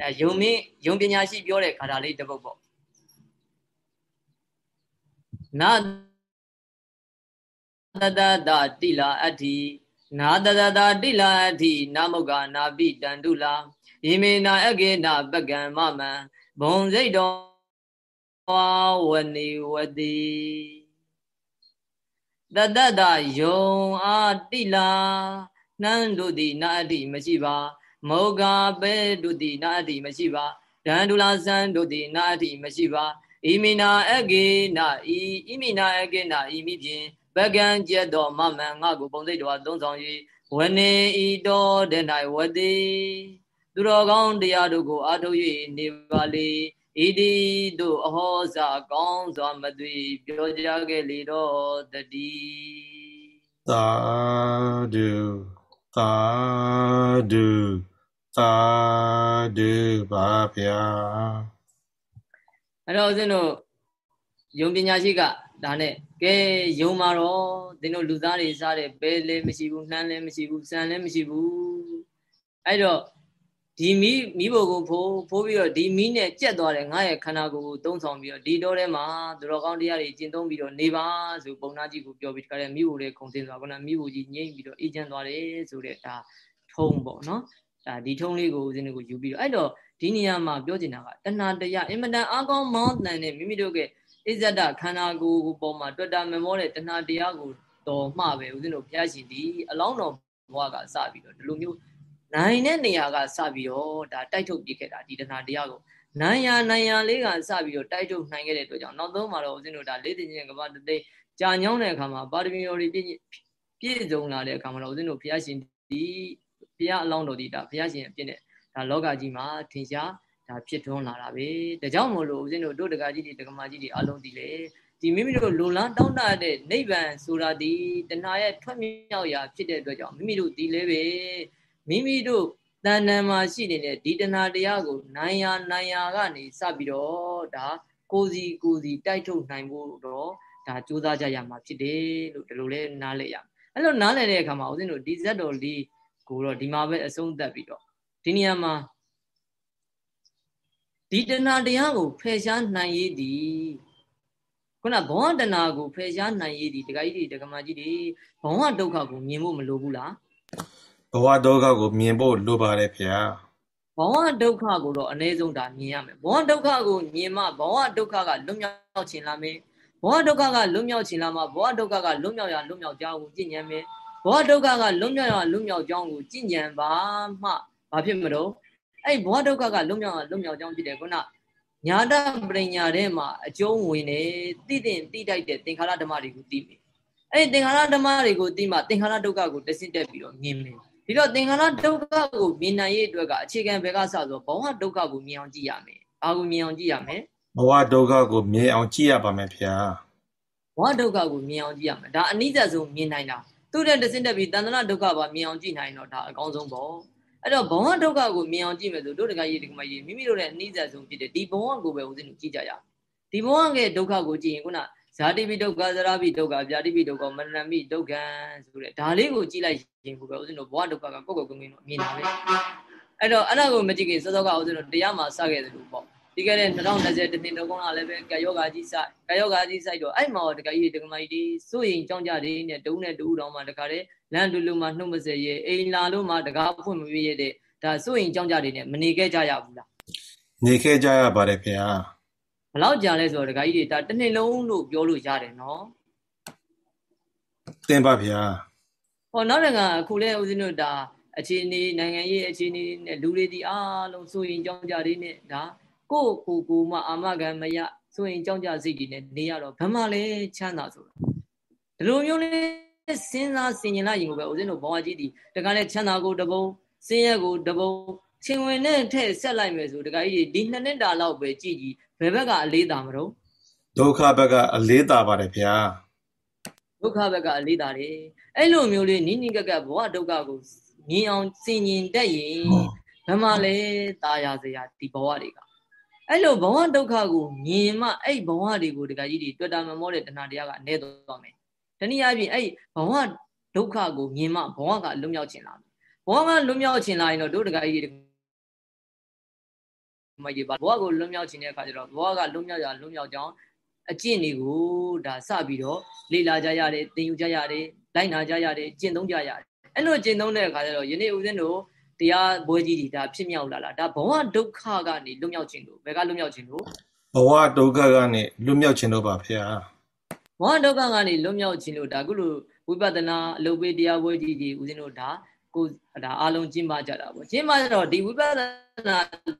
ဒါယုံမင်းယုံပညာရှိပြောတဲ့ခါတာလေးတစ်ပုတ်ပေါ့နာတတတာတိလာအတ္တိနာတတတာတိလာအတ္တိနာမုတ်ကနာပိတန္တုလာယေမေနာအကေနာပကံမမံဘုံစိတ်တော် ဝနေဝတိတတတယုံအာတိလာနှံတို့သည်နာအတိမရှိပါ မောဂပဲတို့သည်နာအတိမရှိပါဒန္ဒူလာဇံတို့သည်နာအတိမရှိပါဣမိနာအကေနာဤဣမိနာအကေနာဤမိဖြင့်ပကံကျက်တော်မမန်ငါကိုပုံစိတ်တော်သုံးဆောင်၍ဝနေဤတော်တဲ့၌ဝတိသူတော်ကောင်းတရားတို့ကိုအားထုတ်၍နေပါလေ ဣတိတို့အဟောစာကောင်းစွာမသွေပြောကြခဲ့လေတော့တတိသာဓုသာဓုသာဓုပါဗျာအဲ့တော့ဦးဇင်းတို့ယုံပညာရှိကဒါနဲ့ကဲယုံมาတော့သင်တို့လူသားတွေစားတဲ့ဘဲလည်းမရှိဘူးနှမ်းလည်းမရှိဘူးစံလည်းမရှိဘူးအဲ့တော့ ဒီမီးမီးဘုံကိုဖိုးဖိုးပြီးတော့ဒီမီးနဲ့ကြက်သွားတယ်ငါရဲ့ခန္ဓာကိုယ်ကိုသုံးဆောင်ပြီးတော့ဒီတော့ထဲမှာသူတော်ကောင်းတရားတွေကျင့်သုံးပြီးတော့နေပါဆိုပုံနာကြီးကိုပြောပြီးတခါတည်းမီးဘုံလေးခုံစင်းသွားခုနမီးဘုံကြီးငိမ့်ပြီးတော့အေးချမ်းသွားတယ်ဆိုတဲ့ဒါထုံးပေါ့နော်ဒါဒီထုံးလေးကိုဦးဇင်းကိုယူပြီးတော့အဲ့တော့ဒီနေရာမှာပြောချင်တာကတဏှာတရားအင်မတန်အားကောင်းမောင်းတန်တဲ့မိမိတို့ရဲ့အစ္ဆဒခန္ဓာကိုယ်ပေါ်မှာတွေ့တာမမောတဲ့တဏှာတရားကိုတော်မှပဲဦးဇင်းတို့ဘုရားရှင်ဒီအလောင်းတော်ဘဝကစပြီးတော့ဒီလိုမျိုး နိုင်တဲ့နေရာကစပြီးတော့ဒါတိုက်ထုတ်ပြခဲ့တာဒီတဏှာတရားကိုနိုင်ရနိုင်ရလေးကစပြီးတော့တိုက်ထုတ်နိုင်ခဲ့တဲ့အတွက်ကြောင့်နောက်ဆုံးမှာတော့ဦးဇင်းတို့ဒါလေးတင်ချင်းကဘာတသိကြာညောင်းတဲ့အခါမှာပါရမီတော်တွေပြည့်ပြည့်စုံလာတဲ့အခါမှာတော့ဦးဇင်းတို့ဘုရားရှင်ဒီရားအလောင်းတော်ဒီဒါဘုရားရှင်အပြစ်နဲ့ဒါလောကကြီးမှာထင်ရှားဒါဖြစ်ထွန်းလာတာပဲဒါကြောင့်မို့လို့ဦးဇင်းတို့တို့တက္ကကြီးတွေတက္ကမကြီးတွေအလုံးဒီလေဒီမိမိတို့လူလန်းတောင်းတတဲ့နိဗ္ဗာန်ဆိုတာဒီတဏှာရဲ့ထွက်မြောက်ရာဖြစ်တဲ့အတွက်ကြောင့်မိမိတို့ဒီလေပဲ မိမိတို့တဏ္ဍာမှာရှိနေတဲ့ဒီတဏှာတရားကိုနိုင်ရနိုင်ရကနေစပြီးတော့ဒါကိုစီကိုစီတိုက်ထုတ်နိုင်ဖို့တော့ဒါစူးစမ်းကြရမှာဖြစ်တယ်လို့ဒီလိုလဲနားလည်ရအဲ့လိုနားလည်တဲ့အခါမှာဦးဇင်းတို့ဒီဇက်တော်လေးကိုတော့ဒီမှာပဲအဆုံးသတ်ပြီးတော့ဒီနေရာမှာဒီတဏှာတရားကိုဖယ်ရှားနိုင်ရည်ဒီခုနဘဝတဏှာကိုဖယ်ရှားနိုင်ရည်ဒီတခါကြီးဒီတက္ကမကြီးဒီဘဝဒုက္ခကိုမြင်ဖို့မလိုဘူးလား ဘဝဒုက္ခကိုမြင်ဖို့လိုပါတယ်ဗျာဘဝဒုက္ခကိုတော့အ ਨੇ ဆုံးဒါမြင်ရမယ်ဘဝဒုက္ခကိုမြင်မှဘဝဒုက္ခကလွတ်မြောက်ခြင်းလားမေဘဝဒုက္ခကလွတ်မြောက်ခြင်းလားမဘဝဒုက္ခကလွတ်မြောက်ရလွတ်မြောက်ကြောင်းကိုကြည်ညံမယ်ဘဝဒုက္ခကလွတ်မြောက်ရလွတ်မြောက်ကြောင်းကိုကြည်ညံပါမှဘာဖြစ်မလို့အဲ့ဘဝဒုက္ခကလွတ်မြောက်ရလွတ်မြောက်ကြောင်းဖြစ်တယ်ခုနညာတပရိညာထဲမှာအကျုံးဝင်နေတိတင်တိတိုက်တဲ့သင်္ခါရဓမ္မတွေကိုသိပြီအဲ့ဒီသင်္ခါရဓမ္မတွေကိုသိမှသင်္ခါရဒုက္ခကိုတဆင့်တက်ပြီးတော့မြင်မယ် ဒီတော့သင်္ခါရဒုက္ခကိုမြင်နိုင်ရဲ့အတွက်ကအခြေခံဘယ်ကစဆိုဘဝဒုက္ခကိုမြင်အောင်ကြည့်ရမယ်။ဘာကိုမြင်အောင်ကြည့်ရမလဲ။ဘဝဒုက္ခကိုမြင်အောင်ကြည့်ရပါမယ်ဗျာ။ဘဝဒုက္ခကိုမြင်အောင်ကြည့်ရမယ်။ဒါအနိစ္စဆုံးမြင်နိုင်တာ။သူ့တဲ့တဆင့်တက်ပြီးတန်တနာဒုက္ခပါမြင်အောင်ကြည့်နိုင်တော့ဒါအကောင်းဆုံးပေါ့။အဲ့တော့ဘဝဒုက္ခကိုမြင်အောင်ကြည့်မယ်ဆိုတို့တကကြီးဒီကမကြီးမိမိတို့ရဲ့အနိစ္စဆုံးဖြစ်တဲ့ဒီဘဝကိုပဲဦးဇင်းတို့ကြည့်ကြရအောင်။ဒီဘဝရဲ့ဒုက္ခကိုကြည့်ရင်ခုန ဇာတိပိဒုက္ခဇရာပိဒုက္ခဗျာတိပိဒုက္ခမရဏမိဒုက္ခဆိုတဲ့ဒါလေးကိုကြည့်လိုက်ရင်ကိုပဲဦးဇင်းတို့ဘဝဒုက္ခကကိုယ့်ကိုယ်ကိုယ်မင်းတို့မြင်တာပဲအဲ့တော့အဲ့ဒါကိုမကြည့်ခင်စောစောကဦးဇင်းတို့တရားမှာစခဲ့တယ်လို့ပေါ့ဒီကနေ့2020တနှစ်တော့ကောင်းလာလည်းပဲကာယောဂါကြီးစိုက်ကာယောဂါကြီးစိုက်တော့အဲ့မှာတကကြီးတကမကြီးစိုးရင်ကြောင်းကြတယ်နဲ့တုံးနဲ့တူတောင်မှတခါတည်းလမ်းတူလူမှနှုတ်မစဲရဲ့အိမ်လာလို့မှတကားဖွင့်မပြရတဲ့ဒါစိုးရင်ကြောင်းကြတယ်နဲ့မနေခဲ့ကြရဘူးလားနေခဲ့ကြရပါတယ်ခင်ဗျာ ဘလောက်ကြာလဲဆိုတော့ဒကာကြီးတွေဒါတစ်နှစ်လုံးလို့ပြောလို့ရတယ်နော်တင်ပါဗျာဟောနောက်တကအခုလဲဦးဇင်းတို့ဒါအခြေအနေနိုင်ငံရေးအခြေအနေနဲ့လူတွေဒီအားလုံးစိုးရင်ကြောင်းကြတွေနဲ့ဒါကိုယ့်ကိုယ်ကိုမှအာမခံမရစိုးရင်ကြောင်းကြစိတ်တွေနဲ့နေရတော့ဘာမှလဲချမ်းသာဆိုတာဒီလိုမျိုးလေးစဉ်းစားဆင်ញင်လိုက်ရင်ကိုပဲဦးဇင်းတို့ဘဝကြီးဒီတကလည်းချမ်းသာကိုတပုံစင်းရဲကိုတပုံချင်းဝင်နဲ့ထည့်ဆက်လိုက်မယ်ဆိုတကကြီးဒီနှစ်နှစ်တာလောက်ပဲကြည်ကြည် ဘယ်ဘက်ကအလေးတာမလို့ဒုက္ခဘက်ကအလေးတာပါတယ်ဗျာဒုက္ခဘက်ကအလေးတာတယ်အဲ့လိုမျိုးလေးနိနိကကဘဝဒုက္ခကိုမြင်အောင်စင်ញင်တတ်ရင်ဘယ်မှာလဲตายရစရာဒီဘဝတွေကအဲ့လိုဘဝဒုက္ခကိုမြင်မှအဲ့ဘဝတွေကိုတကကြီးတွေတွေ့တာမမောတဲ့တဏှာတရားကနဲသွားမယ်တနည်းအားဖြင့်အဲ့ဘဝဒုက္ခကိုမြင်မှဘဝကလွတ်မြောက်ခြင်းလာဘဝကလွတ်မြောက်ခြင်းလာရင်တော့တို့တကကြီး မကြီးပါဘဝကိုလွတ်မြောက်ခြင်းတဲ့အခါကျတော့ဘဝကလွတ်မြောက်ရလွတ်မြောက်ကြောင်းအကျင့်တွေကိုဒါစပြီးတော့လေ့လာကြရတယ်သင်ယူကြရတယ်လိုက်နာကြရတယ်ကျင့်သုံးကြရတယ်အဲ့လိုကျင့်သုံးတဲ့အခါကျတော့ယနေ့ဦးဇင်းတို့တရားဘွဲကြီးတွေဒါဖြစ်မြောက်လာလားဒါဘဝဒုက္ခကနေလွတ်မြောက်ခြင်းလို့ဘယ်ကလွတ်မြောက်ခြင်းလို့ဘဝဒုက္ခကနေလွတ်မြောက်ခြင်းလို့ပါဖေဟာဘဝဒုက္ခကနေလွတ်မြောက်ခြင်းလို့ဒါကုလို့ဝိပဿနာအလုပ်ပေးတရားဘွဲကြီးကြီးဦးဇင်းတို့ဒါ ကိုဒါအားလုံးကျင့်ပါကြတာပေါ့ကျင့်ပါကြတော့ဒီဝိပဿနာ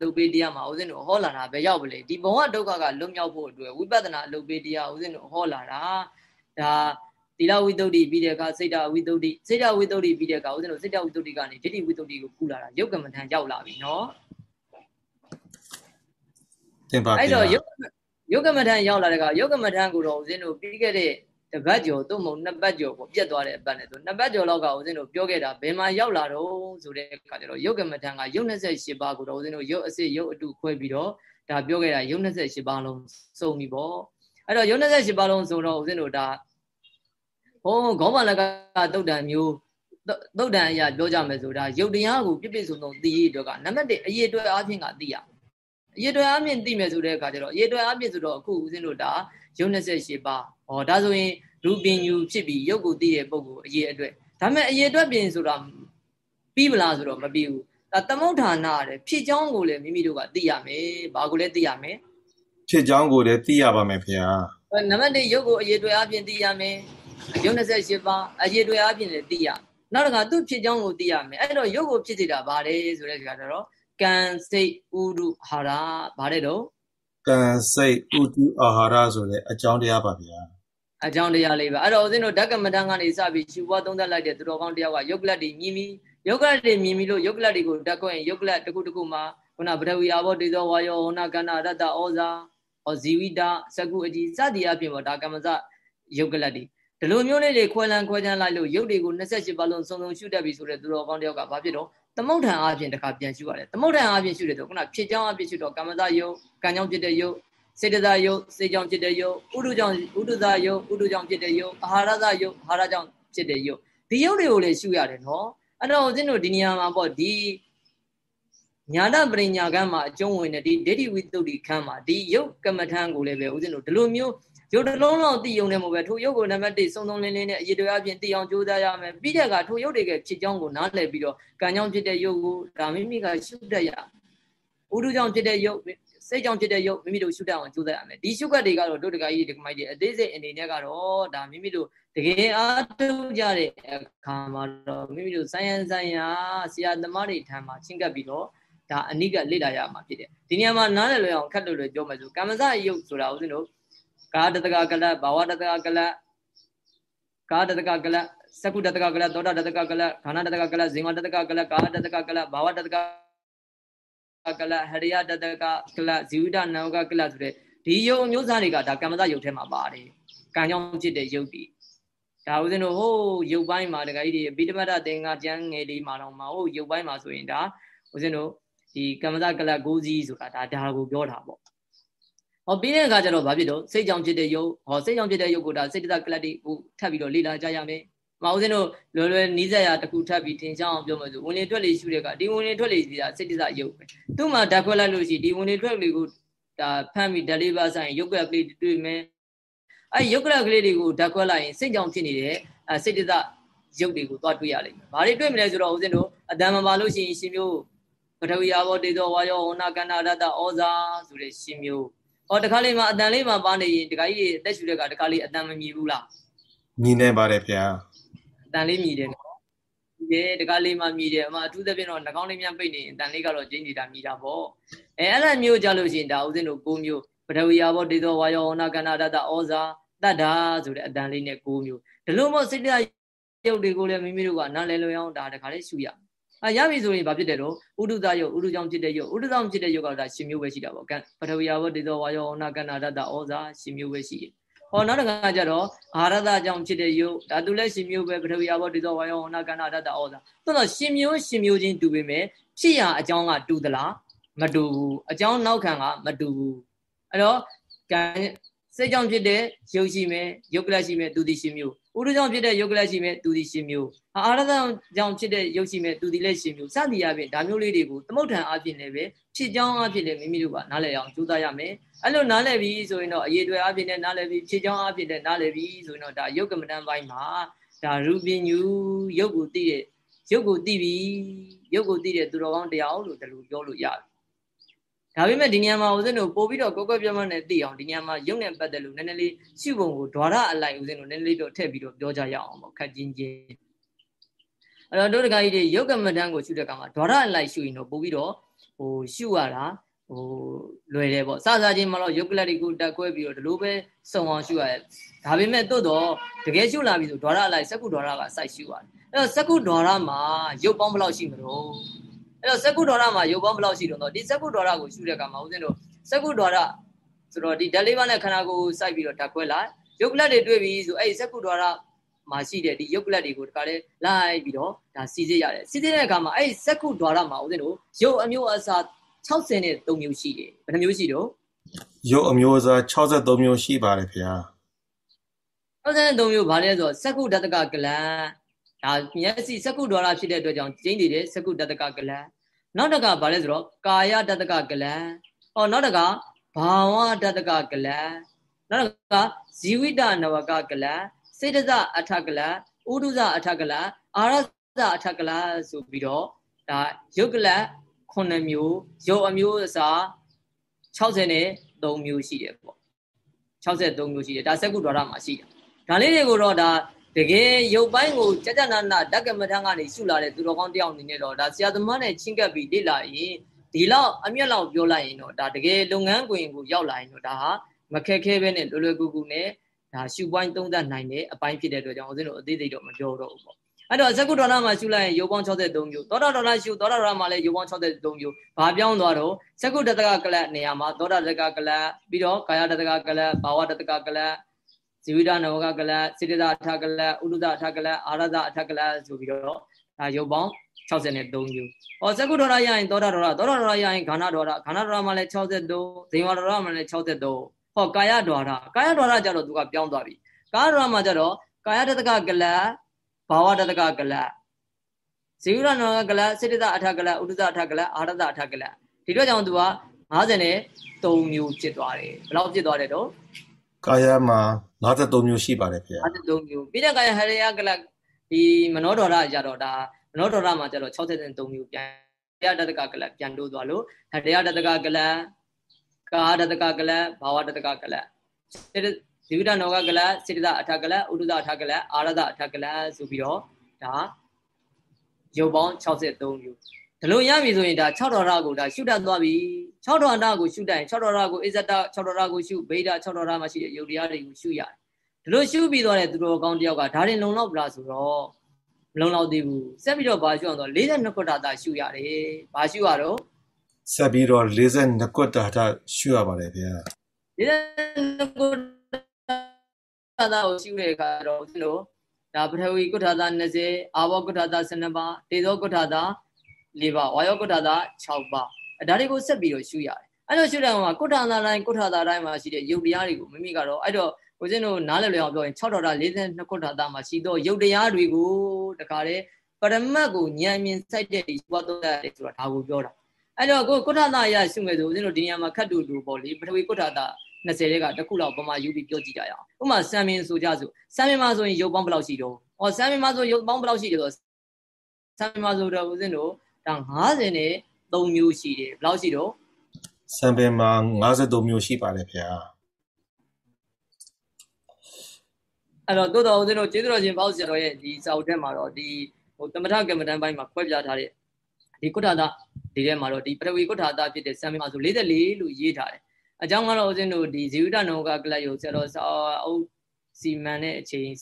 လုပ်ပေးတရားမှာဦးဇင်းတို့ဟောလာတာပဲရောက်ပလေဒီဘဝဒုက္ခကလွတ်မြောက်ဖို့အတွက်ဝိပဿနာလုပ်ပေးတရားဦးဇင်းတို့ဟောလာတာဒါသီလဝိသုဒ္ဓိပြီးတဲ့အခါစိတ်တဝိသုဒ္ဓိစိတ်တဝိသုဒ္ဓိပြီးတဲ့အခါဦးဇင်းတို့စိတ်တဝိသုဒ္ဓိကနေဒိဋ္ဌိဝိသုဒ္ဓိကိုကူလာတာယုတ်ကမ္မထံရောက်လာပြီနော်သင်ပါအဲ့တော့ယုတ်ယုတ်ကမ္မထံရောက်လာတဲ့အခါယုတ်ကမ္မထံကိုတော့ဦးဇင်းတို့ပြီးခဲ့တဲ့ တပတ်ကျော်သို့မဟုတ်နှစ်ပတ်ကျော်ပေါ့ပြတ်သွားတဲ့အပတ်နဲ့ဆိုနှစ်ပတ်ကျော်လောက်ကဦးဇင်းတို့ပြောခဲ့တာဘယ်မှာရောက်လာတော့ဆိုတဲ့အခါကျတော့ယုတ်ကမထံကယုတ်28ပါးကိုတော့ဦးဇင်းတို့ယုတ်အစစ်ယုတ်အတုခွဲပြီးတော့ဒါပြောခဲ့တာယုတ်28ပါးလုံးစုံပြီပေါ့အဲ့တော့ယုတ်28ပါးလုံးဆိုတော့ဦးဇင်းတို့ဒါဟောခေါင်းမလကတုတ်တန်မျိုးတုတ်တန်အရာပြောကြမယ်ဆိုတာယုတ်တရားကိုပြည့်ပြည့်စုံစုံသိရတဲ့ကနံပါတ်1အရေးအတွက်အပြင်ကသိရအရေးအတွက်အပြင်သိမယ်ဆိုတဲ့အခါကျတော့အရေးအတွက်အပြင်ဆိုတော့အခုဦးဇင်းတို့ဒါယုတ်28ပါး ဟောဒါဆိုရင်ရူပင်ယူဖြစ်ပြီးရုပ်ကိုသိတဲ့ပုံကိုအရေးအတွက်ဒါပေမဲ့အရေးအတွက်ပြင်ဆိုတာပြီးမလားဆိုတော့မပြီးဘူးဒါသမုဋ္ဌာနာတဲ့ဖြစ်ကြောင်းကိုလည်းမိမိတို့ကသိရမယ်ဘာကိုလည်းသိရမယ်ဖြစ်ကြောင်းကိုလည်းသိရပါမယ်ခင်ဗျာနံပါတ်1ရုပ်ကိုအရေးတွေအပြင်သိရမယ်ရုပ်28ပါးအရေးတွေအပြင်လည်းသိရနောက်တစ်ခါသူ့ဖြစ်ကြောင်းကိုသိရမယ်အဲ့တော့ရုပ်ကိုဖြစ်စေတာဘာလဲဆိုတဲ့ခါကျတော့ကံစိတ်ဥဒုဟာရဘာတဲ့တော့ကံစိတ်ဥဒုအာဟာရဆိုတဲ့အကြောင်းတရားပါဗျာ အကြောင်းတရားလေးပဲအဲ့တော့ဦးဇင်းတို့ဓကမထံကနေစပြီးရှုပွားသုံးသပ်လိုက်တဲ့သူတော်ကောင်းတယောက်ကယုတ်ကလတ်တွေမြည်ပြီးယုတ်ကလတွေမြင်ပြီးလို့ယုတ်ကလတွေကိုတက်ခွင့်ယုတ်ကလတစ်ခုတစ်ခုမှာခုနပထဝီအာဘောတေသောဝါယောဟောနာကန္နာရတ္တဩဇာဩဇီဝိတာစကုအကြီးစသည်အပြင်ပေါ့ဒါကမ္မစယုတ်ကလတွေဒီလိုမျိုးလေးတွေခွဲလန်းခွဲချမ်းလိုက်လို့ယုတ်တွေကို28ပါလုံးစုံစုံရှုတတ်ပြီဆိုတဲ့သူတော်ကောင်းတယောက်ကဘာဖြစ်တော့သမုဋ္ဌာန်အပြင်တခါပြန်ရှုရတယ်သမုဋ္ဌာန်အပြင်ရှုတယ်ဆိုခုနဖြစ်ကြောင်းအပြင်ရှုတော့ကမ္မစယုတ်ကံကြောင့်ဖြစ်တဲ့ယုတ် စေတသာယုတ်စေကြောင့်ဖြစ်တဲ့ယုတ်ဥဒုကြောင့်ဥဒုသာယုတ်ဥဒုကြောင့်ဖြစ်တဲ့ယုတ်အာဟာရသယုတ်အာဟာရကြောင့်ဖြစ်တဲ့ယုတ်ဒီယုတ်တွေကိုလည်းရှုရတယ်နော်အဲ့တော့ဦးဇင်းတို့ဒီနေရာမှာပေါ့ဒီညာတပရိညာကံမှာအကျုံးဝင်တဲ့ဒီဒိဋ္ဌိဝိတ္တုခန်းမှာဒီယုတ်ကမ္မထံကိုလည်းပဲဦးဇင်းတို့ဒီလိုမျိုးရုပ်တစ်လုံးလောက်သိုံနဲ့မို့ပဲထိုရုပ်ကိုနံပါတ်1စုံစုံလင်းလင်းနဲ့အရေးတွေအပြင်သိအောင်ကြိုးစားရမယ်ပြီးတဲ့အခါထိုရုပ်တွေကဖြစ်ကြောင်းကိုနားလည်ပြီးတော့ကံကြောင့်ဖြစ်တဲ့ရုပ်ကိုဒါမိမိကရှုတတ်ရဥဒုကြောင့်ဖြစ်တဲ့ရုပ် စိတ်ကြောင့်ဖြစ်တဲ့ရုပ်မိမိတို့ရှုတတ်အောင်ကြိုးစားရမယ်ဒီရှုခွက်တွေကတော့တို့တကကြီးဒီကမိုက်တွေအသေးစိတ်အနေနဲ့ကတော့ဒါမိမိတို့တကယ်အားထုတ်ကြတဲ့အခါမှာတော့မိမိတို့ဆိုင်ရန်ဆိုင်ရာဆရာသမားတွေထံမှာချင်းကပ်ပြီးတော့ဒါအနိကလေ့လာရမှာဖြစ်တယ်ဒီနေရာမှာနားလည်လွယ်အောင်ခက်လို့လွယ်ပြောမယ်ဆိုကမ္မဇယုတ်ဆိုတာဦးဇင်းတို့ကာတတကကလဘာဝတတကကလကာတတကကလသကုတတကကလသောတာတတကကလခန္ဓာတတကကလဇင်ဝတတကကလကာတတကကလဘာဝတတက ကလဟရိယတတကကလဇီဝိတနာဝကကလဆိုတဲ့ဒီယုံမျိုးစားတွေကဒါကမ္မဇယုတ်ထဲမှာပါတယ်ကံကြောင့်ဖြစ်တဲ့ယုတ်တွေဒါဦးဇင်းတို့ဟိုးယုတ်ပိုင်းမှာတကကြီးတွေပိဋမတ္တသင်္ဃကျမ်းငယ်လေးမှာတော့မှာဟိုးယုတ်ပိုင်းမှာဆိုရင်ဒါဦးဇင်းတို့ဒီကမ္မဇကလ၉စီးဆိုတာဒါဒါကိုပြောတာပေါ့ဟောပြီးတဲ့အခါကျတော့ဘာဖြစ်တော့စိတ်ကြောင့်ဖြစ်တဲ့ယုတ်ဟောစိတ်ကြောင့်ဖြစ်တဲ့ယုတ်ကိုဒါစိတ်တကလတ်တွေကိုထပ်ပြီးတော့လေ့လာကြရမယ် မအောင်စင်းတို့လွယ်လွယ်နီးစက်ရတခုထပ်ပြီးထင်ရှားအောင်ပြောမှဆိုဝင်လေထွက်လေရှုတဲ့ကဒီဝင်လေထွက်လေစီတာစိတ်တစယုတ်ပဲသူ့မှာဓာတ်ခွက်လိုက်လို့ရှိဒီဝင်လေထွက်လေကိုဒါဖမ်းပြီးဓာတ်လေးပါဆိုင်ယုတ်ကလကလေးတွေ့မယ်အဲယုတ်ကလကလေးတွေကိုဓာတ်ခွက်လိုက်ရင်စိတ်ကြောင့်ဖြစ်နေတဲ့အဲစိတ်တစယုတ်တွေကိုသွားတွေ့ရလိမ့်မယ်။ဘာတွေတွေ့မလဲဆိုတော့ဦးဇင်းတို့အတန်မပါလို့ရှိရင်ရှင်မျိုးပထဝီအာဘောတေသောဝါယောဟောနာကန္နာရတ္တဩဇာဆိုတဲ့ရှင်မျိုးဟောတခါလေးမှာအတန်လေးမှာပါနေရင်တခါကြီးအသက်ရှူတဲ့ကတခါလေးအတန်မမြည်ဘူးလားမြည်နေပါတယ်ဗျာအ တန်လေးမြည်တယ်နော်မြည်တယ်တခါလေးမှာမြည်တယ်အမအထူးသဖြင့်တော့နှာခေါင်းလေးများပိတ်နေရင်အတန်လေးကတော့ကျင်းနေတာမြည်တာပေါ့အဲအဲ့လိုမျိုးကြလို့ရှိရင်ဒါဥစဉ်တို့၉မျိုးပထဝီယာဘောဒေသောဝါယောဟောနာကန္နာတတဩဇာတတ္တာဆိုတဲ့အတန်လေးနဲ့၉မျိုးဒီလိုမျိုးစိတ်တရားရုပ်တွေကိုလည်းမိမိတို့ကနားလည်လွယ်အောင်ဒါတခါလေးရှုရအာရပြီဆိုရင်ဘာဖြစ်တယ်တော့ဥဒုသယုတ်ဥဒုကြောင့်ဖြစ်တဲ့ယုတ်ဥဒုကြောင့်ဖြစ်တဲ့ယုတ်ကဒါရှင်မျိုးပဲရှိတာပေါ့ကံပထဝီယဝတေသောဝါယောနာကန္နာရတ္တဩဇာရှင်မျိုးပဲရှိတယ် ဟောနောက်တစ်ခါကျတော့အာရတကြောင့်ဖြစ်တဲ့ယုတ်ဒါသူလည်းရှင်မျိုးပဲပထဝီယဝတေသောဝါယောနာကန္နာရတ္တဩဇာသို့တော့ရှင်မျိုးရှင်မျိုးချင်းတူပေမဲ့ဖြစ်ရာအကြောင်းကတူသလားမတူဘူးအကြောင်းနောက်ခံကမတူဘူးအဲ့တော့ကံစိတ်ကြောင့်ဖြစ်တဲ့ရုပ်ရှိမယ်ယုတ်ကလရှိမယ်သူသည်ရှင်မျိုးဥဒုကြောင့်ဖြစ်တဲ့ယုတ်ကလရှိမယ်သူသည်ရှင်မျိုးအာရသကြောင့်ဖြစ်တဲ့ယုတ်ရှိမယ်သူသည်လည်းရှင်မျိုးစသည်အပြင်ဒါမျိုးလေးတွေကိုသမုဋ္ဌာန်အပြင်လည်းပဲဖြစ်ကြောင်းအပြင်လည်းမိမိတို့ကနားလည်အောင်ကြိုးစားရမယ် အဲ့လိုနားလည်ပြီဆိုရင်တော့အရေးတွေအပြင်လည်းနားလည်ပြီဖြစ်ကြောင်းအပြင်လည်းနားလည်ပြီဆိုရင်တော့ဒါယုတ်ကမတန်ပိုင်းမှာဒါရူပညူယုတ်ကိုသိတဲ့ယုတ်ကိုသိပြီယုတ်ကိုသိတဲ့သူတော်ကောင်းတရားလို့ဒီလိုပြောလို့ရတယ်ဒါပေမဲ့ဒီနေရာမှာဦးဇင်းတို့ပို့ပြီးတော့ကိုကွက်ပြတ်မှတ်နဲ့သိအောင်ဒီနေရာမှာရုပ်နဲ့ပတ်သက်လို့နည်းနည်းလေးရှုပုံကိုဓာရအလိုက်ဦးဇင်းတို့နည်းနည်းလေးတော့ထည့်ပြီးတော့ပြောကြရအောင်ပေါ့ခက်ချင်းချင်းအဲ့တော့တို့တခါကြီးတွေရုပ်ကမ္မဋ္ဌာန်းကိုရှုတဲ့အခါမှာဓာရအလိုက်ရှုရင်တော့ပို့ပြီးတော့ဟိုရှုရတာ ဟိုလွယ်တယ်ပေါ့စစချင်းမှာတော့ရုပ်ကလတ်တွေကိုတက်ခွဲပြီးတော့ဒီလိုပဲစုံအောင်ရှုရတယ်ဒါပေမဲ့တို့တော့တကယ်ရှုလာပြီဆိုဓာရအလိုက်စက္ကုဓာရကစိုက်ရှုရတယ်အဲ့တော့စက္ကုဓာရမှာရုပ်ပေါင်းဘယ်လောက်ရှိမလို့အဲ့တော့စက္ကုဒ္ဒရမှာရုပ်ပေါင်းဘယ်လောက်ရှိတော့ဒီစက္ကုဒ္ဒရကိုရှုတဲ့အခါမှာဦးဇင်းတို့စက္ကုဒ္ဒရဆိုတော့ဒီဓာတ်လေးပါးနဲ့ခန္ဓာကိုယ်စိုက်ပြီးတော့ဓာတ်ခွဲလိုက်ရုပ်ကလတ်တွေတွေ့ပြီဆိုအဲ့ဒီစက္ကုဒ္ဒရမှာရှိတဲ့ဒီရုပ်ကလတ်တွေကိုတခါလဲလိုက်ပြီးတော့ဒါစီစစ်ရတယ်စီစစ်တဲ့အခါမှာအဲ့ဒီစက္ကုဒ္ဒရမှာဦးဇင်းတို့ရုပ်အမျိုးအစား 60နဲ့3မျိုးရှိတယ်ဘယ်နှမျိုးရှိတော့ရုပ်အမျိုးအစား63မျိုးရှိပါတယ်ခင်ဗျာ63မျိုးဗာလဲဆိုတော့စက္ကုဓာတကကလန်ဒါမျက်စိစကုဒ္ဒဝါရဖြစ်တဲ့အတွက်ကြောင့်ကျင်းနေတဲ့စကုတတကကလံနောက်တကဘာလဲဆိုတော့ကာယတတကကလံဟောနောက်တကဘာဝတတကကလံနောက်တကဇီဝိတနဝကကလံစေတဇအထကလံဥဒုဇအထကလံအာရဇအထကလံဆိုပြီးတော့ဒါယုတ်ကလ 9မျိုးရုပ်အမျိုးအစား63မျိုးရှိတယ်ပေါ့63မျိုးရှိတယ်ဒါစကုဒ္ဒဝါရမှာရှိတယ်ဒါလေးတွေကိုတော့ဒါတကယ်ရုပ်ပိုင်းကိုကြကြနာနာဓကမထံကနေရှုလာတဲ့သူတော်ကောင်းတယောက်အနေနဲ့တော့ဒါဆရာသမားနဲ့ချင်းကပ်ပြီးလေ့လာရင်ဒီလောက်အမျက်လောက်ပြောလိုက်ရင်တော့ဒါတကယ်လုပ်ငန်းခွင်ကိုရောက်လာရင်တော့ဒါဟာမခက်ခဲပဲနဲ့လွယ်လွယ်ကူကူနဲ့ဒါရှုပွိုင်းသုံးသပ်နိုင်တဲ့အပိုင်းဖြစ်တဲ့အတွက်ကြောင့်ဦးဇင်းတို့အသေးသေးတော့မပြောတော့ဘူးပေါ့ အဲ့တော့ဇကုဒေါရမှာရှုလိုက်ရင်ရုပ်ပေါင်း63မျိုးသောတာဒေါရရှုသောတာဒေါရမှာလည်းရုပ်ပေါင်း63မျိုးဘာပြောင်းသွားတော့ဇကုတတကကလတ်နေရာမှာသောတာတတကကလတ်ပြီးတော့ကာယတတကကလတ်ဘာဝတတကကလတ်ဇီဝိဒနဝကကလတ်စေတသာအထကလတ်ဥဒ္ဒအထကလတ်အာရဒအထကလတ်ဆိုပြီးတော့ဒါရုပ်ပေါင်း63မျိုး။ဟောဇကုဒေါရရရင်သောတာဒေါရသောတာဒေါရရရင်ခန္ဓာဒေါရခန္ဓာဒေါရမှာလည်း63ဇေဝဒေါရမှာလည်း63ဟောကာယဒေါရကာယဒေါရကြတော့သူကပြောင်းသွားပြီ။ကာယဒေါရမှာကြတော့ကာယတတကကလတ် ဘာဝတတကကလဇေဝရဏကလစေတအထကလဥဒ္ဒအထကလအာရဒအထကလဒီတော့ကြောင့်သူက50နဲ့3မျိုးဖြစ်သွားတယ်ဘယ်လောက်ဖြစ်သွားတယ်တော့ကာယမှာ53မျိုးရှိပါတယ်ခင်ဗျာ53မျိုးပြီးတဲ့ကာယဟရိယကလဒီမနောဒေါရကြတော့ဒါမနောဒေါရမှာကျတော့63မျိုးပြန်ဟရိယတတကကလပြန်တိုးသွားလို့ဟရိယတတကကလကာတတကကလဘာဝတတကကလ ဇိဝိတနောကကလစေတအထကလဥဒ္ဒအထကလအာရဒအထကလဆိုပြီးတော့ဒါရုပ်ပေါင်း63မျိုးဒီလိုရပြီဆိုရင်ဒါ6ဒေါရကိုဒါရှုတတ်သွားပြီ6ဒေါရကိုရှုတတ်ရင်6ဒေါရကိုအစ္ဆတ6ဒေါရကိုရှုဗေဒ6ဒေါရမှာရှိတဲ့ယုတ်တရားတွေကိုရှုရတယ်ဒီလိုရှုပြီးသွားတဲ့သူတော်ကောင်းတယောက်ကဒါရင်လုံလောက်ပလားဆိုတော့မလုံလောက်သေးဘူးဆက်ပြီးတော့ဘာရှုအောင်ဆို42ခုတာတာရှုရတယ်ဘာရှုရတော့ဆက်ပြီးတော့42ခုတာတာရှုရပါတယ်ဗျာ42ခုတာ တာကိုရှုတဲ့အခါတော့ဦးဇင်းတို့ဒါပထဝီကုဋ္ဌာသ20အာဘောကုဋ္ဌာသ12ပါးတေဇောကုဋ္ဌာသ4ပါးဝါယောကုဋ္ဌာသ6ပါးဒါတွေကိုဆက်ပြီးတော့ရှုရတယ်အဲ့လိုရှုတဲ့မှာကုဋ္ဌာသတိုင်းကုဋ္ဌာသတိုင်းမှာရှိတဲ့ယုတ်တရားတွေကိုမိမိကတော့အဲ့တော့ဦးဇင်းတို့နားလည်လျောက်ပြောရင်6တော်တာ42ကုဋ္ဌာသမှာရှိသောယုတ်တရားတွေကိုတခါလေပရမတ်ကိုဉာဏ်မြင်စိုက်တဲ့ဒီဘဝတော်တယ်ဆိုတာဒါကိုပြောတာအဲ့တော့ကိုကုဋ္ဌာသရရှုမယ်ဆိုဦးဇင်းတို့ဒီနေရာမှာခတ်တူတူပေါ့လေပထဝီကုဋ္ဌာသ 20တဲ့ကတစ်ခုလောက်ပမာယူပြီးပြောကြည့်ကြရအောင်ဥပမာစံမင်းဆိုကြဆိုစံမင်းမှာဆိုရင်ရုပ်ပေါင်းဘယ်လောက်ရှိတော့ဩစံမင်းမှာဆိုရုပ်ပေါင်းဘယ်လောက်ရှိတယ်ဆိုစံမင်းမှာဆိုတော့ဦးဇင်းတို့ဒါ90နဲ့3မျိုးရှိတယ်ဘယ်လောက်ရှိတော့စံပင်မှာ53မျိုးရှိပါတယ်ဗျာအဲ့တော့တိုးတော်ဦးဇင်းတို့ကျေးဇူးတော်ရှင်ပေါ့ဆရာတော်ရဲ့ဒီစာအုပ်ထဲမှာတော့ဒီဟိုတမထကမ္မဋ္ဌာန်းပိုင်းမှာခွဲပြထားတဲ့ဒီကုဋ္ဌာသဒီထဲမှာတော့ဒီပရဝီကုဋ္ဌာသဖြစ်တဲ့စံပင်မှာဆို44လို့ရေးထားတယ် အကြောင်းကတော့ဦးဇင်းတို့ဒီဇီဝတနောကကလပ်ရုပ်ဆရာတော်စာအုပ်စီမံတဲ့အချိန်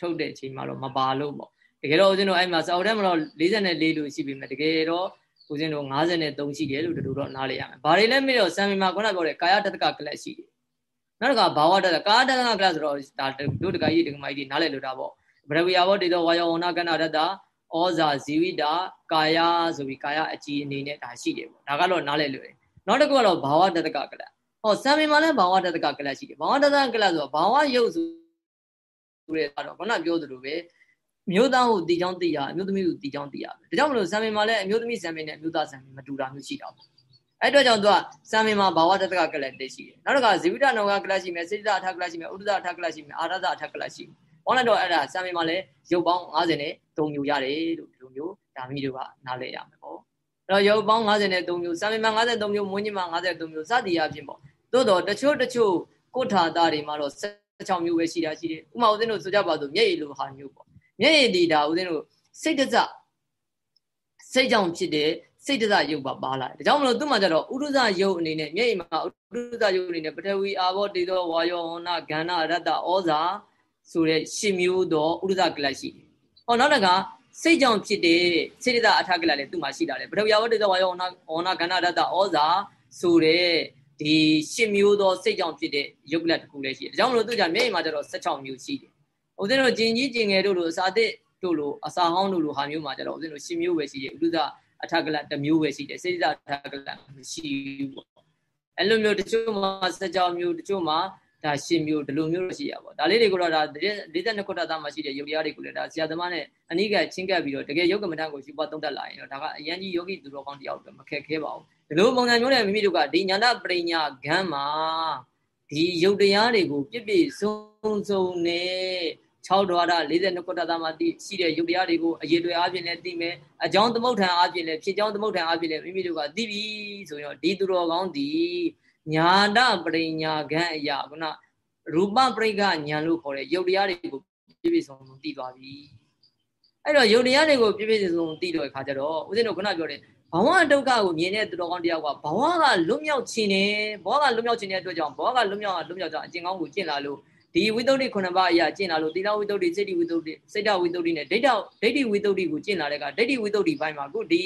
ထုတ်တဲ့အချိန်မှာတော့မပါလို့ပေါ့တကယ်တော့ဦးဇင်းတို့အဲ့မှာစာအုပ်ထဲမှာတော့44လို့ရှိပြီမဲ့တကယ်တော့ဦးဇင်းတို့53ရှိတယ်လို့တို့တော့နားလေရမယ်။ဘာတွေလဲမေးတော့စံမီမှာခုနပြောတဲ့ကာယတတကကလပ်ရှိတယ်။နောက်တစ်ခါဘာဝတတကာယတတကကလပ်ဆိုတော့ဒါတို့တကကြီးတကမကြီးနားလေလို့တာပေါ့။ဗရဝီယာဘောတေတော့ဝါယောဝနာကဏ္ဍရတ္တဩဇာဇီဝိတာကာယဆိုပြီးကာယအကြည်အနေနဲ့ဒါရှိတယ်ပေါ့။ဒါကတော့နားလေလို့တယ် နောက်တစ်ခုကတော့ဘာဝတတကကလဟောစံမင်မှာလည်းဘာဝတတကကလရှိတယ်ဘာဝတတကကလဆိုတော့ဘာဝရုပ်ဆိုတဲ့ကတော့ခုနပြောသလိုပဲမျိုးသားကိုတီချောင်းတီရအမျိုးသမီးကိုတီချောင်းတီရဒါကြောင့်မလို့စံမင်မှာလည်းအမျိုးသမီးစံမင်နဲ့အမျိုးသားစံမင်မတူတာမျိုးရှိတာပေါ့အဲ့အတွက်ကြောင့်သူကစံမင်မှာဘာဝတတကကလတက်ရှိတယ်နောက်တစ်ခါဇီဝိတနောကကလရှိမယ်စေတအထကလရှိမယ်ဥဒ္ဒအထကလရှိမယ်အာရဒအထကလရှိမယ်။ဘောလိုက်တော့အဲ့ဒါစံမင်မှာလည်းရုပ်ပေါင်း50နဲ့3မျိုးရတယ်လို့ဒီလိုမျိုးဒါမိတို့ကနားလည်ရမယ်ပေါ့ တော့ရုပ်ပေါင်း53မျိုးစာပေမှာ53မျိုးမွေးညမှာ53မျိုးစသည်အပြင်ပေါ့သို့တော့တချို့တချို့ကိုထာတာတွေမှာတော့16မျိုးပဲရှိတာရှိတယ်ဥမာဦးဇင်းတို့ဆိုကြပါစို့မျက်ရည်လိုဟာမျိုးပေါ့မျက်ရည်ဒီဒါဦးဇင်းတို့စိတ်တစစိတ်ကြောင့်ဖြစ်တဲ့စိတ်တစရုပ်ပါပါလာတယ်ဒါကြောင့်မလို့သူ့မှာကျတော့ဥဒုဇရုပ်အနေနဲ့မျက်ရည်မှာဥဒုဇရုပ်အနေနဲ့ပထဝီအာဘောတေသောဝါယောဟောနာဂန္ဓရတ္တဩဇာဆိုတဲ့ရှင်မျိုးတော့ဥဒုဇကလတ်ရှိတယ်ဟောနောက်တစ်ခါ စိတ်ကြောင့်ဖြစ်တဲ့စေတသာအထကလလည်းသူ့မှာရှိတာလေပထဝီယဝတ္တဝါယောဝနာကဏ္ဍဒတ္တဩဇာဆိုတဲ့ဒီရှစ်မျိုးသောစိတ်ကြောင့်ဖြစ်တဲ့ယုတ်ကလတစ်ခုလည်းရှိတယ်။ဒါကြောင့်မလို့သူကမျက်ရည်မှာကျတော့16မျိုးရှိတယ်။ဦးဇင်းတို့ဂျင်ကြီးဂျင်ငယ်တို့လိုအစာသစ်တို့လိုအစာဟောင်းတို့လိုဟာမျိုးမှာကျတော့ဦးဇင်းတို့ရှစ်မျိုးပဲရှိတယ်။ဥဒ္ဒအထကလတစ်မျိုးပဲရှိတယ်။စေတသာအထကလမရှိဘူးပေါ့။အဲ့လိုမျိုးတချို့မှာ16မျိုးတချို့မှာ ဒါရှင်မျိုးဒီလိုမျိုးလို့ရှိရပါဘောဒါလေးတွေကိုတော့ဒါ42ခုတသားမှာရှိတဲ့ယုတ်တရားတွေကိုလည်းဒါဆရာသမားနဲ့အနိကချင်းကပ်ပြီးတော့တကယ်ယုတ်ကမ္မဋ္ဌာန်းကိုရှုပွားသုံးသပ်လာရင်တော့ဒါကအယံကြီးယောဂီသူတော်ကောင်းတယောက်တော့မခက်ခဲပါဘူးဒီလိုပုံစံမျိုးနဲ့မိမိတို့ကဒီညာဏပရိညာဂမ်းမှာဒီယုတ်တရားတွေကိုပြည့်ပြည့်စုံစုံနဲ့6ဒွါရ42ခုတသားမှာသိရှိတဲ့ယုတ်တရားတွေကိုအရေးတွေအားဖြင့်လည်းသိမယ်အကြောင်းသမုဋ္ဌာန်အားဖြင့်လည်းဖြစ်ကြောင်းသမုဋ္ဌာန်အားဖြင့်လည်းမိမိတို့ကသိပြီဆိုရင်တော့ဒီသူတော်ကောင်းဒီ ညာတပရိညာဂံအရာခုနရူပပရိက္ခညာလို့ခေါ်တဲ့ယုတ်တရားတွေကိုပြည့်ပြည့်စုံစုံသိသွားပြီအဲ့တော့ယုတ်တရားတွေကိုပြည့်ပြည့်စုံစုံသိတော့ခါကြတော့ဦးဇင်းတို့ခုနပြောတဲ့ဘဝဒုက္ခကိုမြင်တဲ့သူတော်ကောင်းတယောက်ကဘဝကလွတ်မြောက်ခြင်းနဲ့ဘဝကလွတ်မြောက်ခြင်းတဲ့အတွက်ကြောင့်ဘဝကလွတ်မြောက်လွတ်မြောက်ကြောင့်အကျင့်ကောင်းကိုကျင့်လာလို့ဒီဝိသုဒ္ဓိခုနှစ်ပါးအရာကျင့်လာလို့သီလဝိသုဒ္ဓိစိတ္တိဝိသုဒ္ဓိစိတ်တဝိသုဒ္ဓိနဲ့ဒိဋ္ဌဒိဋ္ဌိဝိသုဒ္ဓိကိုကျင့်လာတဲ့ကဒိဋ္ဌိဝိသုဒ္ဓိဘိုင်းမှာအခုဒီ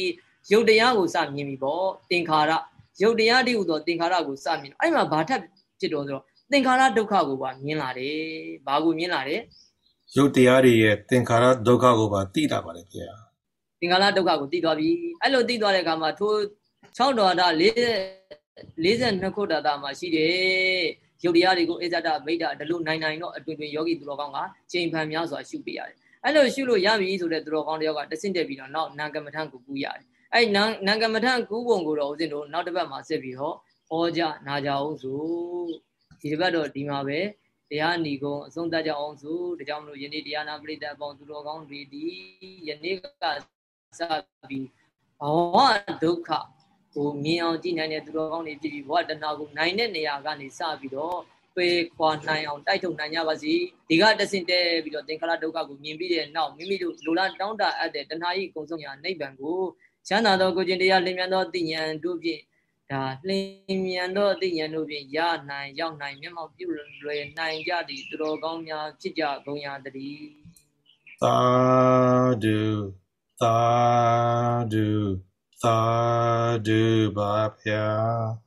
ယုတ်တရားကိုစမြင်ပြီပေါ့သင်္ခါရ ယုတ်တရားတိဟုသောသင်္ခါရကိုစမြင်အဲ့မှာဘာထပ်ဖြစ်တော့ဆိုတော့သင်္ခါရဒုက္ခကိုပါမြင်လာတယ်ဘာကိုမြင်လာတယ်ရုပ်တရားတွေရဲ့သင်္ခါရဒုက္ခကိုပါသိတာပါလေခင်ဗျာသင်္ခါရဒုက္ခကိုသိသွားပြီအဲ့လိုသိသွားတဲ့အခါမှာထို6တော်တာ42ခုတာတာမှာရှိတယ်ရုပ်တရားတွေကိုအစ္ဆဒဗိဒ္ဓဒီလိုနိုင်နိုင်တော့အတွင်တွင်ယောဂီသူတော်ကောင်းကချိန်ဖန်များစွာရှုပေးရတယ်အဲ့လိုရှုလို့ရပြီဆိုတဲ့သူတော်ကောင်းတယောက်ကတဆင့်တက်ပြီးတော့နောက်နာဂမထံကိုကူးရတယ် အဲ့နာဂမထံကူးပုံကိုတော့ဦးဇင်းတို့နောက်တစ်ပတ်မှာဆက်ပြီးတော့ဟောကြနာကြအောင်ဆိုဒီတစ်ပတ်တော့ဒီမှာပဲတရားဏီကုံအဆုံးသတ်ကြအောင်ဆိုဒါကြောင့်မလို့ယနေ့တရားနာပရိသတ်အပေါင်းသူတော်ကောင်းတွေဒီယနေ့ကစပြီးဘဝဒုက္ခကိုမြင်အောင်ကြည့်နိုင်တဲ့သူတော်ကောင်းတွေဖြစ်ပြီးဘဝတဏှာကိုနိုင်တဲ့နေရာကနေစပြီးတော့ပေခွာနိုင်အောင်တိုက်ထုတ်နိုင်ကြပါစေဒီကတဆင့်တဲပြီးတော့သင်္ခါရဒုက္ခကိုမြင်ပြီးတဲ့နောက်မိမိတို့လိုလားတောင်းတအပ်တဲ့တဏှာဤကုံဆုံးရာနိဗ္ဗာန်ကို ချမ်းသာသောကိုခြင်းတရားလင်းမြန်သောသိဉာဏ်တို့ဖြင့်ဒါလင်းမြန်သောသိဉာဏ်တို့ဖြင့်ရနိုင်ရောက်နိုင်မျက်မှောက်ပြုလွယ်နိုင်ကြသည့်သူတော်ကောင်းများဖြစ်ကြကုန်ရာတည်းသာဓုသာဓုသာဓုပါဗျာ